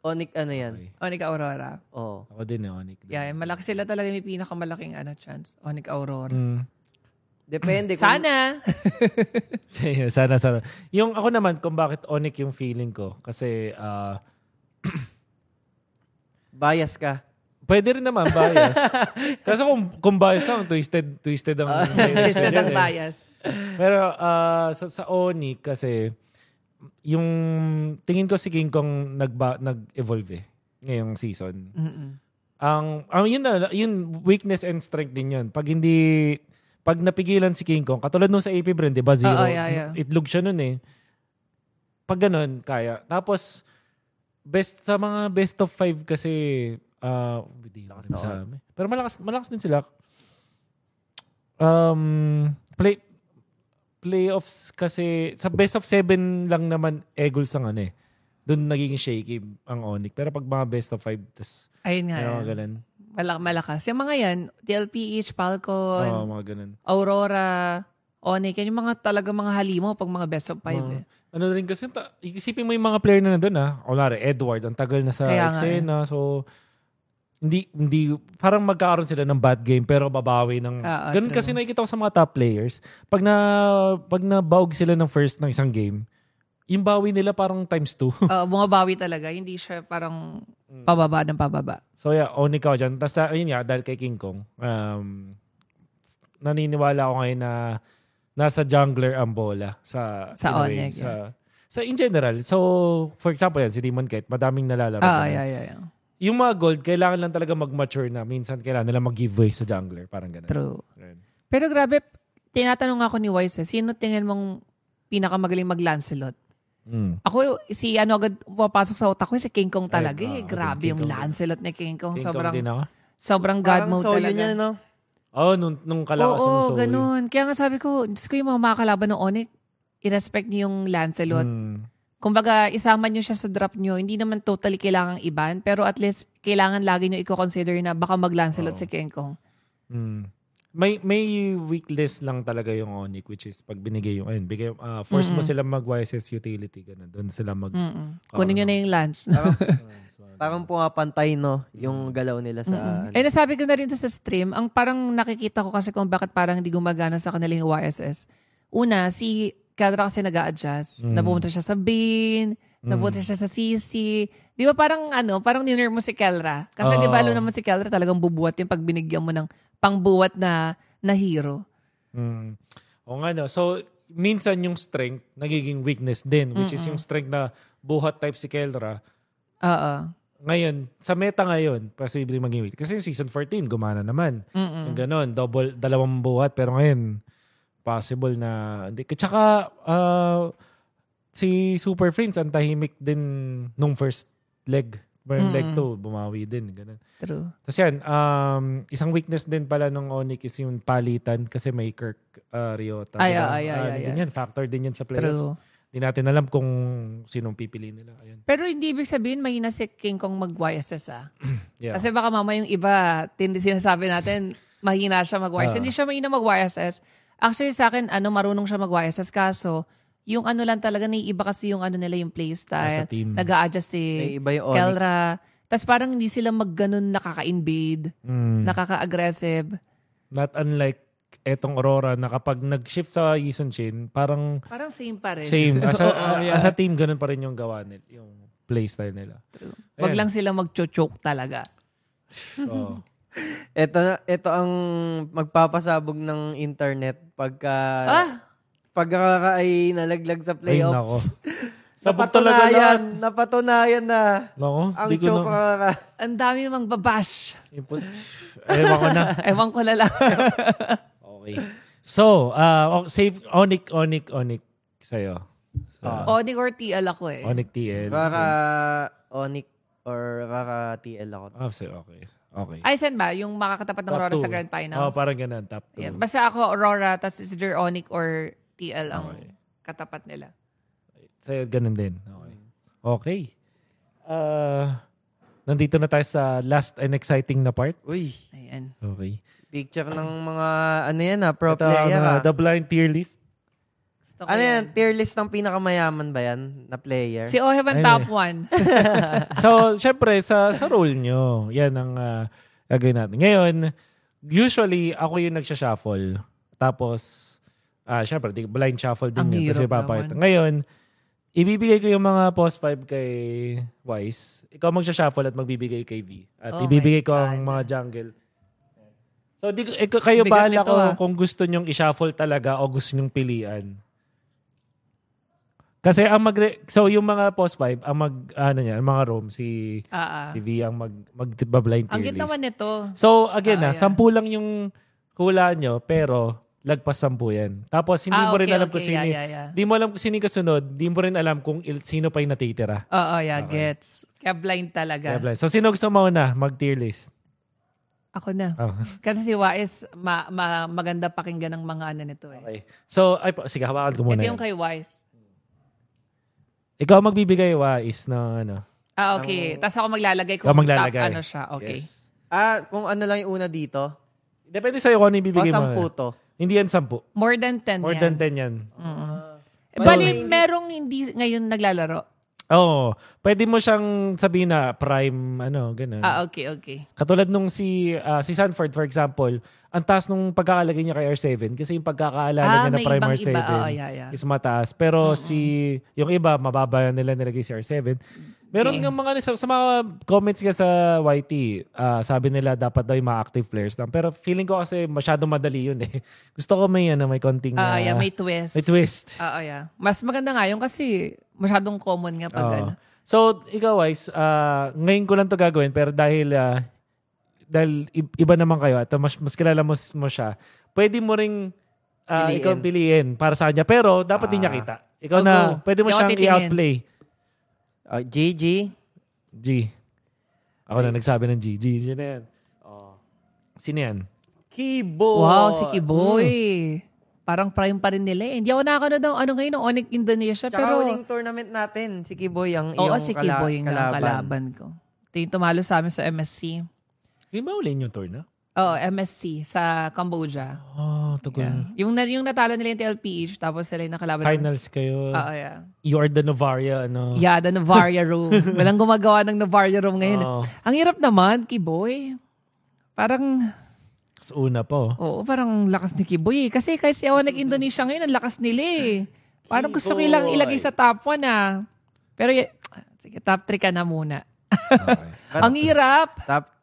Onic ano yan? Okay. Onic Aurora. Oo. Ako din eh, Onic. din. Yeah, malaki sila talaga may pinakamalaking ano, chance. Onic Aurora. Mm. Depende. kung- Sana. sana, sana. Yung ako naman, kung bakit Onic yung feeling ko. Kasi, ah, Bias ka. pwede rin naman bias. Kaso kung, kung bias lang, twisted, twisted ang Twisted ang eh. bias. Pero ah, sa, sa Onic kasi, yung tingin ko si King Kong nagba, nag-evolve eh, ngayong season. Mm-mm. Ang, ang yun na, yun, weakness and strength din yun. Pag hindi, pag napigilan si King Kong, katulad nung sa AP Brand, di ba, zero, Oo, yeah, yeah. itlog siya nun eh. Pag ganun, kaya. Tapos, best sa mga best of five kasi, ah, hindi Lakas sa amin. Pero malakas, malakas din sila. Um, play, playoffs kasi, sa best of seven lang naman, Eagles ang ano eh. Doon nagiging shaky ang Onic. Pero pag mga best of five, tas, Ayun nga. yan. ganun. Malak malakas. Yung mga yan, DLPH, Falcon, Oo, mga ganun. Aurora, Onic, yan yung mga talaga mga halimo pag mga best of five. Mga- eh. Ano rin kasi, ta- isipin mo yung mga player na nandun ah. Kunwari, Edward, ang tagal na sa Kaya nga eh. eksena. So, hindi, hindi, parang magkakaroon sila ng bad game pero babawi ng, Ah, ah, ganun true. kasi nakikita ko sa mga top players. Pag na, pag nabaog sila ng first ng isang game, yung bawi nila parang times two. Oo, bumabawi talaga. Hindi siya parang Mm. pababa ng pababa. so yeah, only ka dyan. Tapos uh, ayun nga, dahil kay King Kong, um, naniniwala ako ngayon na nasa jungler ang bola sa Sa a way, sa, sa in general. So, for example yan, si Demon Kite, madaming nalalaro. Ah, ganun. yeah, yeah, yeah. Yung mga gold, kailangan lang talaga mag-mature na. Minsan kailangan nila mag-giveaway sa jungler. Parang ganun. True. Ganun. Pero grabe, tinatanong ako ni Wise, eh, sino tingin mong pinakamagaling mag-Lancelot? Mm. Ako, si ano agad pupasok sa utak ko, si King Kong talaga Ay, eh. ah, Grabe King yung Kong. Lancelot ni King Kong. King Kong sobrang, din ako. sobrang God Parang mode soyo talaga. niya, no? Oh, nung, nung kalakas Oo, so ganun. Kaya nga sabi ko, Diyos ko yung mga makakalaban ng Onyx, i-respect niyo yung Lancelot. Mm. Kumbaga, isama niyo siya sa drop niyo. Hindi naman totally kailangang iban, pero at least kailangan lagi niyo i-consider na baka mag-Lancelot Oo. si King Kong. Mm. May may weakness lang talaga yung Onic which is pag binigay yung ayun, bigay ah, force mo Mm-mm. sila mag YSS utility ganun. Doon sila mag Mm-mm. Oo, Kunin niyo na yung Lance. Parang, parang pumapantay, no? Yung galaw nila sa... Ano. Eh, nasabi ko na rin sa stream, ang parang nakikita ko kasi kung bakit parang hindi gumagana sa kanila yung YSS. Una, si Kadra kasi nag adjust Mm. Napunta siya sa Bane, napunta siya sa CC. Di ba parang ano, parang niner mo si Kelra. Kasi di ba alam naman si Kelra talagang bubuhat yung pag binigyan mo ng pangbuhat na na hero. Mm. O nga no. So, minsan yung strength nagiging weakness din, which is yung strength na buhat type si Kelra. Oo. Ngayon, sa meta ngayon, posible maging weak. Kasi season 14, gumana naman. Mm-mm. Yung ganon, double, dalawang buhat. Pero ngayon, possible na, hindi. Tsaka, ah, si Super Friends, ang tahimik din nung first leg. Pero yung leg. 2, bumawi din. Ganun. True. Tapos yan, um, isang weakness din pala ng Onyx is yung palitan kasi may Kirk uh, Riota. Ay, ay, ay, Ah, ay, ay. yan, factor din yan sa playoffs. True. Hindi natin alam kung sinong pipili nila. Ayun. Pero hindi ibig sabihin mahina si King Kong mag-YSS ah. Yeah. Kasi baka mama yung iba, tindi sinasabi natin, mahina siya mag-YSS. Ah. Hindi siya mahina mag-YSS. Actually sa akin, ano, marunong siya mag-YSS. Kaso, yung ano lang talaga, naiiba kasi yung ano nila, yung playstyle. Nasa team. nag adjust si yung. Kelra. Tapos parang hindi sila mag-ganun nakaka-invade, Mm. nakaka-aggressive. Not unlike etong Aurora na kapag nag-shift sa Yison Chin, parang Parang same pa rin. same. As a, Oo, yeah. as a team, ganun pa rin yung gawa nila. Yung playstyle nila. Wag lang sila mag-choke talaga. So, Ito, ito ang magpapasabog ng internet pagka... Ah! Pagka ay nalaglag sa ay, nako. playoffs. Sabog talaga napatunayan, lahat. napatunayan na Nako, ang di ko na. Ang dami mang babash. Ewan ko na. Ewan ko na lang. Okay. So, uh, oh, save Onic, Onic, Onic sa'yo. So, Onic or TL ako eh. Onic TL. Kaka Onyx or kaka TL ako. Oh, so, okay. Okay. Ay, saan ba? Yung makakatapat ng Top Aurora two. sa Grand Finals? Oh, parang ganun. Top 2. Yeah. Basta ako, Aurora, tas is either Onic or TL ang Okay. katapat nila. Sa'yo, ganun din. Okay. Okay. Uh, nandito na tayo sa last and exciting na part. Uy. Ayan. Okay. Picture ng mga, ano yan ah, pro Ito player uh, ah. the blind tier list. Gusto Ano yan, tier list ng pinakamayaman ba yan na player? Si Ayun top eh. one. so, syempre, sa, sa role nyo, yan ang uh, gagawin natin. Ngayon, usually, ako yung nagsha-shuffle. Tapos, ah syempre, di- blind shuffle din Ang yun. Kasi hirap papakita. naman. Ngayon, ibibigay ko yung mga post 5 kay Wise. Ikaw magsha-shuffle at magbibigay kay V. At Oh ibibigay my ko ang God. mga jungle. So, di, ikaw- kayo Bigat bahala nito, ko ah. kung gusto nyong i-shuffle talaga o gusto nyong pilian. Kasi ang mag so yung mga post 5 ang mag ano niya, ang mga room si Ah, ah. si V ang mag magba-blind Ang tier cute list. naman nito. So again Ah, na, yeah. sampu lang yung hula nyo pero lagpas sampu yan. Tapos hindi ah, mo rin okay, alam okay. kung sino. Yeah, yeah, yeah. Di mo alam kung sino kasunod, di mo rin alam kung il- sino pa yung natitira. Oo, yeah, Okay. gets. Kaya blind talaga. Kaya blind. So sino gusto mauna mag-tier list? Ako na. Oh. Kasi si Wise, ma, ma- maganda pakinggan ng mga ano nito eh. Okay. So, ay, po, sige, hawakan ko muna Ito yan. yung kay Wise. Ikaw magbibigay, Wais, ng ano. Ah, okay. Tapos ako maglalagay kung maglalagay. top ano siya. Okay. Yes. Ah, kung ano lang yung una dito. Depende sa'yo kung ano yung O bibigay mo. sampu to. Hindi yan sampu. More than 10 More yan. than 10 yan. Eh, Bali, merong hindi ngayon naglalaro. Oo. Pwede mo siyang sabihin na prime, ano, ganun. Ah, okay, okay. Katulad nung si ah, si Sanford, for example, ang taas nung pagkakalagay niya kay R7 kasi yung pagkakaalala Ah, niya na may prime ibang R7 iba. Oo, yeah, yeah. is mataas. Pero si, yung iba, mababa nila nilagay si R7. Meron Gee. ng mga, sa, sa mga comments nga sa YT, ah, sabi nila dapat daw yung mga active players lang. Pero feeling ko kasi masyadong madali yun eh. Gusto ko may, ano, may konting, Ah, ah, yeah, may twist. may twist. Oo, yeah. Mas maganda nga yun kasi masyadong common nga pag Oo. ano. So, ikaw, Wise, ah, ngayon ko lang to gagawin, pero dahil ah, dahil iba naman kayo at mas, mas kilala mo, mo siya, pwede mo ring ah, Piliin. ikaw piliin para sa kanya. Pero dapat din niya Ah. kita. Ikaw Oh, na, go. pwede mo Di siyang i-outplay. Oh, GG. G. Ako na nagsabi ng G. G. Sino yan? Oh. Sino yan? Kibo. Wow, si Kiboy. Hmm. Parang prime pa rin nila eh. Hindi ako nakakanood ng ano ngayon, ng Onyx Indonesia. Tsaka pero, huling tournament natin, si Kiboy ang oo, iyong si kala- Kiboy nga ang kalaban ko. Ito yung tumalo sa amin sa MSC. Yung ba uli yung tour na? Oo, MSC sa Cambodia. Oh, tugol. Yeah. Yung, na- yung natalo nila yung TLPH, tapos sila yung nakalaban. Finals kayo. Oo, yeah. you are the Novaria, ano? Yeah, the Navaria room. Walang gumagawa ng Navaria room ngayon. Oo. Ang hirap naman, Kiboy. Parang, Sa una po. oo, parang lakas ni Kiboy. eh. Kasi kasi ako nag-Indonesia ngayon, ang lakas nila eh. Parang gusto ko ilang ilagay sa top 1 ah. Pero, sige, top 3 ka na muna. Okay. ang hirap. Tap,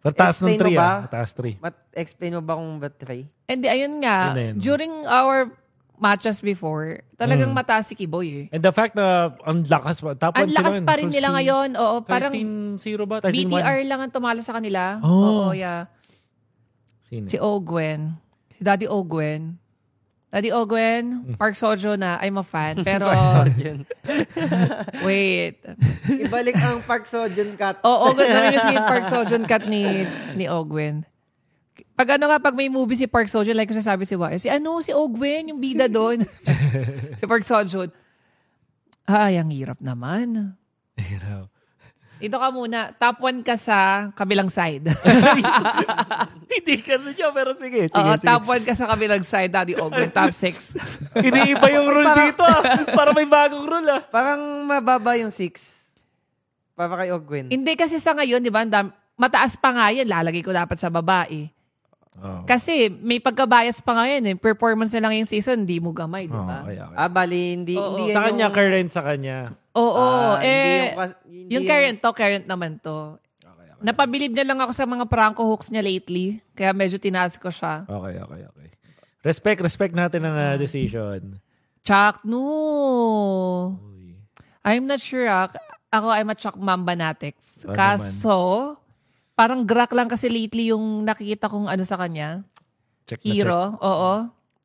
Pero taas ng Explain 3 mo ba? ah. Taas 3. mat, explain mo ba kung ba't three? And ayun nga, Yun na yun. during our matches before, talagang mataas si Kiboy eh. And the fact na ang lakas pa. Top one Ang lakas sila, pa rin nila C. ngayon. Oo, parang 13-0 ba? 13-1? BTR lang ang tumalo sa kanila. Oh. Oo, yeah. Sino? Si Ogwen. Si Daddy Ogwen. Daddy Ogwen, Park Sojo na, I'm a fan. Pero, wait. Ibalik ang Park Sojun cut. Oo, Ogwen. Namimiss ko yung Park Sojon cut ni, ni Ogwen. Pag ano nga, pag may movie si Park Sojon, like ko sabi si Wai, si ano, si Ogwen, yung bida doon. si Park Sojon. Ay, ang hirap naman. Hirap. Ito ka muna. Top 1 ka sa kabilang side. Hindi ka na niya, pero sige. Sige, Oo, sige. top 1 ka sa kabilang side, Daddy Ogwen. Top 6. Iniiba yung rule dito ah. Para may bagong rule ah. Parang mababa yung six. Para kay Ogwen. Hindi kasi sa ngayon, di ba, dam- mataas pa nga yan, lalagay ko dapat sa babae. Oh. Kasi may pagka-bias pa nga yan eh. Performance na lang yung season, hindi mo gamay, di Oh, ba? okay, okay. Ah, bali, hindi, Oo. hindi Sa kanya, current sa kanya. Oo, Ah, hindi eh, yung yung, kas- hindi current to, current naman to. Okay, okay. Napabilib na lang ako sa mga pranko hooks niya lately. Kaya medyo tinaas ko siya. Okay, okay, okay. Respect, respect natin ang uh, decision. Chuck, no. Uy. I'm not sure ah. Ako, I'm a Chuck Mambanatics. Oo Kaso, parang grak lang kasi lately yung nakikita kong ano sa kanya. Check na check. Hero, oo.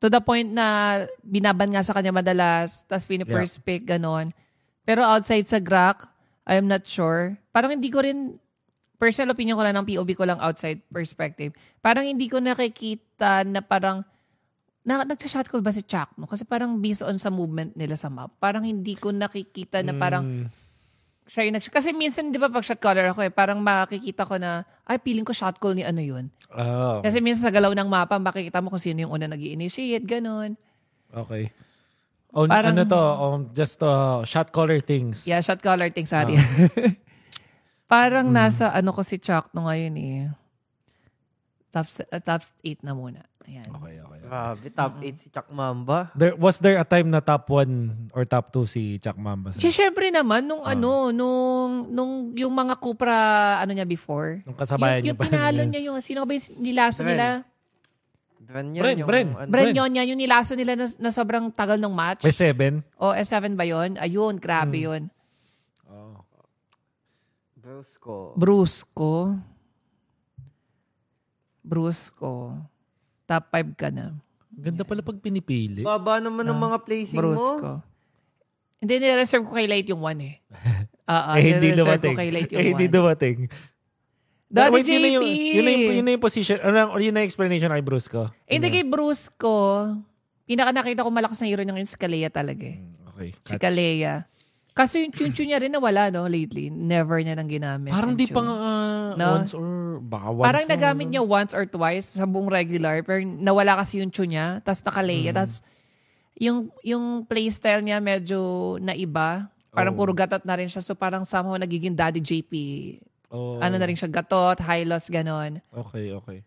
To the point na binaban nga sa kanya madalas, tapos pinipirst pick, ganon. Pero outside sa Grak, I'm not sure. Parang hindi ko rin, personal opinion ko lang ng POV ko lang outside perspective. Parang hindi ko nakikita na parang, na, nagsa-shot call ba si Chuck? No? Kasi parang based on sa movement nila sa map, parang hindi ko nakikita na parang Mm, siya yung nag Kasi minsan, di ba, pag shot caller ako eh, parang makikita ko na, ay, feeling ko shot call ni ano yun. Oh, Kasi minsan sa galaw ng mapa, makikita mo kung sino yung una nag initiate ganun. okay. Oh, Parang- ano to? Um, just uh, shot caller things. Yeah, shot caller thing, sorry. parang nasa, ano ko si Chuck no ngayon eh. Top, uh, top 8 na muna. Ayan. Okay, okay. Grabe, top 8 si Chuck Mamba. There, was there a time na top 1 or top 2 si Chuck Mamba? Siya, syempre naman, nung ano, nung, nung yung mga Cupra, ano niya before. Nung kasabayan yung, niyo yung pa. pinalo niya yung, sino ba yung nilaso Bren. nila? Bren yun Bren, yung, Bren. ano, Bren yun niya, yung nilaso nila na, na sobrang tagal ng match. May 7? O S7 ba yun? Ayun, grabe Hmm. yun. Oh. Brusco. Brusco. Brusco. Top 5 ka na. Ganda pala pag pinipili. Baba naman ng mga placing mo. Brusco. Hindi, nireserve ko kay Light yung 1 eh. Oo, eh, hindi nireserve dumating. ko kay Light yung Eh, hindi 1. dumating. Daddy Wait, yun na yung, JP! yun na yung, yun na yung position, ano, lang, yun na yung explanation kay Bruce ko. Eh, Hindi kay Brusco, pinaka nakita ko malakas na hero niya ngayon si Kalea talaga eh. Okay. Si catch. Kalea. Kaso yung tune niya rin nawala, no, lately. Never niya nang ginamit. Parang di pa nga uh, No? once or baka once. Parang nagamit niya once or twice sa buong regular, pero nawala kasi yung tune niya, tapos nakalaya, Mm. tapos yung, yung playstyle niya medyo naiba. Parang Oh. puro gatot na rin siya, so parang somehow nagiging Daddy JP. Oh, Ano na rin siya, gatot, high loss, ganon. Okay, okay.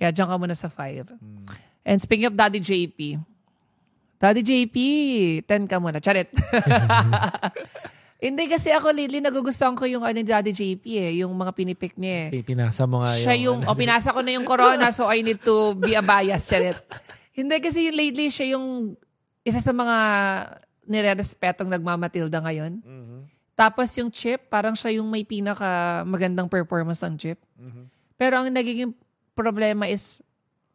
Kaya dyan ka muna sa 5. Hmm. And speaking of Daddy JP, Daddy JP, 10 ka muna. Charit. Hindi kasi ako lately nagugustuhan ko yung ano ni Daddy JP eh, yung mga pinipik niya eh. Pinasa mo nga Siya yung, o ano. pinasa ko na yung corona so I need to be a bias, charit. Hindi kasi yung lately siya yung isa sa mga nire-respetong nagmamatilda ngayon. Mhm. Tapos yung chip, parang siya yung may pinaka magandang performance ng chip. Mhm. Pero ang nagiging problema is,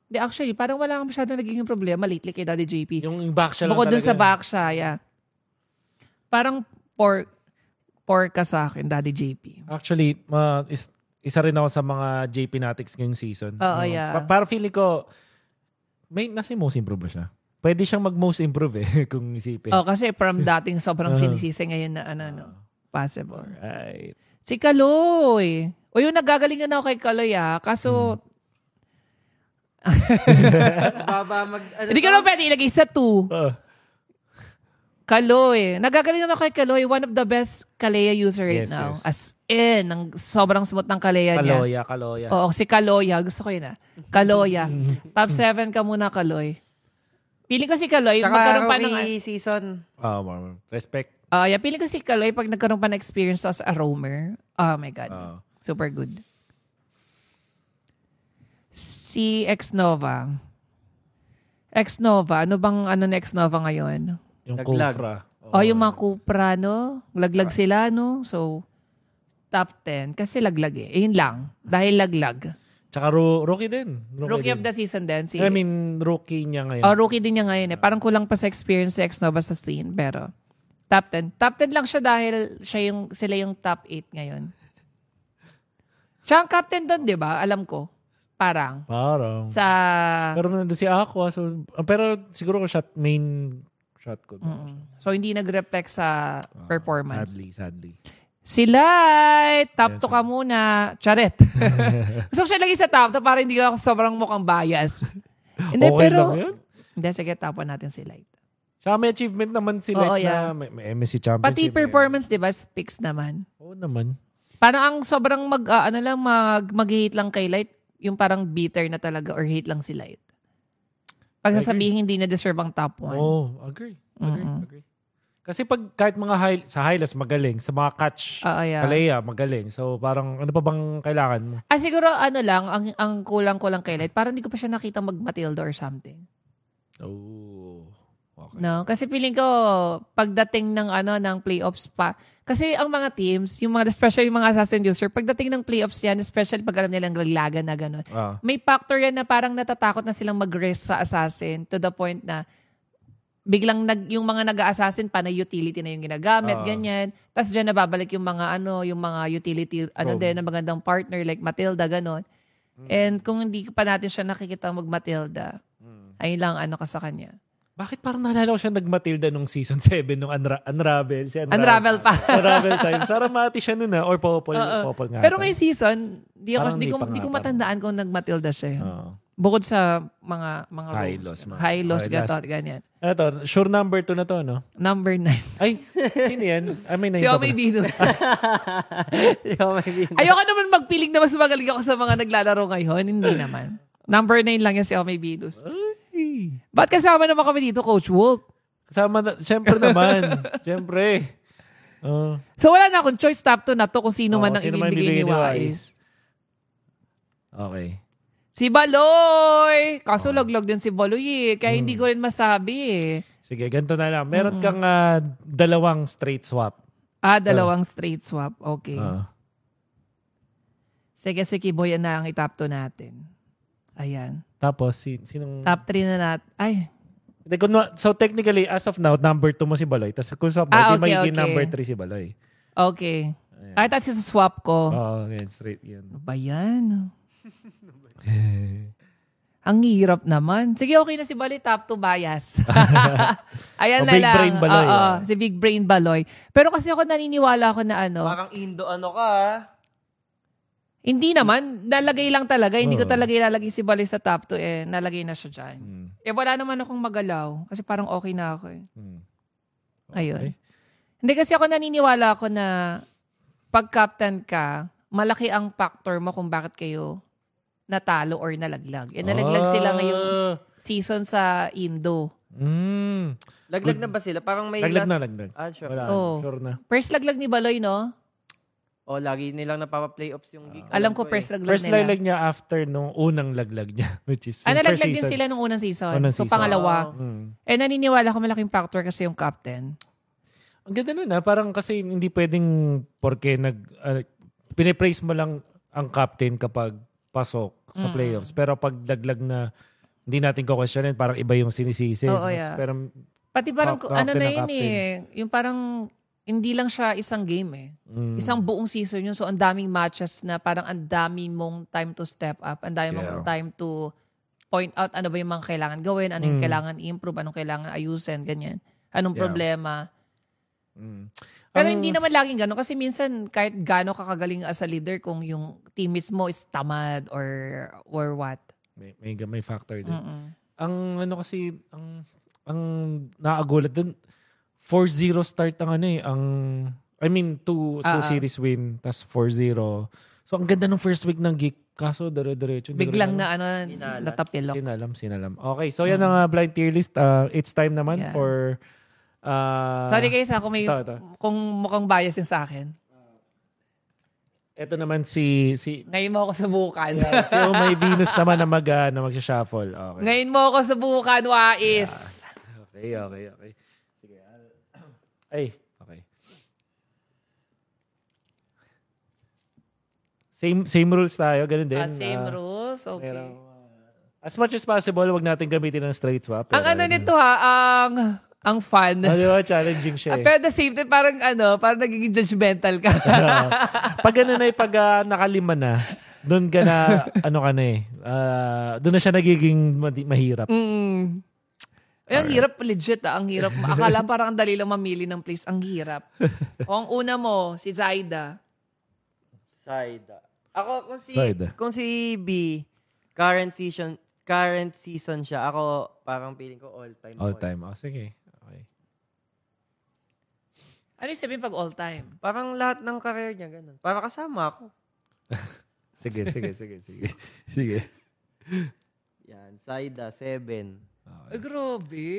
di actually, parang wala kang masyadong nagiging problema lately kay Daddy JP. Yung back siya lang Bukod dun sa back siya, yeah. Parang poor, poor ka sa akin, Daddy JP. Actually, uh, is, isa rin ako sa mga JP Natics ngayong season. Oo, Uh, yeah. pa- para feeling ko, may nasa yung most improve ba siya? Pwede siyang mag-most improve eh, kung isipin. Oh, kasi from dating sobrang Uh-huh. sinisisi ngayon na ano, no, possible. Right. Si Kaloy. O yung nagagalingan ako kay Kaloy ah. Kaso, Baba mag... Ano hindi ka naman pwede ilagay sa 2. Uh, Kaloy. Nagagalingan ako kay Kaloy. One of the best Kalea user right Yes, now. yes. As in, ng sobrang smooth ng Kalea niya. kaloya, kaloya. Oo, si Kaloya. Gusto ko yun ah. Kaloya. Top 7 ka muna, Kaloy. Pili ko si Kaloy. Tsaka magkaroon pa ng... season. Oh, ma'am. respect. Ah, yeah, pili ko si Kaloy pag nagkaroon pa ng experience as a roamer. Oh my God. Oh. Super good. Si X-Nova. X-Nova. Ano bang ano na X-Nova ngayon? Yung Laglag. Kufra. Oh, yung mga Cupra, no? Laglag sila, no? So, top 10. Kasi laglag eh. Yun lang. Dahil laglag. Tsaka ro- rookie din. Rookie of din. the season din. Si, I mean, rookie niya ngayon. oh, rookie din niya ngayon eh. Parang kulang pa sa experience si X-Nova sa scene. Pero, top 10. Top 10 lang siya dahil siya yung, sila yung top 8 ngayon. Siya ang captain doon, di ba? Alam ko. Parang. Parang. Sa... pero nandun si Aqua. So, ah, pero siguro ko shot main shot ko. Mm. So, hindi nag-reflect sa performance. Sadly, sadly. Si Light, top Yes, 2 ka muna. Charet. Gusto ko siya lagi sa top 2 para hindi ako sobrang mukhang bias. hindi, okay pero... lang yun. Hindi, sige, top 1 natin si Light. Tsaka may achievement naman si Oo, Light yeah. na may, may MSC Championship. Pati eh. performance, di ba, speaks naman. Oo naman. Parang ang sobrang mag, ah, ano lang, mag, mag-hate lang kay Light, yung parang bitter na talaga or hate lang si Light. Pag I sasabihin hindi na deserve ang top 1. Oo, agree. Agree, Mm-mm. agree. Kasi pag kahit mga high, sa highlights magaling, sa mga catch, Oo, yeah. Kalea magaling. So parang ano pa bang kailangan mo? Ah, siguro ano lang, ang, ang kulang-kulang kay Light, parang hindi ko pa siya nakita mag-Matilda or something. Oh. Okay. No, kasi feeling ko pagdating ng ano ng playoffs pa kasi ang mga teams, yung mga especially yung mga assassin user, pagdating ng playoffs yan, especially pag alam nilang laglagan na ganun. Ah. May factor yan na parang natatakot na silang mag-risk sa assassin to the point na biglang nag, yung mga nag-assassin pa na utility na yung ginagamit, Ah. ganyan. Tapos dyan nababalik yung mga ano, yung mga utility, ano Roam. din, na magandang partner like Matilda, ganon. Hmm. And kung hindi pa natin siya nakikita mag-Matilda, Mm. ayun lang ano ka sa kanya. Bakit parang naalala ko siya nag-Matilda nung season 7 nung Unra- Unravel. Si Unravel pa. Unravel times. Parang mati siya nun ah. Or Popol. Oo. Popol nga. Pero ngayong season, di, ako, Parang di, ko, pa di ko matandaan kung nag-Matilda siya. Oo. Bukod sa mga mga High loss, mga- High loss, Okay, gato, last- ganyan. Ano to? Sure number 2 na to, no? Number 9. Ay, sino yan? I mean, si Omay. Venus. Yo, may din. Ayoko naman magpiling na mas magaling ako sa mga naglalaro ngayon. Hindi naman. Number 9 lang yan si Omay Venus. Ay. Ba't kasama naman kami dito, Coach Wolf? Kasama na, syempre naman. syempre. Oh. So wala na akong choice top 2 na to kung sino Oo, man ang sino man ibibigay ni bibigay ni Wais. okay. Si Baloy! Kaso laglog din si Baloy eh. Kaya hindi ko rin masabi eh. Sige, ganito na lang. Meron kang ah, dalawang straight swap. Ah, dalawang straight swap. Okay. Ah. Sige, si Kiboy na ang itap 2 natin. Ayan. Tapos, si, sinong... Top 3 na natin. Ay, so technically, as of now, number 2 mo si Baloy. Tapos kung swap mo, Ah, okay, magiging okay. number 3 si Baloy. okay. Ayan. Ay, tapos sa swap ko. Oo, yan, straight yan. Ano ba yan? Ang hirap naman. Sige, okay na si Baloy. Top 2 bias. Ayan O, na Big lang. Brain Baloy, Oo, ah. si Big Brain Baloy. Pero kasi ako naniniwala ako na ano, Parang Indo ano ka, ah. Hindi naman. Nalagay lang talaga. Hindi ko talaga ilalagay si Baloy sa top 2 eh. Nalagay na siya dyan. Hmm. Eh, wala naman akong magalaw. Kasi parang okay na ako eh. Hmm. Ayun. Hindi kasi ako naniniwala ako na pag captain ka, malaki ang factor mo kung bakit kayo natalo or nalaglag. Eh, nalaglag sila ngayong Ah. season sa Indo. Mm. Laglag na ba sila? Parang may Laglag last... na, laglag. Ah, sure. Wala, Oo. sure na. First laglag ni Baloy, no? O, lagi nilang napapa-playoffs yung gig. Alam ko eh. first laglag First nila. laglag niya after nung unang laglag niya, which is Ah, nalaglag din sila nung unang season. Unang so, season. pangalawa. Mm. Eh, naniniwala ko malaking factor kasi yung captain. Ang ganda nun ah. Parang kasi hindi pwedeng porke nag... Uh, pinipraise mo lang ang captain kapag pasok sa playoffs. Pero pag laglag na hindi natin ko questionin, parang iba yung sinisisi. Oo, Mas- yeah. Pero Pati parang, Cap- ano na na yun captain. eh. Yung parang, hindi lang siya isang game eh. mm, Isang buong season yun. So, ang daming matches na parang ang dami mong time to step up. Ang dami mong Yeah. time to point out ano ba yung mga kailangan gawin, ano yung Mm. kailangan i-improve, anong kailangan ayusin, ganyan. Anong Yeah. problema. mm. Pero Ang- hindi naman laging gano'n. Kasi minsan, kahit gaano kakagaling as a leader, kung yung teammates mo is tamad or or what. may, may, may factor din. Mm-mm. Ang ano kasi, ang, ang naagulat dun, 4-0 start ang ano eh, ang, I mean, two, two Ah, ah. series win, tas 4-0. So, ang ganda ng first week ng geek. Kaso, dire-diretso. hindi ko rin Biglang na ano, natapilok. Sinalam, sinalam. Okay, so yan ang uh, blind tier list. Uh, it's time naman Yeah. for... Uh, Sorry guys ha, kung, may, ito, ito. kung mukhang bias yung sa akin. Ito naman si... si Ngayon mo ako subukan. si Oh My Venus naman na mag, uh, na magsha-shuffle. Okay. Ngayon mo ako subukan, Wais. Okay, okay, okay. Sige. Ay, okay. Same same rules tayo, ganun din. Ah, same Ah, rules, okay. merong, ah, as much as possible, wag natin gamitin ng straight swap. ang ano nito ha, ang ang fun. Ah, di ba? Challenging siya eh. pero the same time, parang ano, parang nagiging judgmental ka. pag ano na eh, pag ah, nakalima na, doon ka na, ano ka na eh, ah, doon na siya nagiging mahirap. mm. Ay, ang hirap legit ah. Ang hirap. Akala parang ang dali lang mamili ng place. Ang hirap. o ang una mo, si Zaida. Saida. Ako, kung si, Saida. kung si B, current season, current season siya, ako parang feeling ko all time. All time. Oh, sige. Okay. Ano yung sabihin pag all time? Parang lahat ng career niya, ganun. Para kasama ako. Sige, sige, sige, sige. Sige. Yan, Saida, seven. Ay, grabe.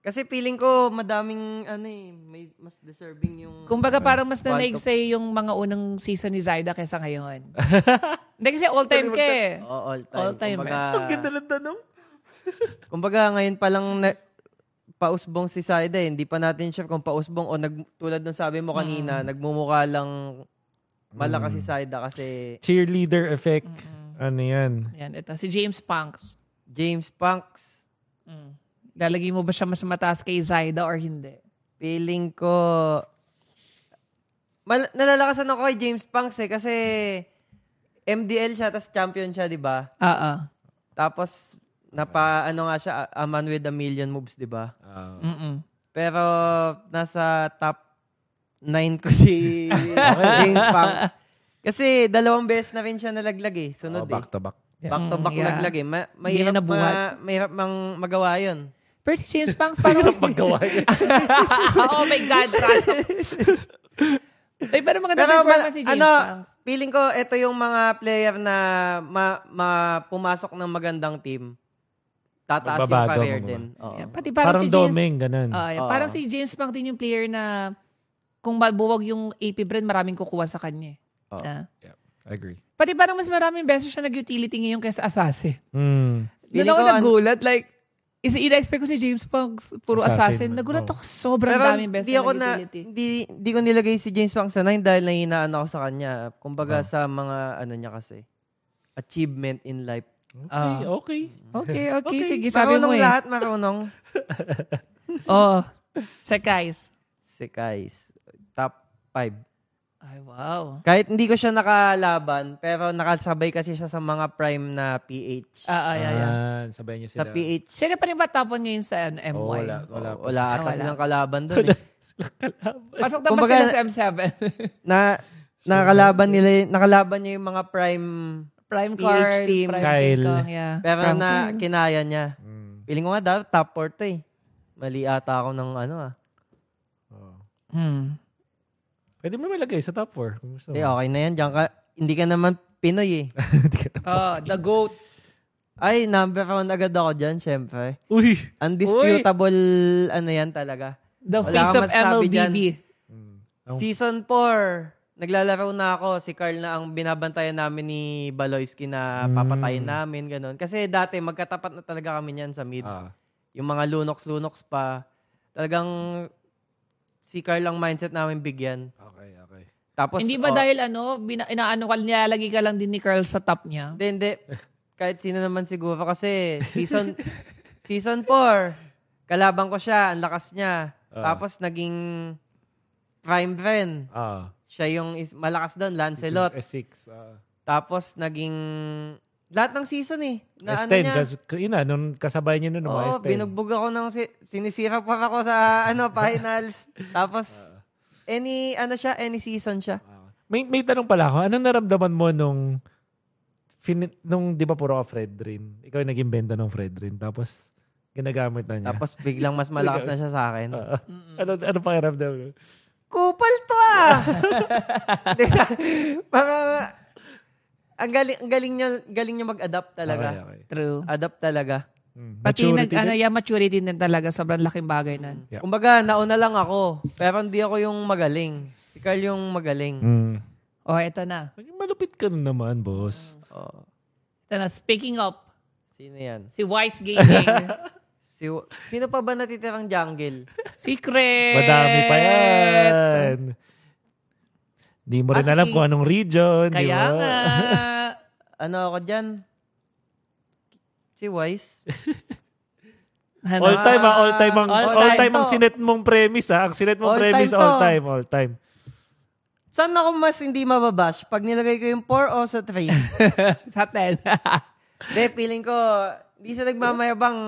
Kasi feeling ko madaming ano eh, may mas deserving yung Kumbaga parang mas nanaig sa'yo yung mga unang season ni Zaida kaysa ngayon. Hindi kasi all time ka eh. Oo, all time. All time, Kumbaga, Ang ganda ng tanong. kumbaga ngayon pa lang na, pausbong si Saida eh. Hindi pa natin sure kung pausbong o nag, tulad ng sabi mo kanina, nagmumukha lang malakas si Saida kasi Cheerleader effect. Ano yan? Yan, ito. Si James Punks. James Punks, Mm. Lalagay mo ba siya mas mataas kay Zaida or hindi? feeling ko mal- nalalakasan ako kay James Punks eh kasi MDL siya tapos champion siya, di ba? Oo. Tapos napa, ano nga siya, a man with a million moves, di ba? Ah. Mm-mm. Pero, nasa top 9 ko si James Pang. Kasi, dalawang beses na rin siya nalaglag eh. Sunod Oh, back eh. to back. Back to Mm, back yeah. laglag eh. Ma- mahirap, na ma- mahirap mang magawa yun. Pero si James Pangs, parang... Maggawa yun. oh my God. Ay, pero maganda Pero, performance ma- si James ano, Pangs. feeling ko, ito yung mga player na ma, ma- pumasok ng magandang team. Tataas yung Magbabago, career magbabago. din. Oo. Yeah, pati parang, Parang si James... doming, ganun. Ah, yeah, Oo. Parang si James Pang din yung player na kung mabuwag yung AP brand, maraming kukuha sa kanya. Oo. Ah. Yeah, agree. Pati parang mas maraming beses siya nag-utility ngayon kaysa assassin. Hmm. Doon ako nagulat. Like, is ina-expect ko si James Pang puro assassin. Assassin. Nagulat Oh. ako sobrang Pero daming beses di ako na, nag-utility. di, di ko nilagay si James Pang sa 9 dahil nahinaan ako sa kanya. Kumbaga Oh. sa mga ano niya kasi. Achievement in life. Okay, Ah. okay. Okay, okay, Okay, Sige, sabi mo marunong eh. lahat, marunong. Oh, Sekais. si Kais. Top 5. Ay, wow. Kahit hindi ko siya nakalaban, pero nakasabay kasi siya sa mga prime na PH. Ah, ah, yeah, yeah. Ah, sabay niyo Sa sila. PH, Sino pa rin ba top one ngayon sa ano, MY? Oh, wala, wala wala, pa. wala ata wala. silang kalaban doon eh. Pasok na ba Kumbaga- sila sa M7? na nakalaban nila, nakalaban niya yung mga prime Prime PH card, team. Prime Kyle. Kong, yeah. pero Prime na King. kinaya niya. Mm. Feeling ko nga dapat top 4 to eh. Mali ata ako ng ano ah. Oh. Hmm. Pwede mo malagay sa top 4. Kung gusto Hindi, mo. okay na yan. Diyan ka, hindi ka naman Pinoy eh. Oh, the GOAT. Ay, number one agad ako dyan, syempre. Uy! Undisputable, ano yan talaga. The Wala face kang of masasabi MLBB. Mm. Season 4, naglalaro na ako. Si Carl na ang binabantayan namin ni Baloyski na Mm. papatayin namin, ganun. Kasi dati, magkatapat na talaga kami niyan sa mid. Ah. Yung mga lunox-lunox pa. Talagang si Carl ang mindset namin bigyan. Okay, okay. Tapos, Hindi ba oh, dahil ano, bina, inaano ka, nilalagay ka lang din ni Carl sa top niya? Hindi, hindi. Kahit sino naman siguro kasi season season 4, kalaban ko siya, ang lakas niya. Ah. Tapos naging prime friend. Ah. Siya yung is, malakas doon, Lancelot. S6. Ah. Tapos naging lahat ng season eh. Na S10. ano niya. Kas, yun na, nung kasabay niyo nun, Oo, mga S10. binugbog ako ng si- sinisira pa ako sa ano finals. Tapos any ano siya, any season siya. Ah. May, may tanong pala ako. Anong naramdaman mo nung fin- nung di ba puro ka Fredrin? Ikaw yung naging benta ng Fredrin. Tapos ginagamit na niya. Tapos biglang mas malakas na siya sa akin. Ah. ano, ano pakiramdam mo? Kupal to ah! Parang, ang galing, ang galing niya, galing niya mag-adapt talaga. Okay, okay. True. Adapt talaga. Mm. Pati nag, Maturity ano, din? yeah, maturity din talaga. Sobrang laking bagay nun. Yeah. Kumbaga, nauna lang ako. Pero hindi ako yung magaling. Si Carl yung magaling. Mm. Oh, eto na. Malupit ka na naman, boss. Oh, Ito na. Speaking of, sino yan? si Wise Gaming. Si, sino pa ba natitirang jungle? Secret! Madami pa yan. Di mo rin Ah, alam kung anong region. di Kaya ba? nga. Ano ako dyan? Si Wise? Ano? All time ah, all time ang All all, time time ang sinet mong premise ah. Ang sinet mong All premise time all to. time, all time. Saan ako mas hindi mababash? Pag nilagay ko yung 4 o sa 3? Sa 10. Hindi, feeling ko, hindi sa nagmamayabang,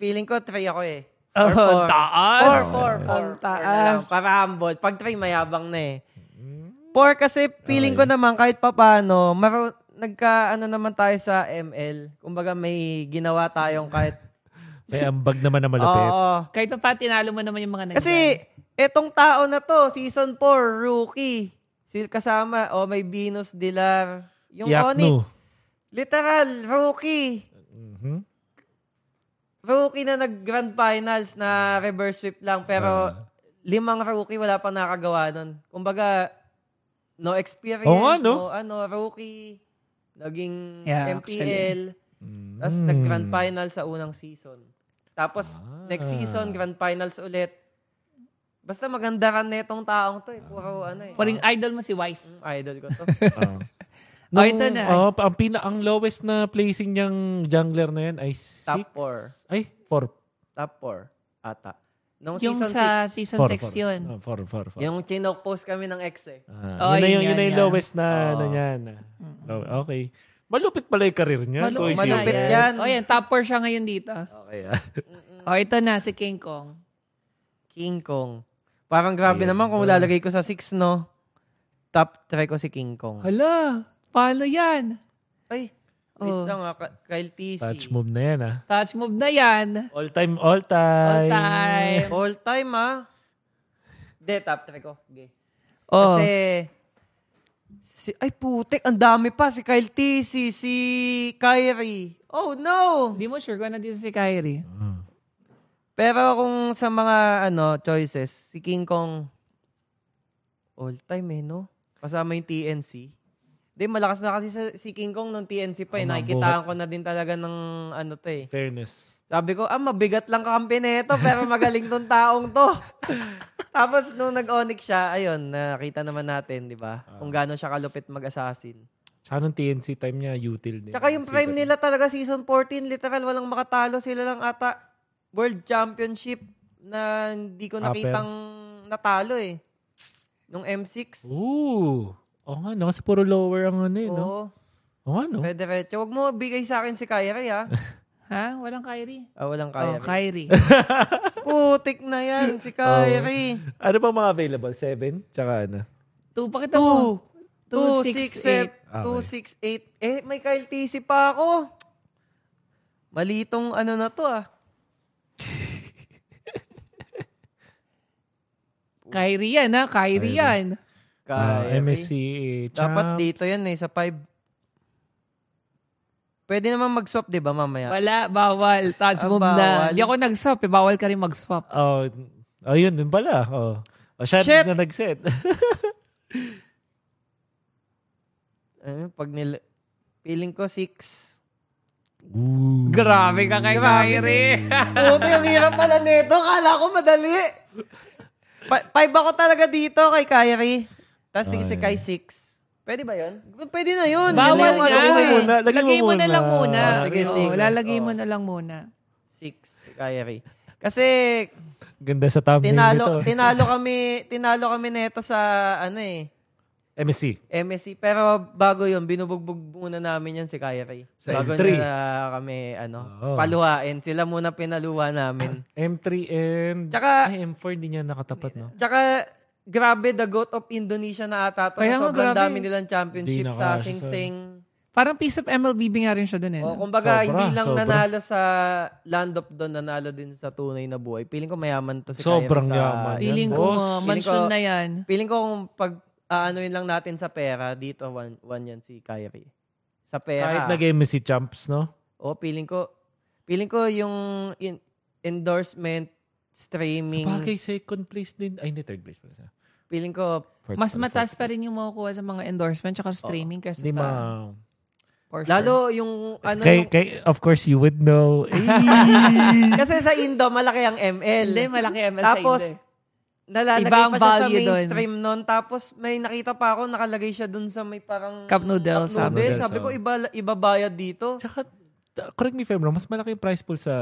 feeling ko 3 ako eh. Oh, Or four. taas. Four, four, Ang four. taas. Para humble. Pag 3, mayabang na eh. 4 kasi feeling ko naman kahit papano, maro, nagka ano naman tayo sa ML. Kumbaga may ginawa tayong kahit May ambag naman na malupit. Oo. Kahit pa pa, tinalo mo naman yung mga nandyan. Kasi etong tao na to, season 4, rookie. Si kasama, oh may Venus Dilar. Yung Onyx, Yaknu. literal, rookie. Mhm. Rookie na nag-grand finals na reverse sweep lang. Pero Ah. limang rookie, wala pa nakagawa nun. Kumbaga, no experience, Oo nga, no? ano, rookie, naging Yeah, MPL, Mm. tapos nag-grand final sa unang season. Tapos, Ah. next season, grand finals ulit. Basta maganda ran na itong taong to. Eh. Puro ano eh. Paring idol mo si Wise. Mm, Idol ko to. Ah. Oh, ito na. Oh, ang pina ang lowest na placing niyang jungler na yan ay 6. Top four. Ay, 4. Top 4 ata. Nung Yung season sa 6, season 6 yun. 4, 4, 4. yung chinok post kami ng ex eh. Ah, Oh, yun na yun yung, yun yan, na yung yeah. lowest na Oo. ano yan. Oh, okay. Malupit pala yung karir niya. Malupit, kung Malupit isipin. yan. O yan, top 4 siya ngayon dito. Okay, ah. O ito na, si King Kong. King Kong. Parang grabe Ayan naman kung lalagay ko sa 6, no? Top 3 ko si King Kong. Hala, paano yan? Ay, wait Oh. lang ah. Ka- Kyle TC. Touch move na yan, ah. Touch move na yan. All time, all All time. time. All time, ah. Hindi, top 3 ko. Okay. Oh. Kasi, si, ay putik, ang dami pa. Si Kyle TC, si Kyrie. Oh, no! Di mo sure kung ano dito si Kyrie. Ah. Pero kung sa mga ano choices, si King Kong all time eh, no? Kasama yung TNC. Di, malakas na kasi sa, si King Kong nung TNC pa eh. Nakikitaan ko na din talaga ng ano to eh. Fairness. Sabi ko, ah, mabigat lang kampi nito, pero magaling tong taong to. Tapos, nung nag-onyx siya, ayun, nakita naman natin, di ba? Kung gaano siya kalupit mag-assassin. Tsaka nung TNC time niya, util din. Tsaka yung prime nila talaga, season 14, literal, walang makatalo. Sila lang ata World Championship na hindi ko Upper. nakitang natalo eh. Nung M6. Ooh. Oo nga, no? Kasi puro lower ang ano eh, no? Oo. Oo nga, no? Pwede, pwede. Huwag mo bigay sa akin si Kyrie, ha? Ha? Walang Kyrie? Ah, walang Oh, Kyrie. Kyrie. Putik na yan, si Kyrie. Ano pa mga available? Seven? Tsaka ano? Two, pakita mo. 2, 6, 2, 6, 8. 2, 6, 8. Eh, may Kyle TC pa ako. Malitong ano na to, ah. Kyrie yan, ha? Kyrie yan. Ah, Kyrie. MSC Dapat champ. dito yan eh, sa 5. Pwede naman mag-swap, di ba, mamaya? Wala, bawal. Touch Ah, move na. bawal. Hindi ako nag-swap. Eh. Bawal ka rin mag-swap. Oh, oh, yun din pala. Oh. Oh, siya Shit! na nag-set. Ano, pag nila... Feeling ko 6. Ooh. Grabe ka kay Kyrie. Puti, ang hirap pala nito. Kala ko madali. Pa- five ako talaga dito kay Kyrie. Tapos si yeah. kay 6. Pwede ba yun? Pwede na yun. Bawal nga. ano mo eh. muna. Lagay mo Lagay mo na muna. lang muna. Oh, sige, Oo, sige. lalagay mo Oh. na lang muna. 6 si Kyrie. Kasi Ganda sa thumbnail tinalo nito. tinalo kami tinalo kami neto sa ano eh MSC. MSC pero bago yun binubugbog muna namin yan si Kyrie. Sa bago M3. na kami ano Oo. paluhain. Sila muna pinaluha namin. M3 and... Tsaka- Ay, M4 hindi niya nakatapat, no? Tsaka grabe the goat of Indonesia na ata to. Kaya Sa nga, sobrang grabe. dami nilang championship sa Sing Sing. Parang piece of MLBB nga rin siya dun eh. O no? kumbaga Sobra, hindi lang sobra. nanalo sa Land of Dawn, nanalo din sa tunay na buhay. Feeling ko mayaman to si Sobrang Kyrie sa yaman. Feeling Yan, ko, boss. uh, mansion ko- na yan. Feeling ko kung pag aanoin lang natin sa pera, dito one, one yan si Kyrie. Sa pera. Kahit nag-MSC champs, no? O feeling ko, feeling ko yung in- endorsement, streaming, Sa bagay, second place din. Ay, hindi, third place pala siya. feeling ko, Fourth Mas pala, mataas pa rin yung makukuha sa mga endorsement tsaka streaming kaysa Hindi sa... ma... for sure. lalo yung ano, Kay, yung- kay, of course, you would know. Kasi sa Indo, malaki ang ML. Hindi, malaki ML Tapos, sa Indo. eh. nalalagay pa siya sa mainstream nun. Tapos, may nakita pa ako, nakalagay siya dun sa may parang... Cup noodles, Cup noodles. sabi. Sabi ko, Oh. iba, iba bayad dito. Tsaka, correct me if I'm wrong, mas malaki yung price pool sa...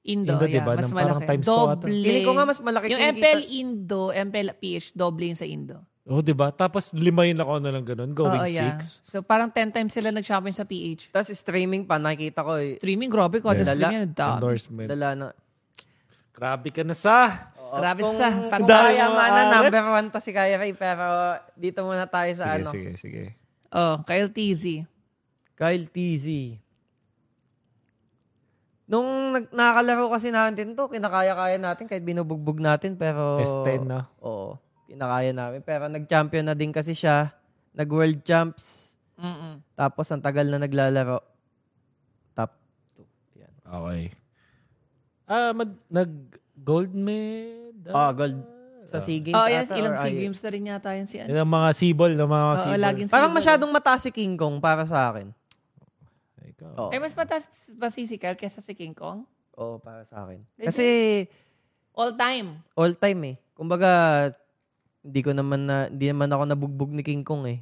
Indo, Indo, yeah, diba? mas Nang parang malaki. times two ata. Doble. Feeling ko nga mas malaki Yung kinikita. MPL Indo, MPL PH, doble yung sa Indo. Oh, di ba? Tapos lima yun ako na lang ganun. Going Oo, yeah. six. So parang 10 times sila nag-shopping sa PH. Tapos streaming pa, nakikita ko eh. Streaming, grabe ko. Yeah. Dala. Streaming, dami. Endorsement. Dala na. Grabe ka na sa... Grabe kung, sa... Kung Parang, kaya mana, number one to si Kyrie. Pero dito muna tayo sa Sige, ano. sige, sige. oh, Kyle TZ. Kyle TZ. Nung nag- nakakalaro kasi natin to, kinakaya-kaya natin kahit binubugbog natin. Pero... S10 na. Oo. Kinakaya namin. Pero nag-champion na din kasi siya. Nag-world champs. Mm-mm. Tapos ang tagal na naglalaro. Top 2. Yan. Okay. Ah, mag, nag-gold med? Ah, gold. Sa SEA Games Oh, yes, ata, ilang or SEA ay- Games na rin yata yun si ano. Yan ang mga sibol, ng mga Oo, sibol. laging Parang masyadong mataas si King Kong para sa akin. Ikaw. Oo. Eh, mas mataas ba si si Kyle kesa si King Kong? Oo, para sa akin. Kasi All time. all time eh. Kumbaga, hindi ko naman na, hindi naman ako nabugbog ni King Kong eh.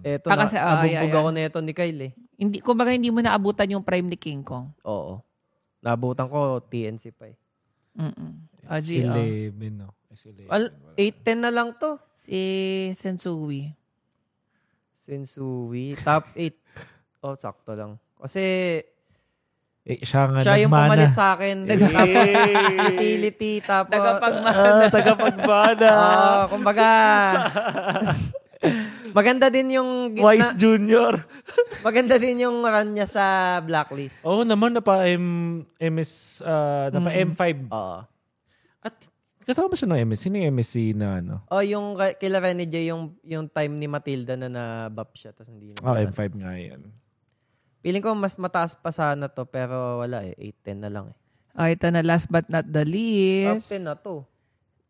Eto Ah, na, kasi, ah, nabugbog yeah, yeah. ako nito ni Kyle eh. Hindi, kumbaga hindi mo naabutan yung prime ni King Kong. Oo. Nabutan ko TNC pa eh. Mm-mm. Ah, G, oh. S11, no? S11. Al- 8-10 na lang to. Si Sensui. Sensui. Top 8. oh, sakto lang. Kasi Eh, siya nga siya yung nagmana. pumalit sa akin. Eh. Utility, tapos... Tagapagmana. Ah, tagapagmana. Ah, kumbaga... maganda din yung gitna, Wise Junior. maganda din yung run niya sa blacklist. Oo naman, napa M, MS, ah, napa M5. Oo. At kasama siya ng MS. Sino yung MSC na ano? Oh, yung kila Rene J, yung, yung time ni Matilda na na-bop siya, tapos hindi na. Oh, M5 nga yan. Feeling ko mas mataas pa sana to, pero wala eh. 8-10 na lang eh. Oh, ito na last but not the Top least. 10 na to.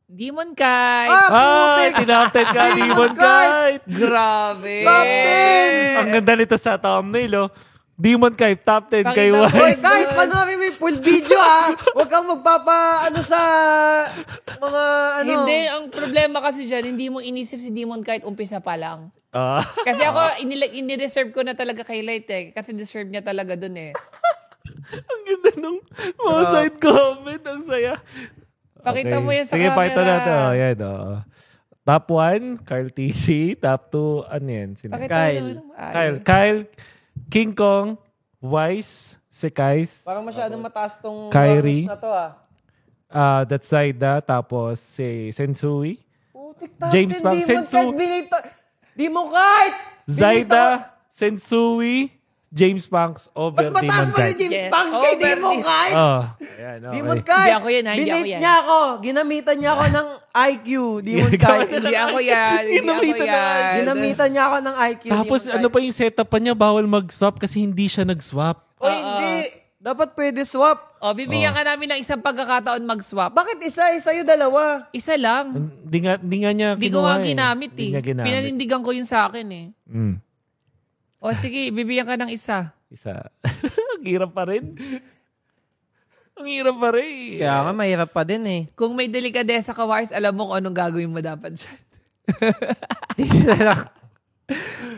Demon Kite. Ah, Ay, tinapted ka, Demon! Kite! Grabe. Top 10! Ang ganda nito sa thumbnail, oh. Demon Kite, top 10 kay Pakita mo. Hoy, Wise. kahit panoorin mo yung full video ah. Huwag kang magpapa, ano sa mga, ano. Hindi, ang problema kasi dyan, hindi mo inisip si Demon Kite umpisa pa lang. Ah. Kasi ako, inila- inireserve ko na talaga kay Light eh. Kasi deserve niya talaga dun eh. ang ganda nung mga side comment. Ang saya. Pakita mo yan sa Sige, camera. pakita natin. Oh, yan, oh. Top 1, Carl TC. Top 2, ano yan? Sino? Pakita Kyle. mo. Ay. Kyle. Kyle, King Kong, Wise, si Kais, Parang masyadong mataas tong Kyrie. oras na to ah. uh, that side na, tapos si Sensui, Putik top James 10, Pang, Demon Sensu. Binito. Di mo kahit! Zaida, Sensui, James Punks over Mas mataas Demon pa si Kite. James Yes. Banks kay Over Demon the- Kite. Oh, ayan, okay. Demon Kite. Hindi ako yan, ah, hindi ako Binate yan. niya ako. Ginamitan niya ako ng IQ. Demon Kite. Hindi ako yan. Hindi ako Ginamitan na yan. Ginamitan niya ako ng IQ. Tapos Demon ano pa yung setup pa niya, bawal mag-swap kasi hindi siya nag-swap. Oy, hindi. Dapat pwede swap. O, bibigyan ka namin ng isang pagkakataon mag-swap. Bakit isa? Isa yung dalawa. Isa lang. Hindi nga, hindi nga niya Hindi ko kinuha nga eh. ginamit Hindi eh. niya ginamit. Pinanindigan ko yun sa akin eh. Mm. O sige, bibigyan ka ng isa. Isa. Ang hirap pa rin. Ang hirap pa rin. Kaya nga, mahirap pa din eh. Kung may delikadesa ka, Wars, alam mo kung anong gagawin mo dapat dyan.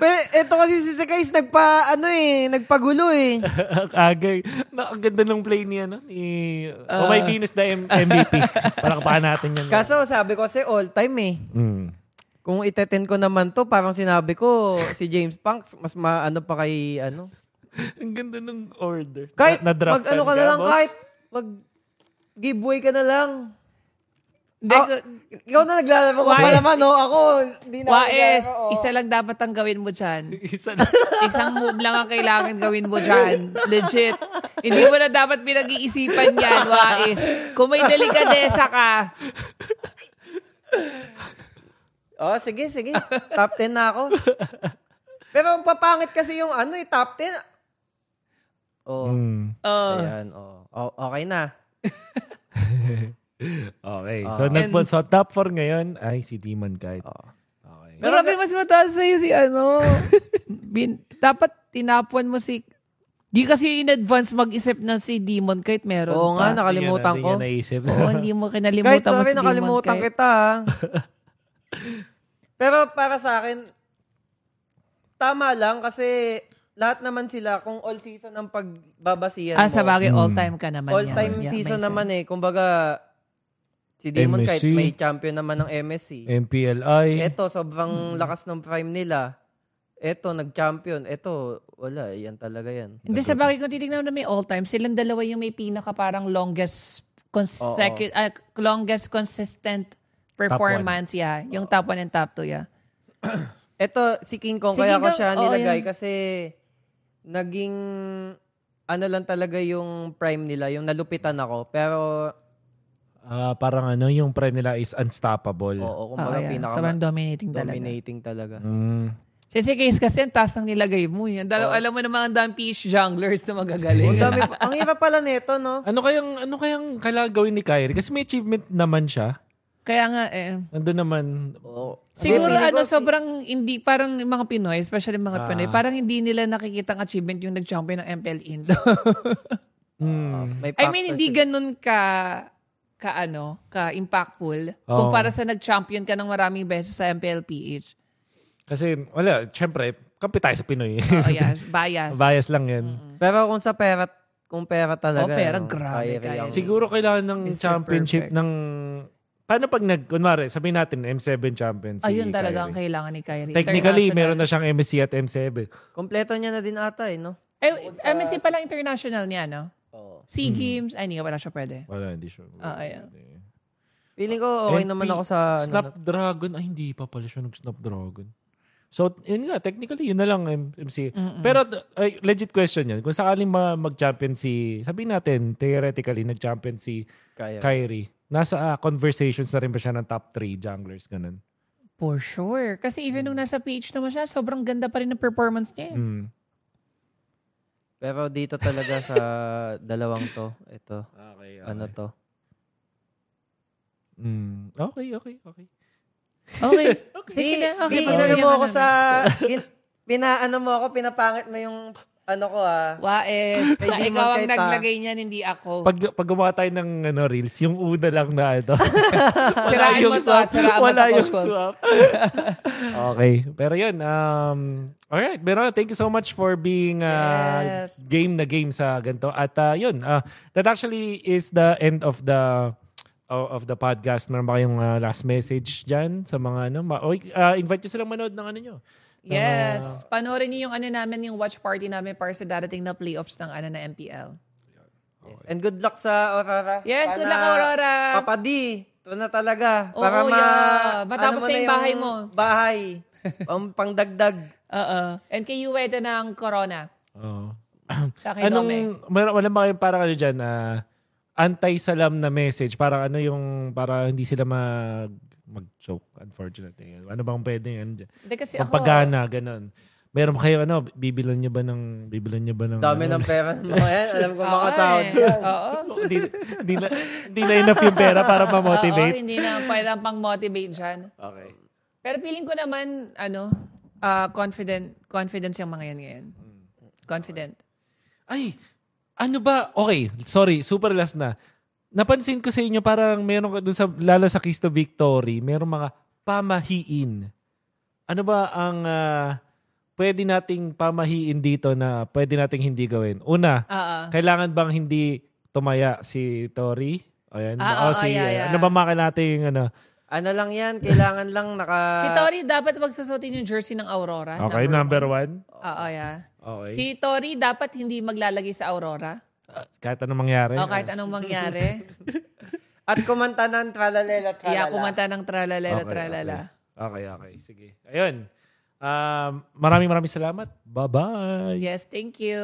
Pero ito kasi si Sakais nagpa, ano eh, nagpagulo eh. Ang agay. Na, ang ganda ng play niya, no? Ni, Ah. oh, my Venus na M- MVP. Parang paano natin yan. Kaso sabi ko kasi all time eh. Mm. Kung iteten ko naman to, parang sinabi ko, si James Punks, mas maano pa kay, ano. Ang ganda ng order. Kahit, na, mag ano ka na lang, boss? kahit, mag giveaway ka na lang. Hindi, Ah, ikaw na naglalaro ka pa Wais. naman, no? Ako, hindi na naglalaro, oh. isa lang dapat ang gawin mo dyan. Isa na. Isang move lang ang kailangan gawin mo dyan. Legit. Hindi mo na dapat pinag-iisipan yan, Wais. Kung may delikadesa ka, Oh, sige, sige. top 10 na ako. Pero ang papangit kasi yung ano eh, top 10. Oh, Mm. uh, ayan, oh. oh. Okay na. Okay. Ah. So, nagpo, so top 4 ngayon ay si Demon Kite. Oh. Okay. Grabe, mas mataas sa'yo si ano. Bin, dapat tinapuan mo si... Di kasi in advance mag-isip na si Demon kahit meron Oo nga, pa. nakalimutan Hindi ko. niya naisip. Oo, hindi mo Kahit kinalimutan mo sorry, si Demon nakalimutan kahit. kita. ah. Pero para sa akin, tama lang kasi lahat naman sila, kung all season ang pagbabasihan Ah, sa mo, bagay, Mm. all-time ka naman all yan. time Yeah, season naman eh. Kumbaga, si Demon MSC. kahit may champion naman ng MSC. MPLI. Eto, sobrang lakas ng prime nila. Eto, nag-champion. Eto, wala. Yan talaga yan. Hindi, sa bagay kung titignan mo na may all-time, silang dalawa yung may pinaka parang longest consecu- ah, longest consistent performance, yeah. Yung top 1 and top 2, yeah. Eto, si King Kong, Si kaya King ko Kong, siya oo, nilagay yan. kasi naging ano lang talaga yung prime nila, yung nalupitan ako. Pero, Ah, parang ano, yung prime nila is unstoppable. oo, Oo, kumbaga yeah. pinaka Sobrang dominating talaga. dominating talaga. Mm. Si Case kasi ang taas ng nilagay mo. Yan. Dalaw, Alam mo naman ang daming PH junglers na Ang, magagaling. dami, ang hirap pala nito, no? Ano kayang ano kayang kailangan gawin ni Kyrie? Kasi may achievement naman siya. Kaya nga, eh. Nandun naman. Siguro Feeling ano, ko, sobrang hindi, parang mga Pinoy, especially mga Ah. Pinoy, parang hindi nila nakikita ang achievement yung nag-champion ng MPL Indo. Mm. may I mean, hindi ganun ka ka ano, ka impactful Oo. kumpara sa nag-champion ka ng maraming beses sa MPL PH. Kasi, wala, syempre, kampi tayo sa Pinoy. Oo, yeah, bias. Bias lang yan. Pero kung sa pera, kung pera talaga. Oh, pera, no, grabe, kaya. Siguro kailangan ng Mr. championship Perfect. ng paano pag nag, kunwari, sabihin natin M7 champion si Ayun talaga ang Kyrie. kailangan ni Kyrie. Technically, meron na siyang MSC at M7. Kompleto niya na din ata eh, no? Eh, MSC pala international niya, no? Oo. SEA Games. Ay, hindi wala siya pwede. Wala, hindi siya. Ah, ayan. Feeling ko okay MP, naman ako sa... ano, Snapdragon, ay hindi pa pala siya nag-Snapdragon. So, yun nga, technically, yun na lang M- MC. Pero, ay, legit question yan. Kung sakaling ma- mag-champion si, sabihin natin, theoretically, nag-champion si kaya. Kyrie, nasa ah, conversations na rin ba siya ng top 3 junglers, ganun? For sure. Kasi even nung nasa PH naman siya, sobrang ganda pa rin ng performance niya. eh. Mm. Pero dito talaga sa dalawang to, ito, Okay, ano to. Mm. Okay, okay, okay. Okay. Sige Di, na. Okay, di, pag inano mo ako sa... In, pinaano mo ako, pinapangit mo yung ano ko ah. Waes. Na ikaw ang naglagay niyan, hindi ako. Pag, pag gumawa tayo ng ano, reels, yung una lang na ito. Sirain mo to, ah. Siraan mo Wala to, yung swap. okay. Pero yun, um, alright. Pero thank you so much for being uh, Yes. game na game sa ganito. At uh, yun, uh, that actually is the end of the of of the podcast. Meron ba kayong uh, last message dyan sa mga ano? Ma- o, uh, invite nyo silang manood ng ano nyo. Yes. Panoorin niyo yung ano namin, yung watch party namin para sa darating na playoffs ng ano na MPL. And good luck sa Aurora. Yes, good luck, Aurora. Papa D, ito na talaga. Oo, para ma... yeah. Matapos ano na yung bahay mo. Bahay. Pang, pangdagdag. Oo. And kay Uwe, ito ng Corona. Oo. Sa Dome. Anong, meron, wala ba kayong parang ano dyan, ah, anti-salam na message? Para ano yung, para hindi sila mag, mag-choke, unfortunately. Ano bang pwede ano dyan? Hindi kasi ako, Pampagana, ganun. Meron kayo, ano, bibilan nyo ba ng, bibilan nyo ba ng, Dami ano? ng pera mga yan. Alam ko Oo, makasahod eh. yan. Oo. hindi, hindi, na, hindi na enough yung pera para Oo, ma-motivate. hindi na pwedeng pang-motivate dyan. Okay. Pero feeling ko naman, ano, ah, confident, confidence yung mga yan ngayon. Confident. Ay, ano ba? Okay, sorry, super last na. Napansin ko sa inyo parang meron ka dun sa, lalo sa Keys to Victory, meron mga pamahiin. Ano ba ang ah, pwede nating pamahiin dito na pwede nating hindi gawin? Una, Oo. kailangan bang hindi tumaya si Tori? Ayan. Ah, O oo, si, yeah, yeah. Ano ba maka nating ano? Ano lang yan, kailangan lang naka... Si Tori dapat magsusutin yung jersey ng Aurora. Okay, number one. Oo, yeah. Okay. Si Tori dapat hindi maglalagay sa Aurora. Ah, kahit anong mangyari. O kahit anong mangyari. At kumanta ng tralalela tralala. Iya, kumanta ng tralalelo, Okay, tralala. Okay, okay. Sige. Ayun. Um, maraming maraming salamat. Bye-bye. Yes, thank you.